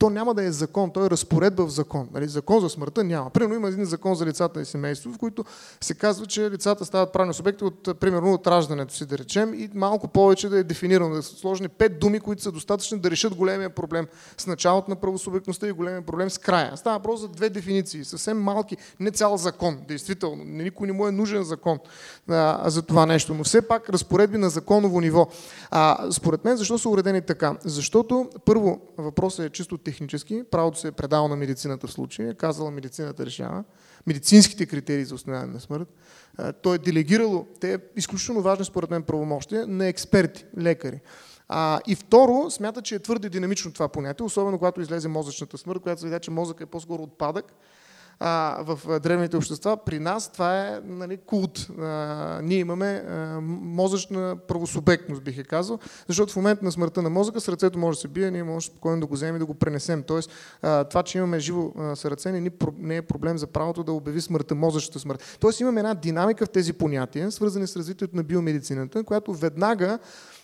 то няма да е закон, то е разпоредба в закон. Нали? Закон за смъртта няма. Примерно има един закон за лицата и семейство, в който се казва, че лицата стават правни субекти от, примерно, от раждането си, да речем, и малко повече да е дефинирано, да са сложени пет думи, които са достатъчни да решат големия проблем с началото на правосубектността и големия проблем с края. Става въпрос за две дефиниции, съвсем малки, не цял закон, действително. Никой не му е нужен закон а, за това нещо, но все пак разпоредби на законово ниво. А, според мен, защо са уредени така? Защото, първо, въпросът е чисто правото се е предало на медицината в случая, казала медицината решава, медицинските критерии за установяване на смърт. Той е делегирало, те е изключително важни според мен правомощия на експерти, лекари. А, и второ, смята, че е твърде динамично това понятие, особено когато излезе мозъчната смърт, която се видя, че мозък е по-скоро отпадък, а, в древните общества. При нас това е нали, култ. А, ние имаме а, мозъчна правосубектност, бих е казал, защото в момента на смъртта на мозъка сърцето може да се бие, ние може спокойно да го вземем и да го пренесем. Тоест, а, това, че имаме живо сърце, не, не е проблем за правото да обяви смъртта, мозъчната смърт. Тоест, имаме една динамика в тези понятия, свързани с развитието на биомедицината, която веднага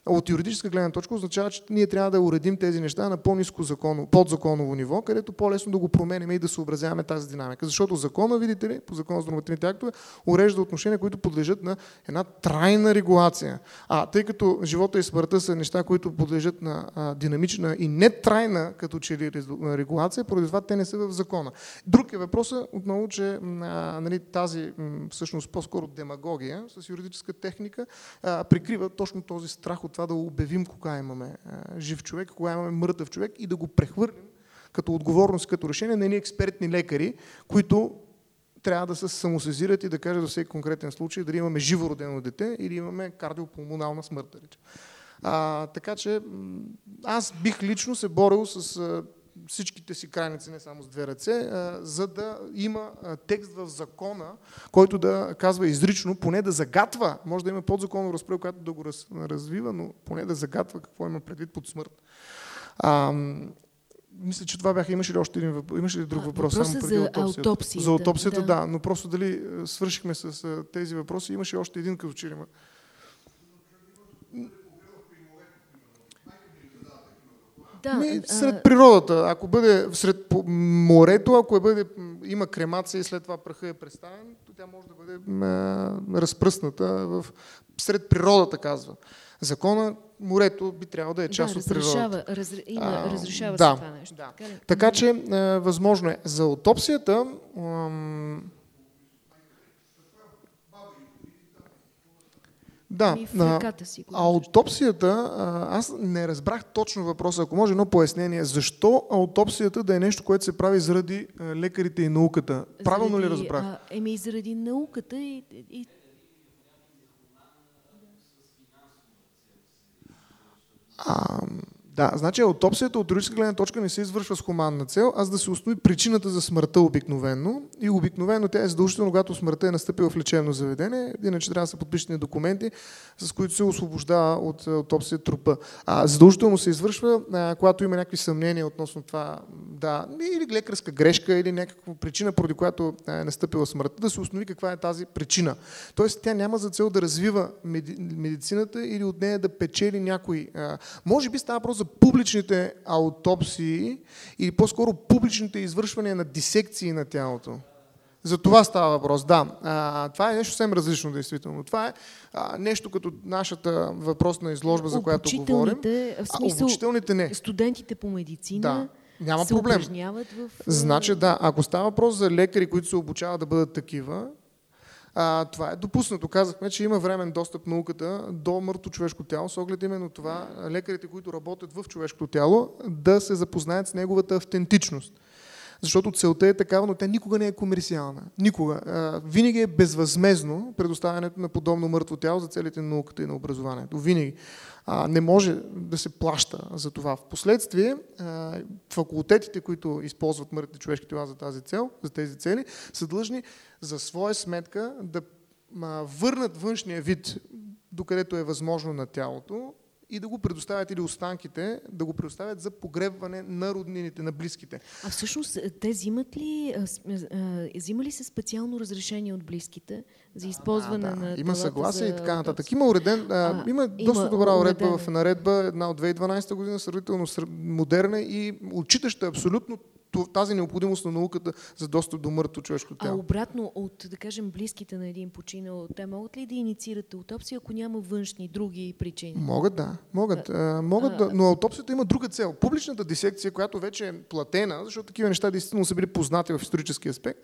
от юридическа гледна точка означава, че ние трябва да уредим тези неща на по-низко законово, подзаконово ниво, където по-лесно да го променим и да съобразяваме тази динамика. Защото закона, видите ли, по закона за нормативните актове, урежда отношения, които подлежат на една трайна регулация. А тъй като живота и смъртта са неща, които подлежат на а, динамична и нетрайна като че ли регулация, поради това те не са в закона. Друг е въпросът отново, че а, нали, тази всъщност по-скоро демагогия с юридическа техника а, прикрива точно този страх от това да обявим кога имаме жив човек, кога имаме мъртъв човек и да го прехвърлим като отговорност, като решение на едни експертни лекари, които трябва да се самосезират и да кажат за всеки конкретен случай дали имаме живо родено дете или имаме кардиопулмонална смърт. А, така че аз бих лично се борил с всичките си крайници, не само с две ръце, за да има текст в закона, който да казва изрично, поне да загатва, може да има подзаконно разпрел, която да го развива, но поне да загатва какво има предвид под смърт. А, мисля, че това бяха. Имаше ли още един въпрос? Имаше ли друг въпрос? Само преди за аутопсията. аутопсията. За аутопсията, да. да. Но просто дали свършихме с тези въпроси. Имаше още един като че Да, Ми, сред природата. Ако бъде сред морето, ако бъде, има кремация и след това праха е представен, то тя може да бъде а, разпръсната в, сред природата, казва. Закона, морето би трябвало да е част да, от природата. Разр... Има, а, разрешава да, се това нещо. Да. Така, така че, а, възможно е. За аутопсията, ам, Да, на си аутопсията, аз не разбрах точно въпроса, ако може едно пояснение. Защо аутопсията да е нещо, което се прави заради лекарите и науката? Правилно заради, ли разбрах? А, еми, заради науката и, и А, да, значи аутопсията от юридическа гледна точка не се извършва с хуманна цел, а за да се установи причината за смъртта обикновено. И обикновено тя е задължително, когато смъртта е настъпила в лечебно заведение, иначе трябва да са подпишени документи, с които се освобождава от аутопсия трупа. А, задължително се извършва, а, когато има някакви съмнения относно това, да, или лекарска грешка, или някаква причина, поради която е настъпила смъртта, да се установи каква е тази причина. Тоест тя няма за цел да развива медицината или от нея да печели някой. А, може би става просто за публичните аутопсии или по-скоро публичните извършвания на дисекции на тялото. За това става въпрос, да. А, това е нещо съвсем различно, действително. Това е а, нещо като нашата въпросна изложба, за която говорим. В смисъл, а, обучителните не. Студентите по медицина да. Няма се проблем. в... Значи да, ако става въпрос за лекари, които се обучават да бъдат такива, а, това е допуснато. Казахме, че има времен достъп науката до мъртво човешко тяло, с оглед именно това лекарите, които работят в човешкото тяло, да се запознаят с неговата автентичност. Защото целта е такава, но тя никога не е комерциална. Никога. Винаги е безвъзмезно предоставянето на подобно мъртво тяло за целите на науката и на образованието. Винаги. Не може да се плаща за това. Впоследствие факултетите, които използват мъртвите човешки тела за тази цел, за тези цели, са длъжни за своя сметка да върнат външния вид, докъдето е възможно на тялото и да го предоставят или останките, да го предоставят за погребване на роднините, на близките. А всъщност те взимат ли, а, а, взима ли се специално разрешение от близките за използване да, да. на Има съгласие за и така нататък. Има уреден, а, А, има доста има добра уредба в наредба, една от 2012 година, сравнително модерна и отчитаща абсолютно тази необходимост на науката за достъп до мъртво човешко А тяло. обратно от, да кажем, близките на един починал, те могат ли да инициират аутопсия, ако няма външни, други причини? Могат, да. Могат. А, могат а, да, но аутопсията има друга цел. Публичната дисекция, която вече е платена, защото такива неща действително са били познати в исторически аспект,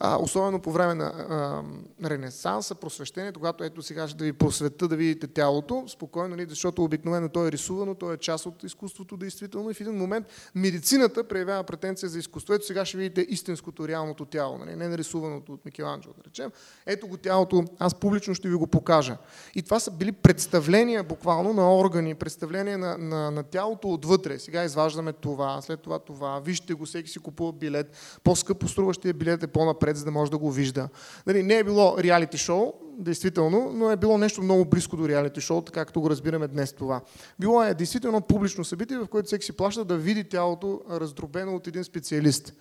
а, особено по време на а, Ренесанса, просвещението, когато ето сега ще да ви просвета да видите тялото, спокойно, нали, защото обикновено то е рисувано, то е част от изкуството действително и в един момент медицината проявява претенция за изкуство. Ето сега ще видите истинското, реалното тяло, нали, не нарисуваното от Микеланджело, да речем. Ето го тялото, аз публично ще ви го покажа. И това са били представления буквално на органи, представления на, на, на тялото отвътре. Сега изваждаме това, след това това, вижте го, всеки си купува билет, по-скъпо струващия билет е по-напред, за да може да го вижда. Нали, не е било реалити шоу, действително, но е било нещо много близко до реалити шоу, така както го разбираме днес това. Било е действително публично събитие, в което всеки си плаща да види тялото раздробено от един специалист.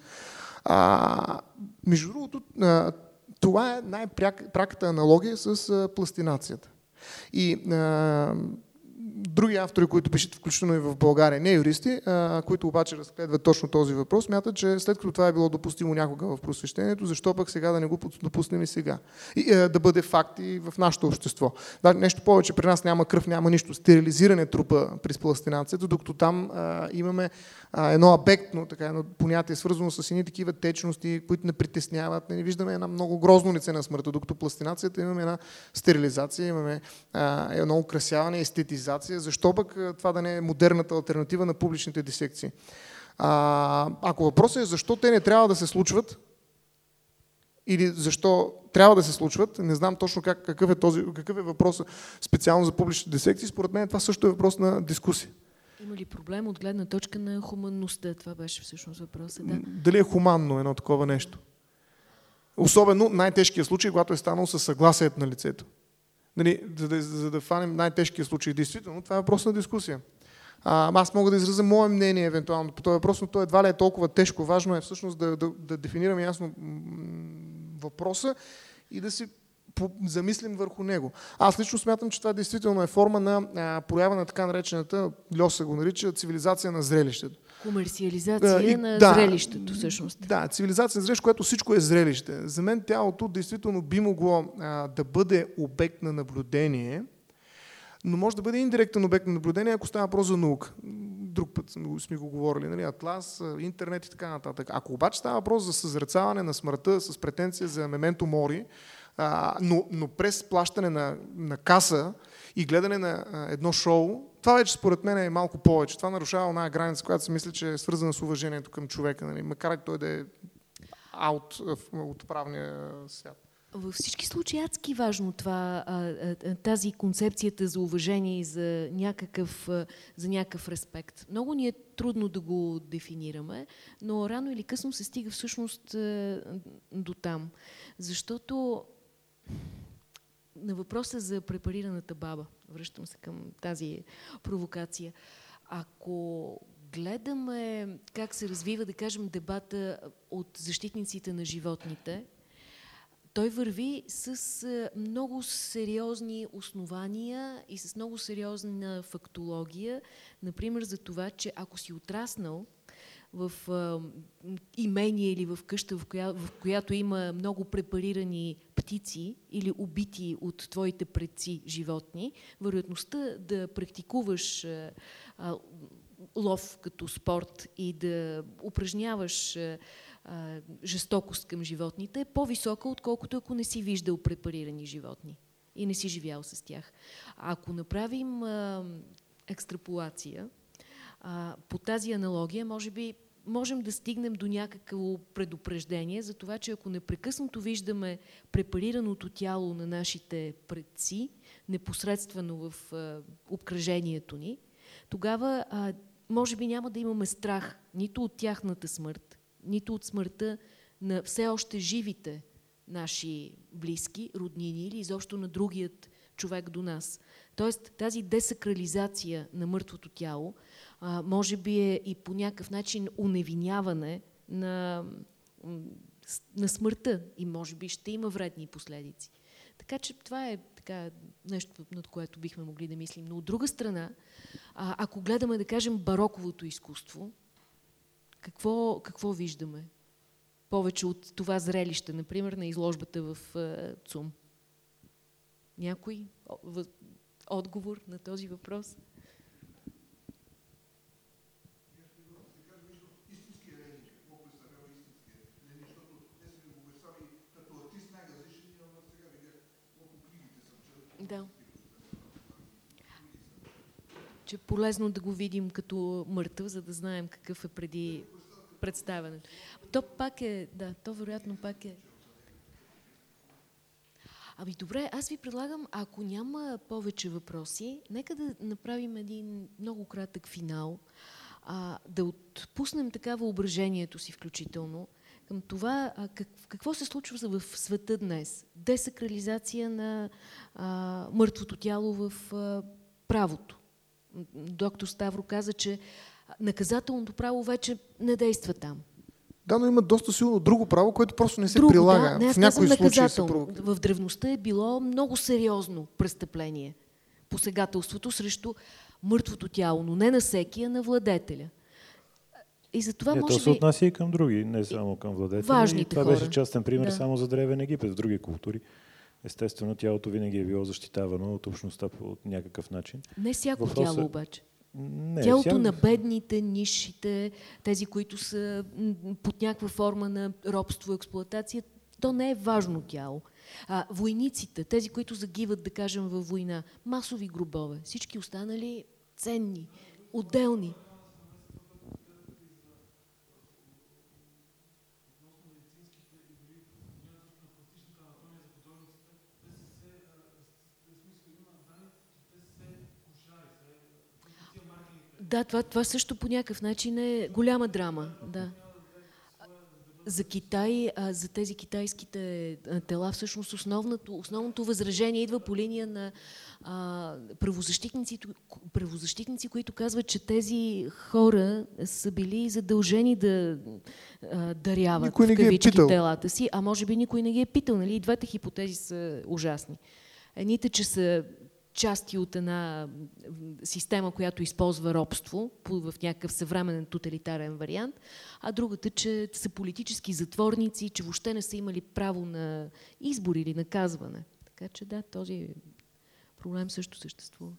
А, между другото, това е най-пряката аналогия с пластинацията. И а, други автори, които пишат включително и в България, не юристи, а, които обаче разследват точно този въпрос, мятат, че след като това е било допустимо някога в просвещението, защо пък сега да не го допуснем и сега? И а, да бъде факт и в нашето общество. Да, нещо повече, при нас няма кръв, няма нищо. Стерилизиране трупа при спластинацията, докато там а, имаме а, едно абектно така, едно понятие, свързано с едни такива течности, които не притесняват. Не виждаме една много грозно лице на смъртта, докато пластинацията имаме една стерилизация, имаме а, едно украсяване, естетизация. Защо пък това да не е модерната альтернатива на публичните дисекции? А, ако въпросът е защо те не трябва да се случват, или защо трябва да се случват, не знам точно как, какъв, е този, какъв е въпросът специално за публичните дисекции, според мен това също е въпрос на дискусия. Има ли проблем от гледна точка на хуманността? Това беше всъщност въпросът, да. Дали е хуманно едно такова нещо? Особено най-тежкият случай, когато е станал със съгласието на лицето. Нали, за, да, за да фанем най-тежкия случай. Действително, това е въпрос на дискусия. А, аз мога да изразя мое мнение евентуално по този въпрос, но то едва ли е толкова тежко. Важно е всъщност да, да, да дефинираме ясно въпроса и да си замислим върху него. Аз лично смятам, че това действително е форма на а, проява на така наречената, Льоса го нарича, цивилизация на зрелището. Комерциализация А, и- на да. зрелището, всъщност. Да, цивилизация на зрелище, което всичко е зрелище. За мен тялото действително би могло а, да бъде обект на наблюдение, но може да бъде индиректен обект на наблюдение, ако става въпрос за наука. Друг път сме го, говорили, нали? Атлас, интернет и така нататък. Ако обаче става въпрос за съзрецаване на смъртта с претенция за мементо мори, а, но, но през плащане на, на каса и гледане на а, едно шоу, това вече според мен е малко повече. Това нарушава една граница, която си мисля, че е свързана с уважението към човека, нали? макар и той да е аут от правния свят. Във всички случаи е адски важно това, тази концепцията за уважение и за някакъв, за някакъв респект. Много ни е трудно да го дефинираме, но рано или късно се стига всъщност до там. Защото на въпроса за препарираната баба, връщам се към тази провокация, ако гледаме как се развива, да кажем, дебата от защитниците на животните, той върви с а, много сериозни основания и с много сериозна фактология, например за това, че ако си отраснал в а, имение или в къща, в, коя, в която има много препарирани птици или убити от твоите предци животни, вероятността да практикуваш а, лов като спорт и да упражняваш а, жестокост към животните е по-висока, отколкото ако не си виждал препарирани животни и не си живял с тях. Ако направим а, екстраполация, а, по тази аналогия, може би можем да стигнем до някакво предупреждение за това, че ако непрекъснато виждаме препарираното тяло на нашите предци, непосредствено в а, обкръжението ни, тогава а, може би няма да имаме страх нито от тяхната смърт, нито от смъртта на все още живите наши близки, роднини или изобщо на другият човек до нас. Тоест тази десакрализация на мъртвото тяло а, може би е и по някакъв начин уневиняване на, на смъртта и може би ще има вредни последици. Така че това е така, нещо, над което бихме могли да мислим. Но от друга страна, а, ако гледаме, да кажем, бароковото изкуство, какво, какво виждаме? Повече от това зрелище, например, на изложбата в а, ЦУМ. Някой отговор на този въпрос? Да. Че е полезно да го видим като мъртъв, за да знаем какъв е преди представянето. То пак е, да, то вероятно пак е. Ами добре, аз ви предлагам, ако няма повече въпроси, нека да направим един много кратък финал, а, да отпуснем така въображението си включително, към това а, как, какво се случва в света днес. Десакрализация на а, мъртвото тяло в а, правото. Доктор Ставро каза, че наказателното право вече не действа там. Да, но има доста силно друго право, което просто не се друго, прилага. Да, не, в някои случаи се В древността е било много сериозно престъпление. Посегателството срещу мъртвото тяло, но не на всеки, а на владетеля. И за това, не, може то се би... отнася и към други, не само към владетели. Важните и това хора. беше частен пример да. само за Древен Египет. В други култури, естествено, тялото винаги е било защитавано от общността по някакъв начин. Не всяко Въпроса... тяло обаче. Не, Тялото вся... на бедните, нишите, тези, които са под някаква форма на робство, експлуатация, то не е важно тяло. А, войниците, тези, които загиват, да кажем, във война, масови гробове, всички останали ценни, отделни. Да, това, това също по някакъв начин е голяма драма. Да. За Китай, а, за тези китайските тела, всъщност основното, основното възражение идва по линия на а, правозащитници, правозащитници, които казват, че тези хора са били задължени да а, даряват никой не в кавички е телата си, а може би никой не ги е питал. Нали? И двете хипотези са ужасни. Едните, че са части от една система, която използва робство в някакъв съвременен тоталитарен вариант, а другата, че са политически затворници, че въобще не са имали право на избор или наказване. Така че да, този проблем също съществува.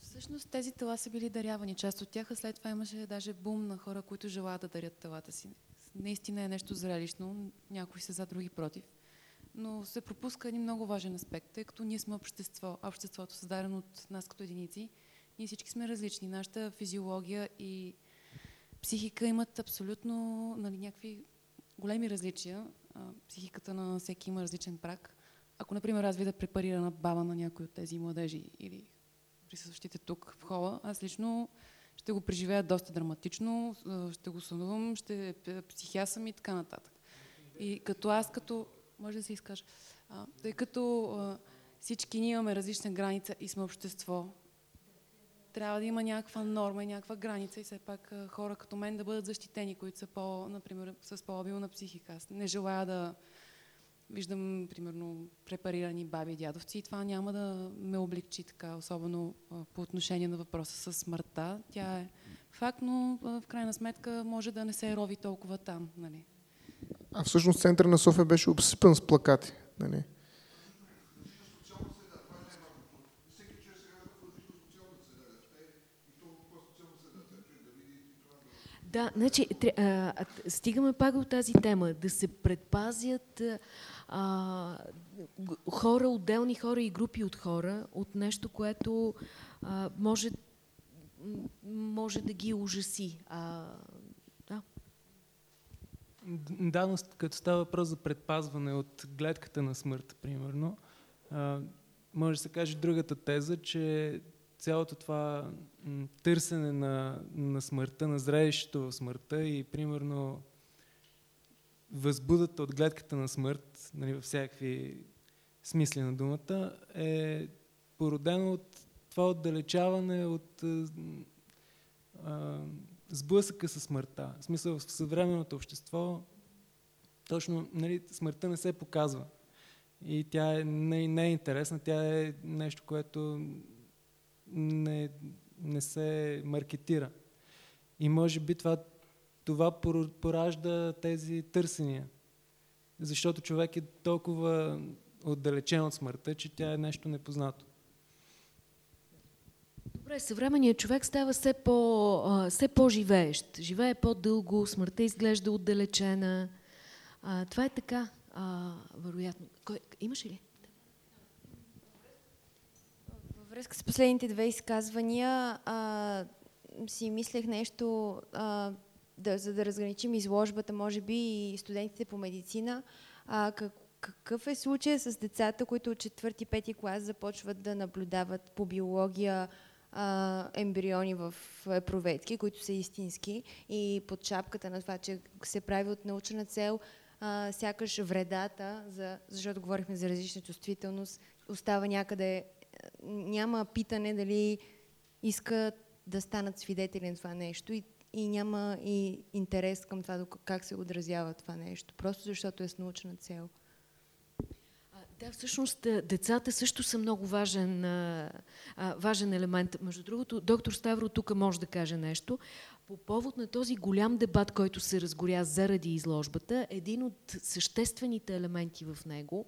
Всъщност тези тела са били дарявани. Част от тях, а след това имаше даже бум на хора, които желаят да дарят телата си. Наистина е нещо зрелищно, някои са за, други против но се пропуска един много важен аспект, тъй като ние сме общество, обществото създадено от нас като единици. Ние всички сме различни. Нашата физиология и психика имат абсолютно нали, някакви големи различия. Психиката на всеки има различен прак. Ако, например, аз видя препарирана баба на някой от тези младежи или присъстващите тук в хола, аз лично ще го преживея доста драматично, ще го сънувам, ще психиасам и така нататък. И като аз, като може да се изкажа. А, тъй като а, всички ние имаме различна граница и сме общество, трябва да има някаква норма и някаква граница и все пак а, хора като мен да бъдат защитени, които са по, например, с по-обилна психика. Аз не желая да виждам, примерно, препарирани баби и дядовци и това няма да ме облегчи така, особено по отношение на въпроса с смъртта. Тя е факт, но в крайна сметка може да не се рови толкова там. Нали? А всъщност център на София беше обсипан с плакати. Нали? Да, значи, а, стигаме пак от тази тема, да се предпазят а, хора, отделни хора и групи от хора от нещо, което а, може, може да ги ужаси. А, Да, но като става въпрос за предпазване от гледката на смърт, примерно, а, може да се каже другата теза, че цялото това търсене на, на смъртта, на зрелището в смъртта и примерно възбудата от гледката на смърт, нали, във всякакви смисли на думата, е породено от това отдалечаване от а, а, сблъсъка с смъртта. В смисъл в съвременното общество точно нали, смъртта не се показва. И тя е, не, не е интересна, тя е нещо, което не, не се маркетира. И може би това, това поражда тези търсения. Защото човек е толкова отдалечен от смъртта, че тя е нещо непознато. Добре, съвременният човек става все, по, все по-живеещ. Живее по-дълго, смъртта изглежда отдалечена. А, това е така, а, вероятно. Кой, имаш ли? Във връзка с последните две изказвания а, си мислех нещо, а, да, за да разграничим изложбата, може би и студентите по медицина. А, как, какъв е случая с децата, които от четвърти, пети клас започват да наблюдават по биология а, ембриони в проветки, които са истински и под шапката на това, че се прави от научна цел, а, сякаш вредата, за, защото говорихме за различна чувствителност, остава някъде, няма питане дали искат да станат свидетели на това нещо и, и няма и интерес към това как се отразява това нещо, просто защото е с научна цел. Да, всъщност децата също са много важен, а, важен елемент. Между другото, доктор Ставро тук може да каже нещо. По повод на този голям дебат, който се разгоря заради изложбата, един от съществените елементи в него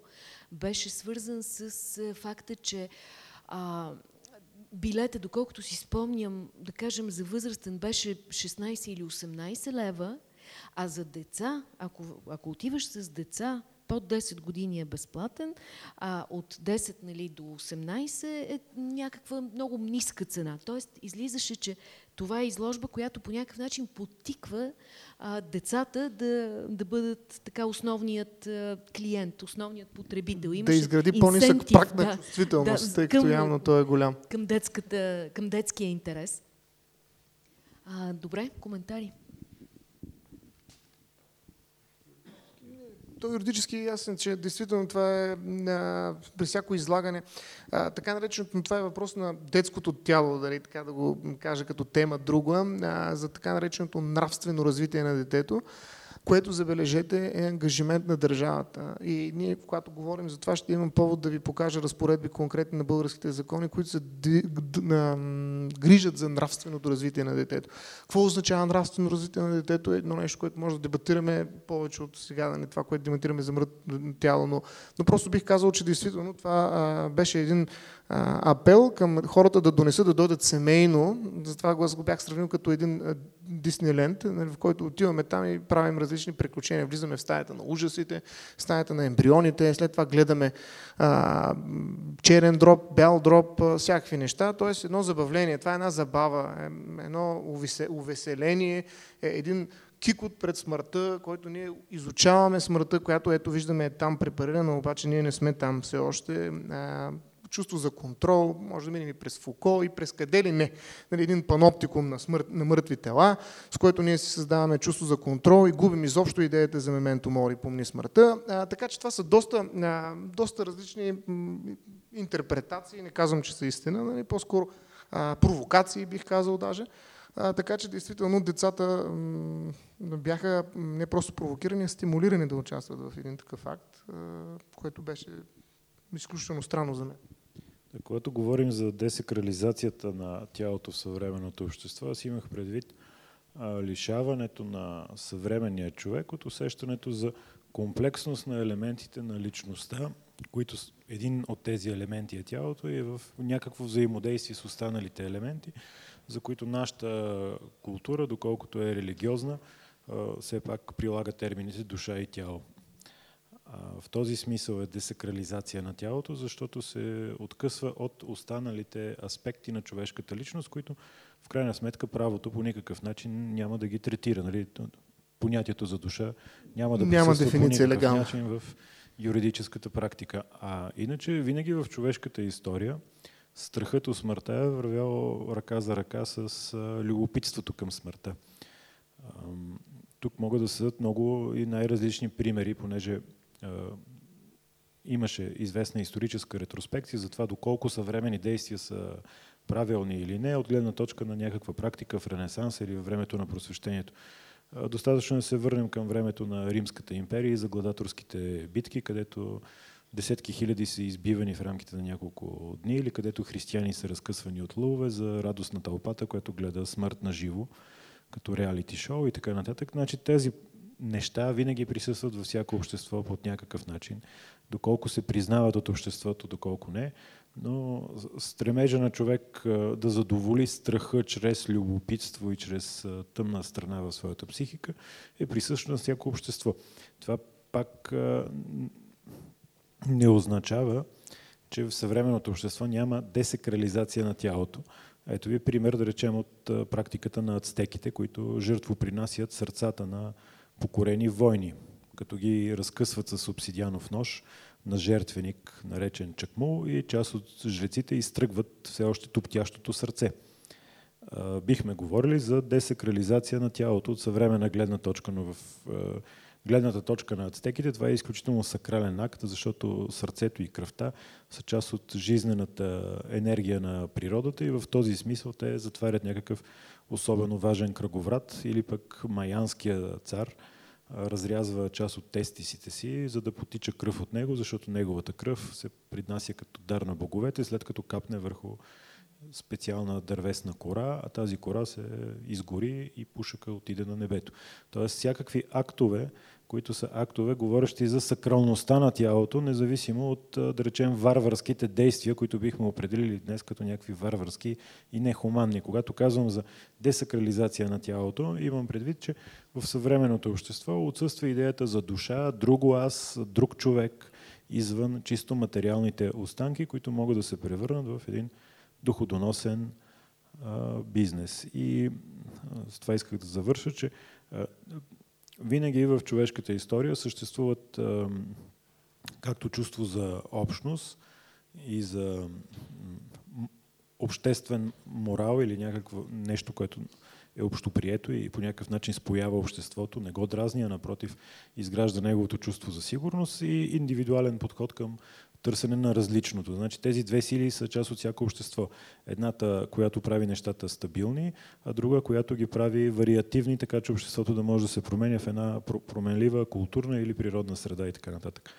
беше свързан с факта, че а, билета, доколкото си спомням, да кажем за възрастен беше 16 или 18 лева, а за деца, ако, ако отиваш с деца под 10 години е безплатен, а от 10 нали, до 18 е някаква много ниска цена. Тоест, излизаше, че това е изложба, която по някакъв начин потиква а, децата да, да бъдат така основният а, клиент, основният потребител. Имаше да изгради по-нисък пак на да, чувствителност, да, тъй като явно той е голям. Към, детската, към детския интерес. А, добре, коментари? То юридически е ясен, че действително това е а, при всяко излагане. А, така нареченото, това е въпрос на детското тяло, дали, така да го кажа като тема друга, а, за така нареченото нравствено развитие на детето което, забележете, е ангажимент на държавата. И ние, когато говорим за това, ще имам повод да ви покажа разпоредби конкретни на българските закони, които се грижат за нравственото развитие на детето. Какво означава нравствено развитие на детето? Е едно нещо, което може да дебатираме повече от сега, не това, което дебатираме за мрът тяло, но, но просто бих казал, че действително това а, беше един апел към хората да донесат, да дойдат семейно. Затова го го бях сравнил като един Дисниленд, нали, в който отиваме там и правим различни приключения. Влизаме в стаята на ужасите, в стаята на ембрионите, след това гледаме а, черен дроп, бял дроп, всякакви неща. Тоест едно забавление, това е една забава, е, едно увеселение, е един кикот пред смъртта, който ние изучаваме смъртта, която ето виждаме е там препарирана, обаче ние не сме там все още чувство за контрол, може да минем и през Фуко и през къде ли не. Нали, един паноптикум на, смърт, на мъртви тела, с което ние си създаваме чувство за контрол и губим изобщо идеята за мементо мори, помни смъртта. А, така че това са доста, а, доста различни интерпретации, не казвам, че са истина, нали, по-скоро провокации бих казал даже. А, така че действително децата бяха не просто провокирани, а стимулирани да участват в един такъв акт, а, което беше изключително странно за мен. Когато говорим за десакрализацията на тялото в съвременното общество, аз имах предвид а, лишаването на съвременния човек от усещането за комплексност на елементите на личността, които един от тези елементи е тялото и е в някакво взаимодействие с останалите елементи, за които нашата култура, доколкото е религиозна, все пак прилага термините душа и тяло. В този смисъл е десакрализация на тялото, защото се откъсва от останалите аспекти на човешката личност, които в крайна сметка правото по никакъв начин няма да ги третира. Нали? Понятието за душа няма да няма дефиниция по никакъв легал. начин в юридическата практика. А иначе винаги в човешката история страхът от смъртта е вървял ръка за ръка с любопитството към смъртта. тук могат да съдат много и най-различни примери, понеже имаше известна историческа ретроспекция за това доколко съвремени действия са правилни или не, от гледна точка на някаква практика в Ренесанса или във времето на просвещението. Достатъчно да се върнем към времето на Римската империя и за гладаторските битки, където десетки хиляди са избивани в рамките на няколко дни или където християни са разкъсвани от лъвове за радост на тълпата, която гледа смърт на живо, като реалити шоу и така нататък. Значи тези неща винаги присъстват във всяко общество под някакъв начин. Доколко се признават от обществото, доколко не. Но стремежа на човек да задоволи страха чрез любопитство и чрез тъмна страна в своята психика е присъща на всяко общество. Това пак не означава, че в съвременното общество няма десакрализация на тялото. Ето ви пример, да речем, от практиката на ацтеките, които жертвопринасят сърцата на покорени войни, като ги разкъсват с обсидианов нож на жертвеник, наречен чакмул, и част от жреците изтръгват все още туптящото сърце. Бихме говорили за десакрализация на тялото от съвременна гледна точка, но в гледната точка на ацтеките това е изключително сакрален акт, защото сърцето и кръвта са част от жизнената енергия на природата и в този смисъл те затварят някакъв особено важен кръговрат или пък майянския цар разрязва част от тестисите си, за да потича кръв от него, защото неговата кръв се приднася като дар на боговете, след като капне върху специална дървесна кора, а тази кора се изгори и пушъка отиде на небето. Тоест всякакви актове, които са актове, говорещи за сакралността на тялото, независимо от, да речем, варварските действия, които бихме определили днес като някакви варварски и нехуманни. Когато казвам за десакрализация на тялото, имам предвид, че в съвременното общество отсъства идеята за душа, друго аз, друг човек, извън чисто материалните останки, които могат да се превърнат в един доходоносен а, бизнес. И а, с това исках да завърша, че винаги в човешката история съществуват както чувство за общност и за обществен морал или някакво нещо, което е общоприето и по някакъв начин споява обществото, не го дразни, а напротив изгражда неговото чувство за сигурност и индивидуален подход към търсене на различното. Значи тези две сили са част от всяко общество. Едната, която прави нещата стабилни, а друга, която ги прави вариативни, така че обществото да може да се променя в една променлива културна или природна среда и така нататък.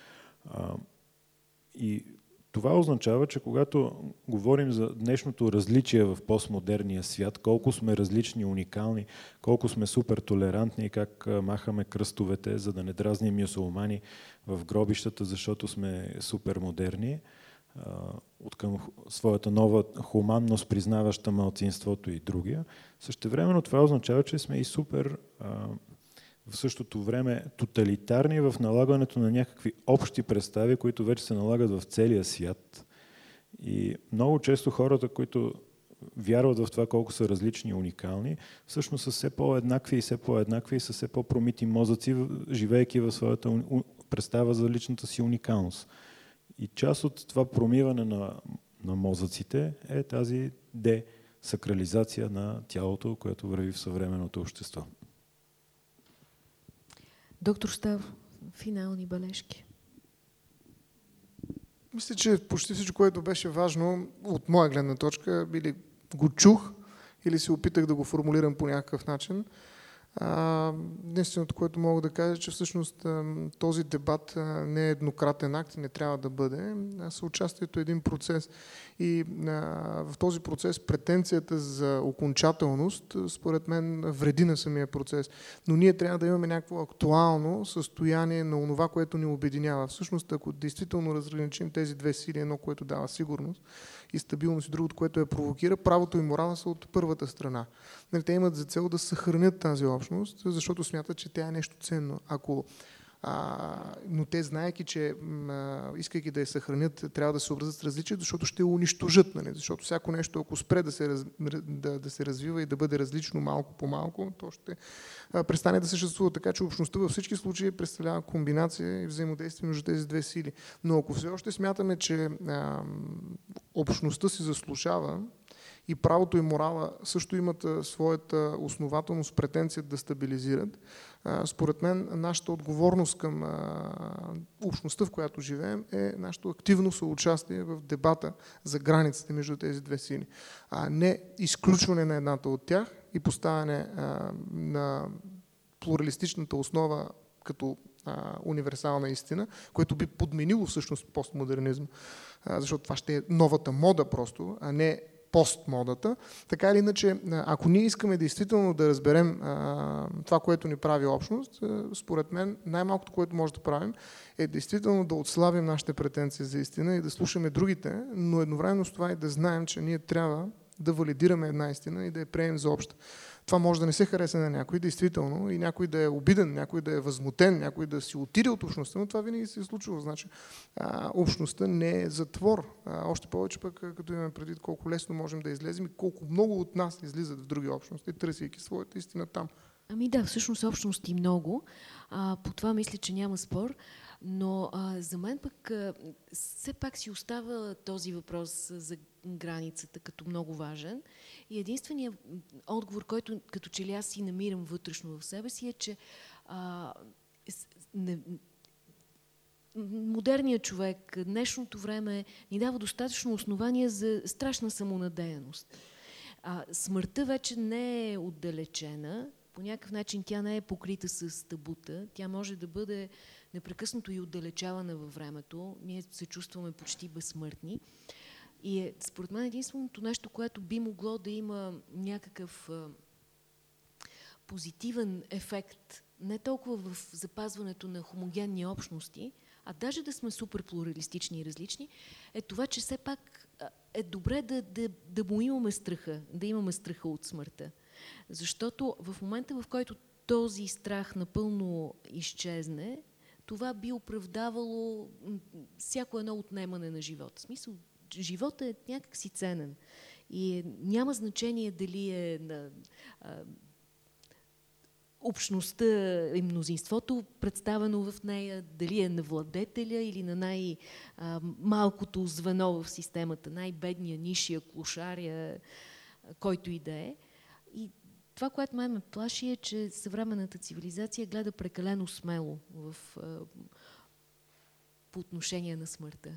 И това означава, че когато говорим за днешното различие в постмодерния свят, колко сме различни, уникални, колко сме супер толерантни и как махаме кръстовете, за да не дразним мюсулмани в гробищата, защото сме супер модерни, от към своята нова хуманност, признаваща малцинството и другия. Същевременно това означава, че сме и супер в същото време тоталитарни в налагането на някакви общи представи, които вече се налагат в целия свят. И много често хората, които вярват в това колко са различни и уникални, всъщност са все по-еднакви и все по-еднакви и са все по-промити мозъци, живеейки в своята представа за личната си уникалност. И част от това промиване на, на мозъците е тази десакрализация на тялото, което върви в съвременното общество. Доктор Став, финални бележки. Мисля, че почти всичко, което беше важно от моя гледна точка, или го чух, или се опитах да го формулирам по някакъв начин. Единственото, което мога да кажа, че всъщност този дебат не е еднократен акт и не трябва да бъде. Съучастието е един процес. И в този процес претенцията за окончателност, според мен, вреди на самия процес. Но ние трябва да имаме някакво актуално състояние на това, което ни обединява. Всъщност, ако действително разграничим тези две сили, едно, което дава сигурност и стабилност, и другото, което я провокира, правото и морала са от първата страна. Нали, те имат за цел да съхранят тази общност, защото смятат, че тя е нещо ценно. Ако а, но те, знаеки, че а, искайки да я съхранят, трябва да се образят с различия, защото ще я унищожат. Нали? Защото всяко нещо, ако спре да се, раз, да, да се развива и да бъде различно малко по малко, то ще а, престане да съществува. Така че общността във всички случаи представлява комбинация и взаимодействие между тези две сили. Но ако все още смятаме, че а, общността си заслужава и правото и морала също имат своята основателност, претенция да стабилизират. Според мен нашата отговорност към общността, в която живеем, е нашето активно съучастие в дебата за границите между тези две сили, а не изключване на едната от тях и поставяне на плуралистичната основа като универсална истина, което би подменило всъщност постмодернизма, защото това ще е новата мода просто, а не постмодата. Така или иначе, ако ние искаме действително да разберем а, това, което ни прави общност, а, според мен най-малкото, което може да правим, е действително да отслабим нашите претенции за истина и да слушаме другите, но едновременно с това и да знаем, че ние трябва да валидираме една истина и да я приемем за обща. Това може да не се хареса на някой, действително, и някой да е обиден, някой да е възмутен, някой да си отиде от общността, но това винаги се е случвало. Значи, а, общността не е затвор. А, още повече пък, като имаме преди колко лесно можем да излезем и колко много от нас излизат в други общности, търсейки своята истина там. Ами да, всъщност общности много. А, по това мисля, че няма спор. Но а, за мен пък а, все пак си остава този въпрос за границата като много важен. И единственият отговор, който като че ли аз си намирам вътрешно в себе си е, че а, не, модерният човек, днешното време ни дава достатъчно основания за страшна самонадеяност. А, смъртта вече не е отдалечена, по някакъв начин тя не е покрита с табута, тя може да бъде непрекъснато и отдалечавана във времето. Ние се чувстваме почти безсмъртни. И е, според мен единственото нещо, което би могло да има някакъв позитивен ефект, не толкова в запазването на хомогенни общности, а даже да сме супер плуралистични и различни, е това, че все пак е добре да, да, да му имаме страха, да имаме страха от смъртта. Защото в момента, в който този страх напълно изчезне, това би оправдавало всяко едно отнемане на живота. В смисъл, живота е някакси ценен. И няма значение дали е на а, общността и мнозинството представено в нея, дали е на владетеля или на най-малкото звено в системата, най-бедния, нишия, клошария, който и да е. И това, което ме ме плаши е, че съвременната цивилизация гледа прекалено смело в, по отношение на смъртта.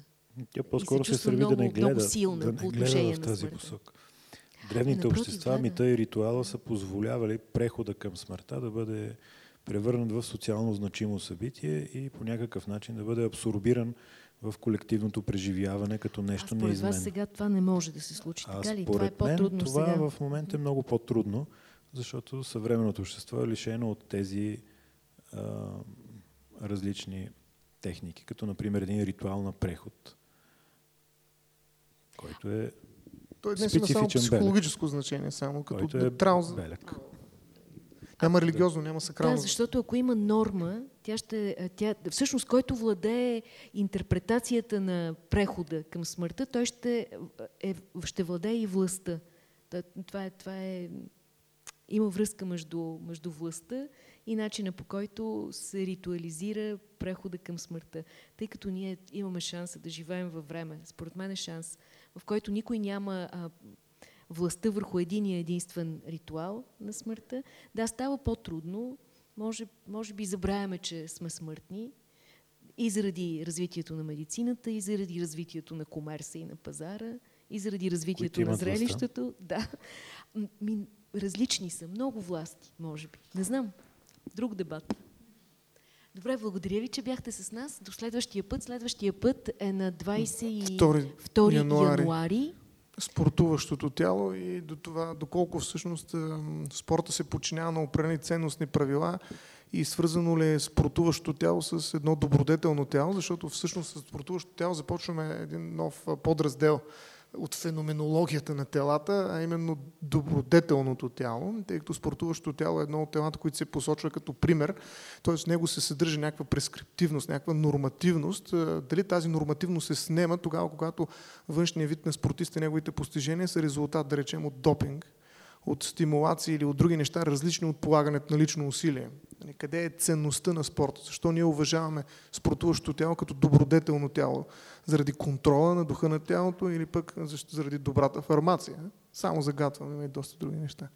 Тя по-скоро се, се стреми да не гледа, много силна да не по отношение в тази посока. Древните Напротив, общества, да, мита и ритуала са позволявали прехода към смъртта да бъде превърнат в социално значимо събитие и по някакъв начин да бъде абсорбиран в колективното преживяване като нещо неизменно. Според вас сега това не може да се случи, а така ли? Това е по-трудно това сега. в момента е много по-трудно, защото съвременното общество е лишено от тези а, различни техники, като например един ритуал на преход който е Той днес има само психологическо белек, значение, само като който е трауз... белек. Няма религиозно, няма сакрално. Да, защото ако има норма, тя ще, тя, всъщност който владее интерпретацията на прехода към смъртта, той ще, е, ще владее и властта. Това е, това е, има връзка между, между властта и начина по който се ритуализира прехода към смъртта. Тъй като ние имаме шанса да живеем във време, според мен е шанс в който никой няма а, властта върху единия единствен ритуал на смъртта. Да, става по-трудно. Може, може би забравяме, че сме смъртни и заради развитието на медицината, и заради развитието на комерса и на пазара, и заради развитието на зрелището. Да. Ми, различни са, много власти, може би. Не знам. Друг дебат. Добре, благодаря ви, че бяхте с нас. До следващия път. Следващия път е на 22 януари. януари. Спортуващото тяло и до това, доколко всъщност спорта се подчинява на определени ценностни правила и свързано ли е спортуващото тяло с едно добродетелно тяло, защото всъщност с спортуващото тяло започваме един нов подраздел – от феноменологията на телата, а именно добродетелното тяло, тъй като спортуващото тяло е едно от телата, които се посочва като пример, т.е. в него се съдържа някаква прескриптивност, някаква нормативност. Дали тази нормативност се снема тогава, когато външния вид на спортиста и неговите постижения са резултат, да речем, от допинг, от стимулации или от други неща, различни от полагането на лично усилие. Нали, къде е ценността на спорта? Защо ние уважаваме спортуващото тяло като добродетелно тяло? Заради контрола на духа на тялото или пък заради добрата фармация? Само загатваме, и доста други неща.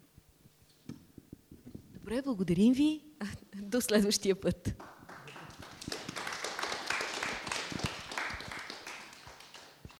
Добре, благодарим ви. До следващия път.